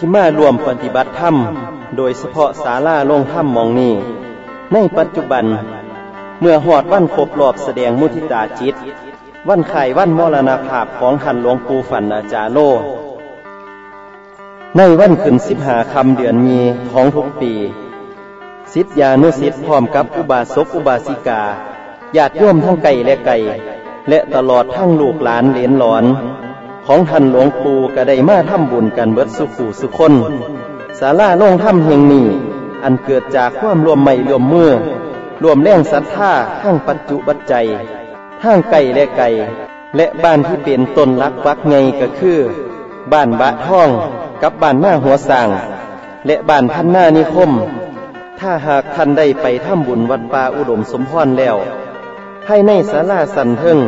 ที่มารวมปฏิบัติธรรม โดยเฉพาะศาลาลงธรรมมองนี้ ในปัจจุบัน เมื่อหอดวันครบรอบแสดงมุทิตาจิต วันไข่วันมรณภาพของท่านหลวงปู่ฝันอาจารโล ในวันขึ้นสิบหาคำเดือนมีของทุกปีสิทธิานุสิทธิ์พร้อมกับอุบาสกอุบาสิกาญาติโยมทั้งไก่และไก่และตลอดทั้งลูกหลานเหลนหลอน ของท่านหลวงปู่ก็ได้มาทำบุญกันเบิดสุขูสุคนศาลาโล่งถ้ำแห่งนี้ อันเกิดจากความรวมไม่รวมมือรวมแรงศรัทธาทั้งปัจจุบัจจัยทั้งไก่และไก่ และบ้านที่เป็นต้นรักวักไงก็คือ บ้านบะท่องกับบ้านหน้าหัวสางและบ้านพันหน้านิคม ถ้าหากท่านได้ไปทำบุญวัดป่าอุดมสมพรแล้วให้ในศาลาสันเทิง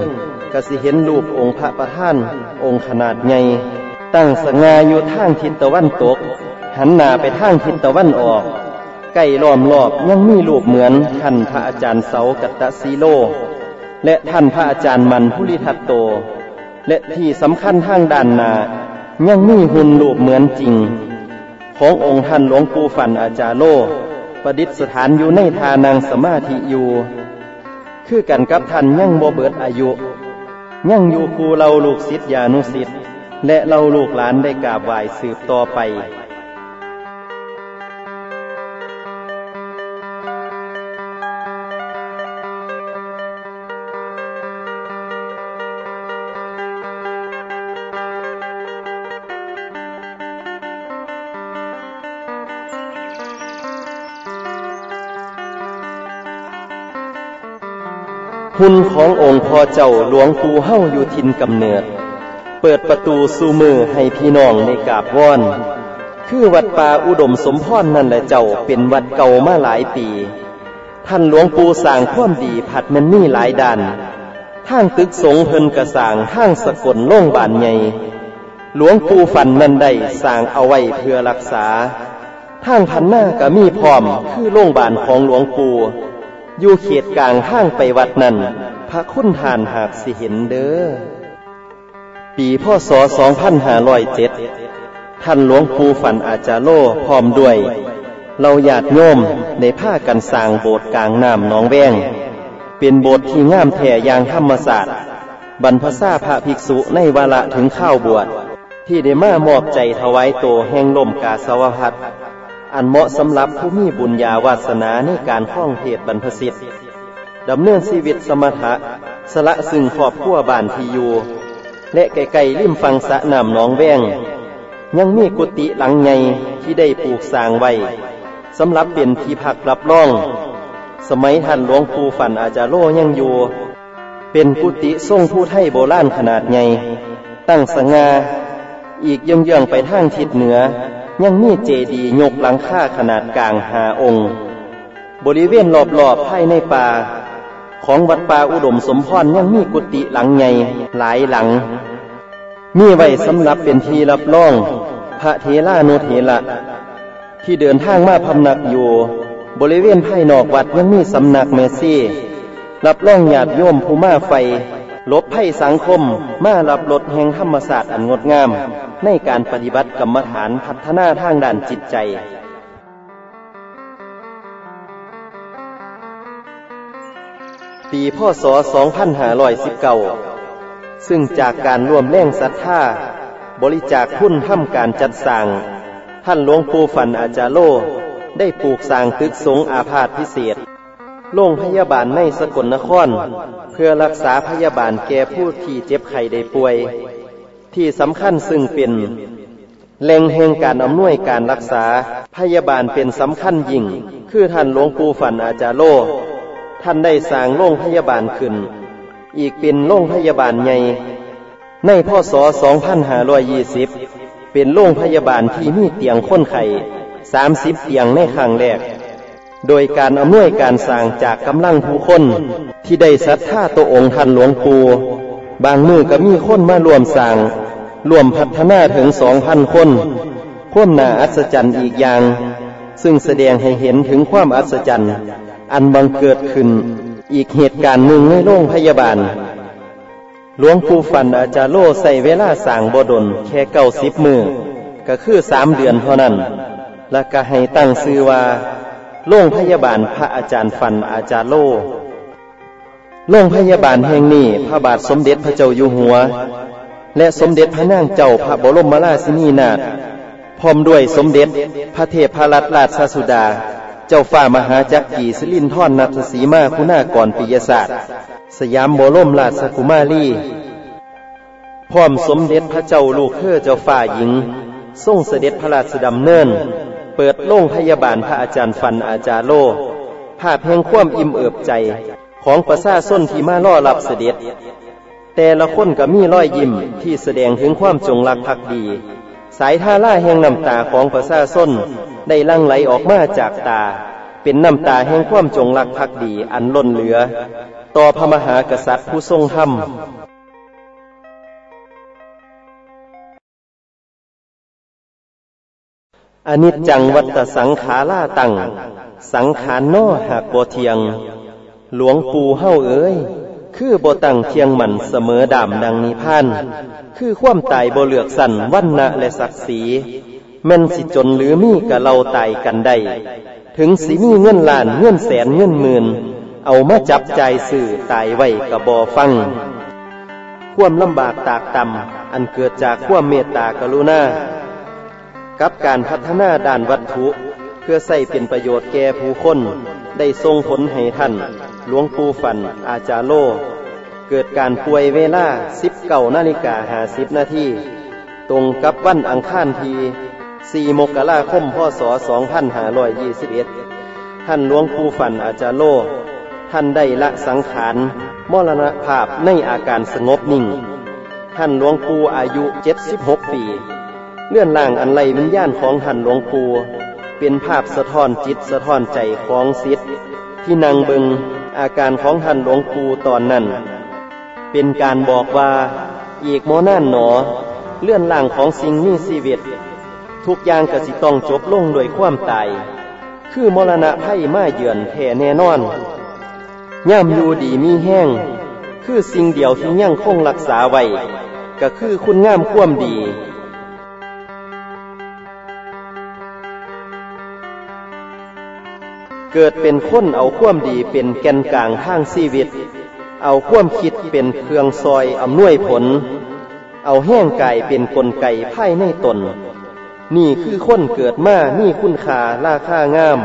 กสิเห็นรูปองค์พระประธานองค์ขนาดใหญ่ตั้งสง่าอยู่ทางทิศตะวันตก หันหน้าไปทางทิศตะวันออกใกล้ล้อมรอบยังมีรูปเหมือนท่านพระอาจารย์เสากัตตสีโล และท่านพระอาจารย์มันพุริทัตโต และที่สำคัญทางด้านหน้ายังมีหุ่นรูปเหมือนจริง ขององค์ท่านหลวงปู่ฝันอาจารโล ประดิษฐานอยู่ในทานังสมาธิอยู่ คือกันกับท่านยังโบเบิดอายุ ยังอยู่คูเราลูกศิษยานุศิษย์และเราลูกหลานได้กราบไหว้สืบต่อไป หุ่นขององค์พ่อเจ้าหลวงปู่เฮ้าอยู่ทินกำเนิด เปิดประตูสู่มือให้พี่น้องในกาบว่อน คือวัดป่าอุดมสมพรนั่นแหละเจ้าเป็นวัดเก่ามาหลายปี ท่านหลวงปู่สร้างความดีผัดมันนี่หลายด่านทางตึกสงเพิ่นกระสางทางสกลโล่งบานใหญ่หลวงปู่ฝันนั่นได้สร้างเอาไว้เพื่อรักษาทางพันหน้าก็มีพร้อมคือโล่งบานของหลวงปู่ อยู่เขตกลางห้างไปวัดนั้น พระคุณทานหากสิเห็นเด้อ ปีพศ2507 ท่านหลวงปู่ฝันอาจารโลพร้อมด้วย เราญาติโยมในผ้ากันสร้างโบสถ์กลางน้ำหนองแวง เป็นโบสถ์ที่งามแท่อย่างธรรมศาสตร์ บรรพซาพระภิกษุในวาระถึงข้าวบวชที่ได้มามอบใจถวายโตแห่งลมกาสวพัด อันเหมาะสำหรับผู้มีบุญญาวาสนาในการข้องเพศบรรพสิทธิ์ดำเนินชีวิตสมถะ สละซึ่งขอบขั้วบานที่อยู่และไก่ๆริมฟังสะน้ำหนองแวงยังมีกุฏิหลังใหญ่ที่ได้ปลูกสร้างไว้สำหรับเป็นที่พักรับรอง สมัยท่านหลวงปู่ฝันอาจารโลยังอยู่ เป็นกุฏิทรงผู้ไทยโบราณขนาดใหญ่ตั้งสง่าอีกย่องไปทางทิศเหนือ ยังมีเจดีย์ยกหลังค่าขนาดกลางหาองค์ บริเวณรอบๆภายในป่า ของวัดป่าอุดมสมพรยังมีกุฏิหลังใหญ่หลายหลัง มีไว้สำหรับเป็นที่รับรอง พระเทลานุเทระที่เดินทางมาพำนักอยู่ บริเวณภายนอกวัดยังมีสำนักเมซี่ รับรองญาติโยมภูมาไฟ ลบภัยสังคมมารับรถแห่งธรรมศาสตร์อันงดงาม ในการปฏิบัติกรรมฐานพัฒนาทางด้านจิตใจปีพศ 2519 ซึ่งจากการร่วมแรงศรัทธาบริจาคทุนทำการจัดสร้าง ท่านหลวงปู่ฝันอาจารโล ได้ปลูกสร้างตึกสงอาพาธพิเศษ โรงพยาบาลในสกลนคร เพื่อรักษาพยาบาลแก่ผู้ที่เจ็บไข้ได้ป่วย ที่สำคัญซึ่งเป็นแหล่งแห่งการอำนวยการรักษาพยาบาลเป็นสำคัญยิ่ง คือท่านหลวงปู่ฝันอาจารโล ท่านได้สร้างโรงพยาบาลขึ้น อีกเป็นโรงพยาบาลใหญ่ในพศ 2520 เป็นโรงพยาบาลที่มีเตียงคนไข้30 เตียงในครั้งแรก โดยการอำนวยการสร้างจากกำลังผู้คนที่ได้ศรัทธาตัวองค์ท่านหลวงปู่บางมือก็มีคนมารวมสร้างรวมพัฒนาถึงสองพันคนควมนาอัศจรรย์อีกอย่าง ซึ่งแสดงให้เห็นถึงความอัศจรรย์ อันบังเกิดขึ้น อีกเหตุการณ์หนึ่งในโรงพยาบาล หลวงปู่ฟันอาจารย์โลใส่เวลาสร้างบดลแค่เก้าสิบมือก็คือสามเดือนเท่านั้น และก็ให้ตั้งชื่อว่า โรงพยาบาลพระอาจารย์ฟันอาจารย์โลโรงพยาบาลแห่งนี้พระบาทสมเด็จพระเจ้าอยู่หัว และสมเด็จพระนางเจ้าพระบรมราชินีนาถพร้อมด้วยสมเด็จพระเทพรัตนราชสุดา เจ้าฝ่ามหาจักรีสิรินทรนัทสีมาคุณากรปิยศาสตร์ สยามบรมราชกุมารีพร้อมสมเด็จพระเจ้าลูกเธอเจ้าฝ่าหญิงทรงเสด็จพระราชดำเนิน เปิดโรงพยาบาลพระอาจารย์ฟันอาจารโลภาพแห่งความอิ่มเอิบใจของประชาชนที่มาล่อรับเสด็จ แต่ละคนก็มีรอยยิ้มที่แสดงถึงความจงรักภักดี สายท่าล่าแห่งน้ำตาของประชาชนได้ลั่งไหลออกมาจากตา เป็นน้ำตาแห่งความจงรักภักดีอันล้นเหลือ ต่อพระมหากษัตริย์ผู้ทรงธรรม อนิจจังวัตสังขาราตัง สังขารนอหักบ่เทียง หลวงปู่เฮาเอ้ย คือบ่ตั้งเทียงมันเสมอดามดังนิพาน คือความตายบ่เลือกสั่นวันนะและศักดิ์ศรีแม่นสิจนหรือมีกะเราตายกันได้ ถึงสิมีเงินล้านเงินแสนเงินหมื่น เอามาจับใจสื่อตายไว้กะบอฟัง ความลำบากตากต่ำอันเกิดจากความเมตตากรุณา กับการพัฒนาด้านวัตถุ เพื่อใส่เป็นประโยชน์แก่ผู้คน ได้ทรงผลให้ท่านหลวงปู่ฝัน อาจารโล เกิดการป่วยเวลาสิบเก้านาฬิกาหาสิบนาทีตรงกับวันอังคารที่4มกราคมพศ 2521 ท่านหลวงปู่ฝันอาจารโล ท่านได้ละสังขารมรณภาพในอาการสงบนิ่ง ท่านหลวงปู่อายุ 76 ปี เลื่อนล่างอันไรวิญญาณของท่านหลวงปู่เป็นภาพสะท้อนจิตสะท้อนใจของศิษย์ที่นางเบิงอาการของท่านหลวงปู่ตอนนั้น เป็นการบอกว่าอีกโมนั่นหนอ เลื่อนล่างของสิ่งมีชีวิต ทุกอย่างกสิต้องจบลงโดยความตาย คือมรณะภัยมาเยือนแท่แน่นอนย่ำอยู่ดีมีแห้ง คือสิ่งเดียวที่ยั่งคงรักษาไว้ก็คือคุณงามความดี เกิดเป็นคนเอาความดีเป็นแกนกลางทางชีวิต เอาความคิดเป็นเครื่องซอยอำนวยผล เอาแห้งไก่เป็นกลไกภายในตน นี่คือคนเกิดมานี่คุณค่าราคางาม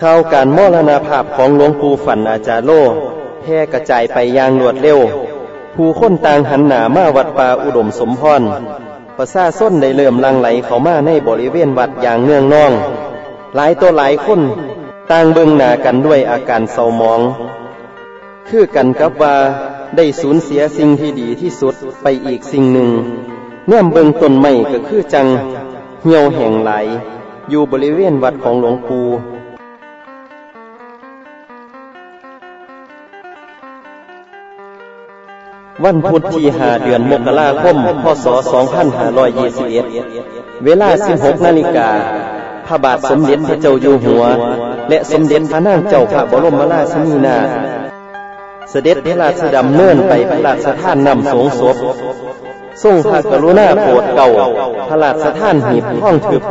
ข่าวการมรณาภาพของหลวงปู่ฝันอาจารย์โลแพร่กระจายไปอย่างรวดเร็ว ผู้คนต่างหันหนามาวัดป่าอุดมสมพรประซาส้นได้เริ่มลังไหลเขามาในบริเวณวัดอย่างเนื่องน่อง หลายตัวหลายคน ต่างเบิ่งหน้ากันด้วยอาการเศร้ามอง คือกันกับว่าได้สูญเสียสิ่งที่ดีที่สุดไปอีกสิ่งหนึ่งเนื่อมเบิ่งต้นไม้ก็คือจังเหี่ยวแห่งไหล อยู่บริเวณวัดของหลวงปู่วันพุธที่หาเดือนมกราคม พศ 2521 เวลา 16 นาฬิกา พระบาทสมเด็จพระเจ้าอยู่หัว และสมเด็จพระนางเจ้าพระบรมราชินีนาถเสด็จพระราชดำเนินไปพระราชทานนำสงศพทรงพระกรุณาโปรดเก่าพระราชทานหีบห้องถึก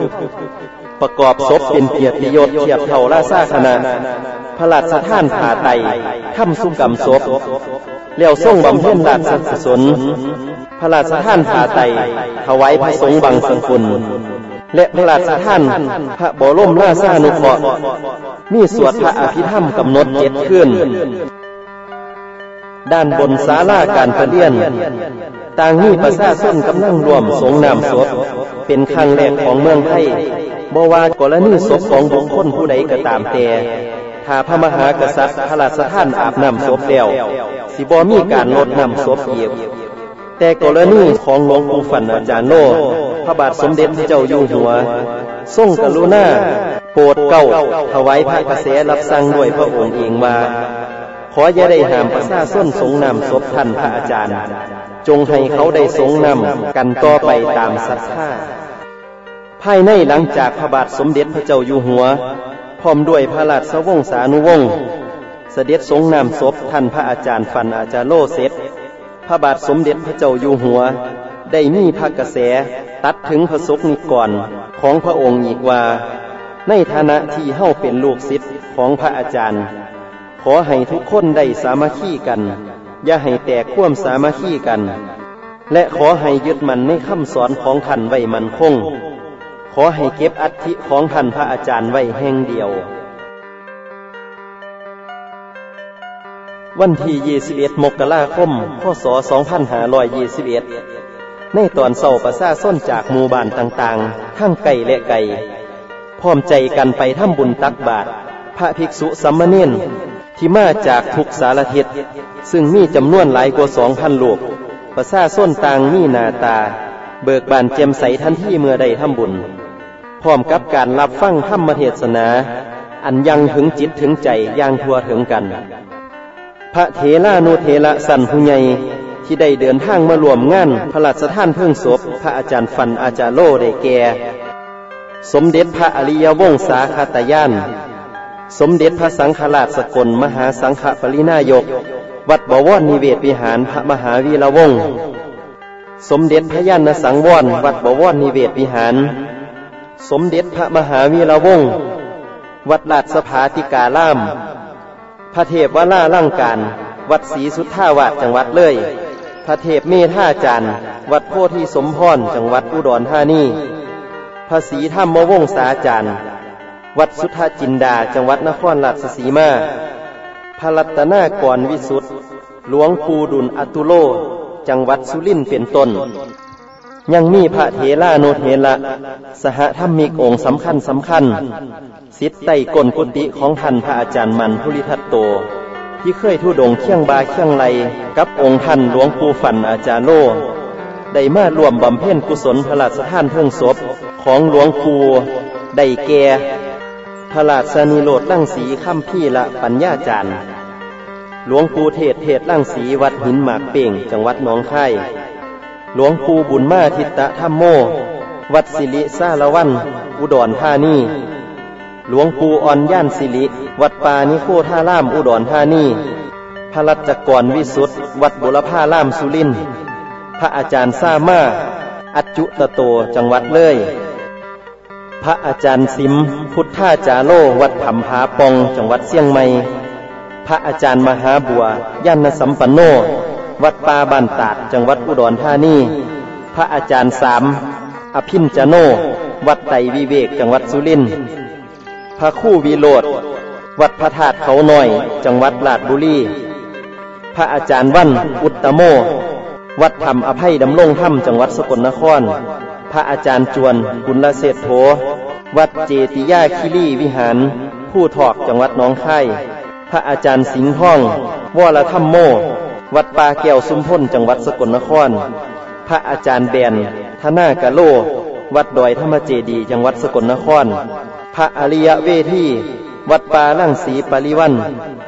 ประกอบศพเป็นเกียรติยศเทียบเท่าราชาคณะพระราชทานผ่าไตทำสุกรรมศพเลี้ยวส่งบำเพ็ญราชกุศลพระราชทานผ่าไตถวายพระสงฆ์บังสังคุณ และพระราชท่าน พระบรมราชานุเคราะห์มีสวดพระอภิธรรมกำหนดเจ็ดขึ้น ด้านบนศาลาการประเดียน ต่างมีประชาชนกำลังรวมสงน้ำศพเป็นครั้งแรกของเมืองไทยบ่ว่ากรณีศพของบุคคลผู้ใดก็ตามแต่ถ้าพระมหากษัตริย์พระราชท่านอาบน้ำศพแล้วสิบอมีการลดน้ำศพอีกแต่กรณีของหลวงปู่ฝันอาจารย์โน พระบาทสมเด็จพระเจ้าอยู่หัว ทรงกรุณาโปรดเก้าถวายพระกระแสรับสั่งด้วยพระองค์เองมาขออย่าได้หามประชาส้นสงนำศพท่านพระอาจารย์ จงให้เขาได้สงนำกันต่อไปตามศรัทธาภายในหลังจากพระบาทสมเด็จพระเจ้าอยู่หัว พร้อมด้วยพระราชวงศานุวงศ์เสด็จสงนามศพท่านพระอาจารย์ฟันอาจารโลเสร็จพระบาทสมเด็จพระเจ้าอยู่หัว ได้มีพระกระแสตัดถึงพระสกนิกรของพระองค์อีกว่า ในฐานะที่เฮ้าเป็นลูกศิษย์ของพระอาจารย์ ขอให้ทุกคนได้สามัคคีกัน อย่าให้แตกข่วมสามัคคีกัน และขอให้ยึดมันในคำสอนของท่านไว้มันคง ขอให้เก็บอัฐิของท่านพระอาจารย์ไว้แห่งเดียววันที่ 21 มกราคม พศ 2521 ในตอนเศร้าประซาส้นจากหมู่บ้านต่างๆ ทั้งไก่และไก่พร้อมใจกันไปทำบุญตักบาตรพระภิกษุสัมมาเนนที่มาจากทุกสารทิศซึ่งมีจำนวนหลายกว่าสองพันลูกประซาส้นต่างมีนาตา เบิกบานเจมใสทันที่เมื่อใดทำบุญ พร้อมกับการรับฟังธรรมเทศนา อันยังถึงจิตถึงใจอย่างทั่วถึงกัน พระเถรานุเถระสันผู้ใหญ่ ที่ได้เดินทางมารวมงานพระราชทานเพิ่งศพพระอาจารย์ฟันอาจารย์โลได้แก่สมเด็จพระอริยวงศาคาตยาน สมเด็จพระสังฆราชสกลมหาสังฆปรินายก วัดบวรนิเวศวิหารพระมหาวีระวงศ์สมเด็จพระยานสังวรวัดบวรนิเวศวิหาร สมเด็จพระมหาวีระวงศ์วัดราชสภาติกาล่าม พระเทพวล่าล่างการ วัดศรีสุทธาวาสจังหวัดเลย พระเทพเมธาจันวัดโพธิสมพรจังหวัดอุดรธานีพระศรีธรรมวงศาจารย์ วัดสุทธจินดา จังหวัดนครราชสีมา พระรัตนากรวิสุทธ์หลวงปู่ดุลอตุโล จังหวัดสุรินทร์เป็นต้น ยังมีพระเถราโนเทระสหธรรมิกองค์สำคัญสำคัญ สิทธิ์ไต่กลกุติของท่านพระอาจารย์มันภูริทัตโต ที่เคยทุดงเคียงบาเคียงไลกับองค์ท่านหลวงปู่ฝันอาจารย์โลได้มารวมบำเพ็ญกุศลพระราชทานเพิ่งศพของหลวงปู่ได้แก่พระราชนิโรธลั่งสีข้ามพี่ละปัญญาจารย์ หลวงปู่เทศเทศลั่งสีวัดหินหมากเป่ง จังหวัดหนองคายหลวงปู่บุญมาทิตะธรรมโม วัดสิริซาละวัน อุดรธานี หลวงปู่อ่อนย่านสิริ วัดปานิโคท่าล่ามอุดรธานี พระรัชกรวิสุทธ์วัดบุรพาล่ามสุรินพระอาจารย์ซามาอัจจุตโตจังหวัดเลย พระอาจารย์สิม พุทธาจาโลวัดผำผาปองจังหวัดเชียงใหม่ พระอาจารย์มหาบัวย่านสัมปันโน วัดป่าบ้านตาดจังหวัดอุดรธานีพระอาจารย์สามอภินจโน วัดไตวิเวกจังหวัดสุรินทร์ พระคู่วีโรดวัดพระธาตุเขาหน่อย จังหวัดลาดบุรีพระอาจารย์วันอุตตโม วัดธรรมอภัยดำรงธรรมจังหวัดสกลนคร พระอาจารย์จวนกุลเศรษโธวัดเจติยาคิรีวิหาร ผู้ถอกจังหวัดน้องค่พระอาจารย์สิงห์ท่องวรธรรมโม วัดปาแก้วสุมพ้นจังหวัดสกลนคร พระอาจารย์แบนธนากะโล วัดดอยธรรมเจดีจังหวัดสกลนคร พระอริยเวทีวัดป่าลั่งสีปริวัน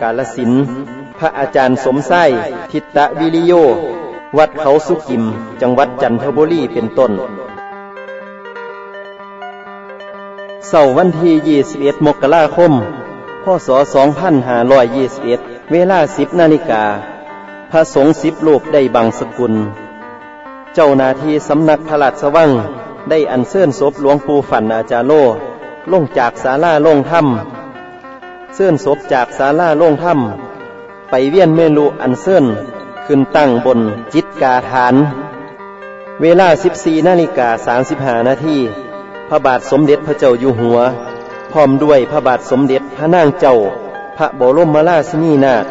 กาลสิน พระอาจารย์สมไส้ทิตะวิริโย วัดเขาสุกิม จังหวัดจันทบุรีเป็นต้นเสาร์วันที่ 21 มกราคม พศ 2521 เวลา 10 นาฬิกา พระสงฆ์สิบรูปได้บังสกุล เจ้านาทีสำนักพระราชวัง ได้อัญเชิญศพหลวงปู่ฝันอาจารโล ลงจากศาลาลงถ้ำเสื่อนศพจากศาลาลงถ้ำไปเวียนเมลุอันเสื่อนขึ้นตั้งบนจิตกาฐาน เวลา 14นาฬิกา35นาทีพระบาทสมเด็จพระเจ้าอยู่หัว พร้อมด้วยพระบาทสมเด็จพระนางเจ้า พระบรมราชินีนาถ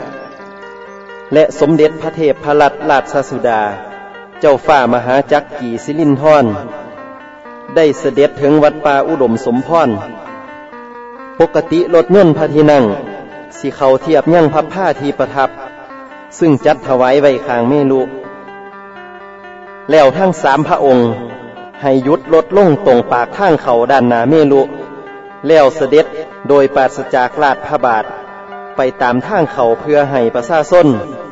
และสมเด็จพระเทพพรัตนราชสุดา เจ้าฝ่ามหาจักรีสิลินทร ได้เสด็จถึงวัดป่าอุดมสมพร ปกติรถเงินพระที่นั่งสีเขาเทียบยั่งพับผ้าทีประทับ ซึ่งจัดถวายไว้ข้างเมลุแล้วทั้งสามพระองค์ให้ยุดลดลงตรงปากข้างเขาด้านหนาเมลุ แล้วเสด็จโดยปราศจากลาดพระบาท ไปตามทางเขาเพื่อให้ประชาชน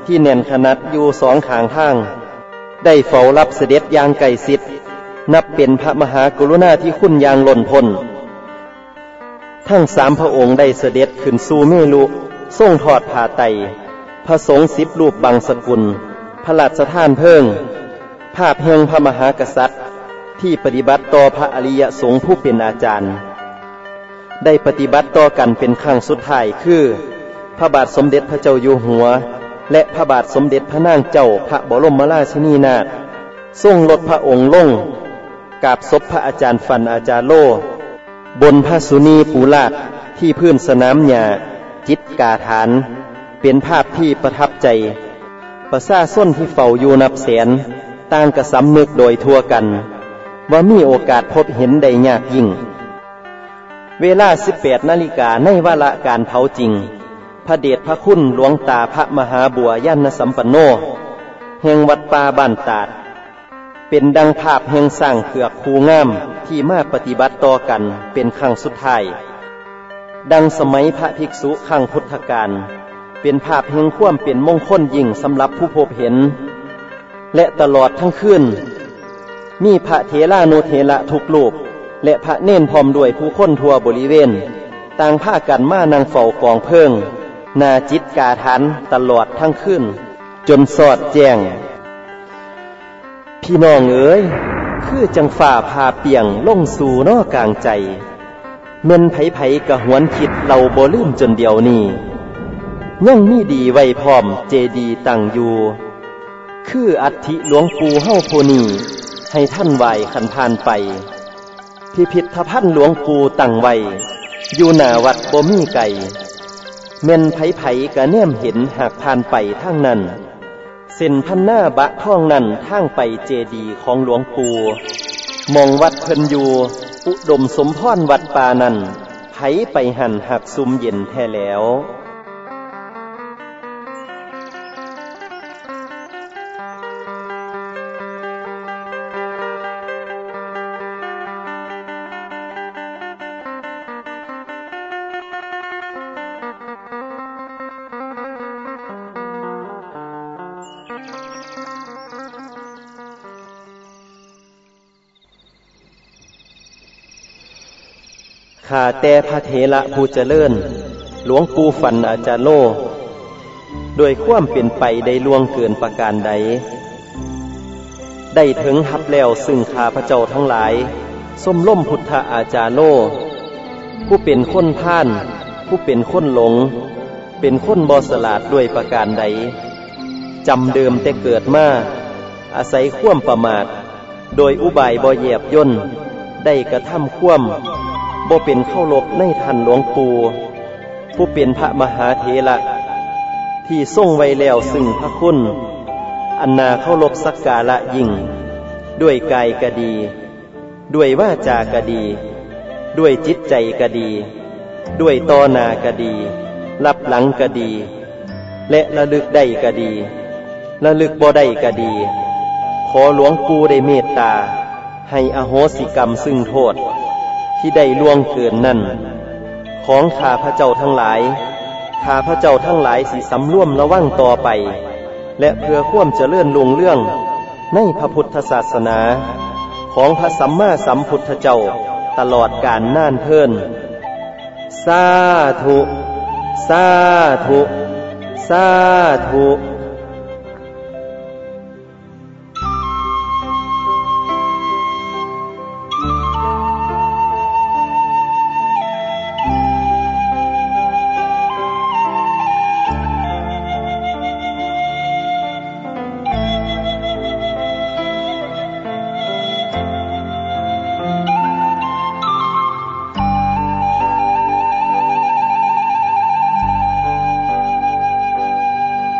ที่แน่นขนาดอยู่สองขางทาง ได้เฝ้ารับเสด็จอย่างไก่สิทธิ์ นับเป็นพระมหากรุณาที่คุณอย่างหล้นพ้น ทั้งสามพระองค์ได้เสด็จขึ้นสู่เมลุทรงถอดผ่าไตพระสงฆ์สิบรูปบางสกุล พระราชทานเพิ่ง ภาพแห่งพระมหากษัตริย์ ที่ปฏิบัติต่อพระอริยสงฆ์ผู้เป็นอาจารย์ ได้ปฏิบัติต่อกันเป็นครั้งสุดท้ายคือ พระบาทสมเด็จพระเจ้าอยู่หัว และพระบาทสมเด็จพระนางเจ้าพระบรมราชินีนาถทรงลดพระองค์ลง กราบศพพระอาจารย์ฟันอาจารย์โล บนพระสุนีปูลาดที่พื้นสนามหญ้าจิตกาฐาน เป็นภาพที่ประทับใจ ประซาส้นที่เฝ้าอยู่นับแสนต่างกระสำนึกโดยทั่วกัน ว่ามีโอกาสพบเห็นได้ยากยิ่ง เวลา 18 นาฬิกาในวาระการเผาจริง พระเดชพระคุณหลวงตาพระมหาบัวยานสัมปันโนแห่งวัดป่าบ้านตาด เป็นดังภาพแห่งสร้างเผือกคูงามที่มาปฏิบัติต่อกันเป็นครั้งสุดท้าย ดังสมัยพระภิกษุขังพุทธการเป็นภาพแห่งข่วมเป็นมงคลยิ่งสำหรับผู้พบเห็น และตลอดทั้งคืนมีพระเทลานุเทละทุกลูกและพระเน้นพร้อมด้วยผู้คนทั่วบริเวณ ต่างผ้ากันมานางเฝ้ากองเพิงนาจิตกาทันตลอดทั้งคืนจนสอดแจ้ง พี่น้องเอ๋ยคือจังฝ่าพาเปียงล่งสู่นอกลางใจเม่นไผไผกะหวนคิดเราบ่ลืมจนเดียวนี้ยังมีดีไว้พร้อมเจดีตั้งอยู่คืออัฐิหลวงปู่เฮาโพนีให้ท่านไหวขันพานไป พิพิธภัณฑ์หลวงปู่ตั้งไว้อยู่หน้าวัดบ่มีไก่เม่นไผไผกะแนมเห็นหากผ่านไปทางนั้น เส้นพันหน้าบะท่องนั่นทางไปเจดีของหลวงปู่มองวัดเพิ่นอยู่ อุดมสมพรวัดป่านั่นไผไปหันหักซุมเย็นแท้แล้วาแต่พระเถระผู้เจริญ หลวงปู่ฝันอาจารย์โลโดยความเป็นไปได้ล่วงเกินประการใด ได้ถึงทับแล้วซึ่งข้าพระเจ้าทั้งหลาย ส้มล่มพุทธอาจารย์โลผู้เป็นคนพ่าน ผู้เป็นคนหลง เป็นคนบอสลาดด้วยประการใดจำเดิมแต่เกิดมาอาศัยข่วมประมาท โดยอุบายบอเหยียบย่นได้กระทำข่วม บ่เป็นเข้าลบในทันหลวงปู่ผู้เป็นพระมหาเถระที่ทรงไว้แล้วซึ่งพระคุณ อันนาเข้าลบสักการะยิ่ง ด้วยกายกะดี ด้วยว่าจากะดี ด้วยจิตใจกะดี ด้วยตอนากะดี รับหลังกะดี และระลึกได้กะดี ระลึกบ่ได้กะดี ขอหลวงปู่ได้เมตตา ให้อโหสิกรรมซึ่งโทษ ที่ได้ล่วงเกินนั่น ของข้าพระเจ้าทั้งหลายข้าพระเจ้าทั้งหลายสิสำร่วมระวังต่อไป และเพื่อข่วมเจริญลุงเรื่องในพระพุทธศาสนา ของพระสัมมาสัมพุทธเจ้าตลอดกาลน่านเพิ่นสาธุ สาธุ สาธุ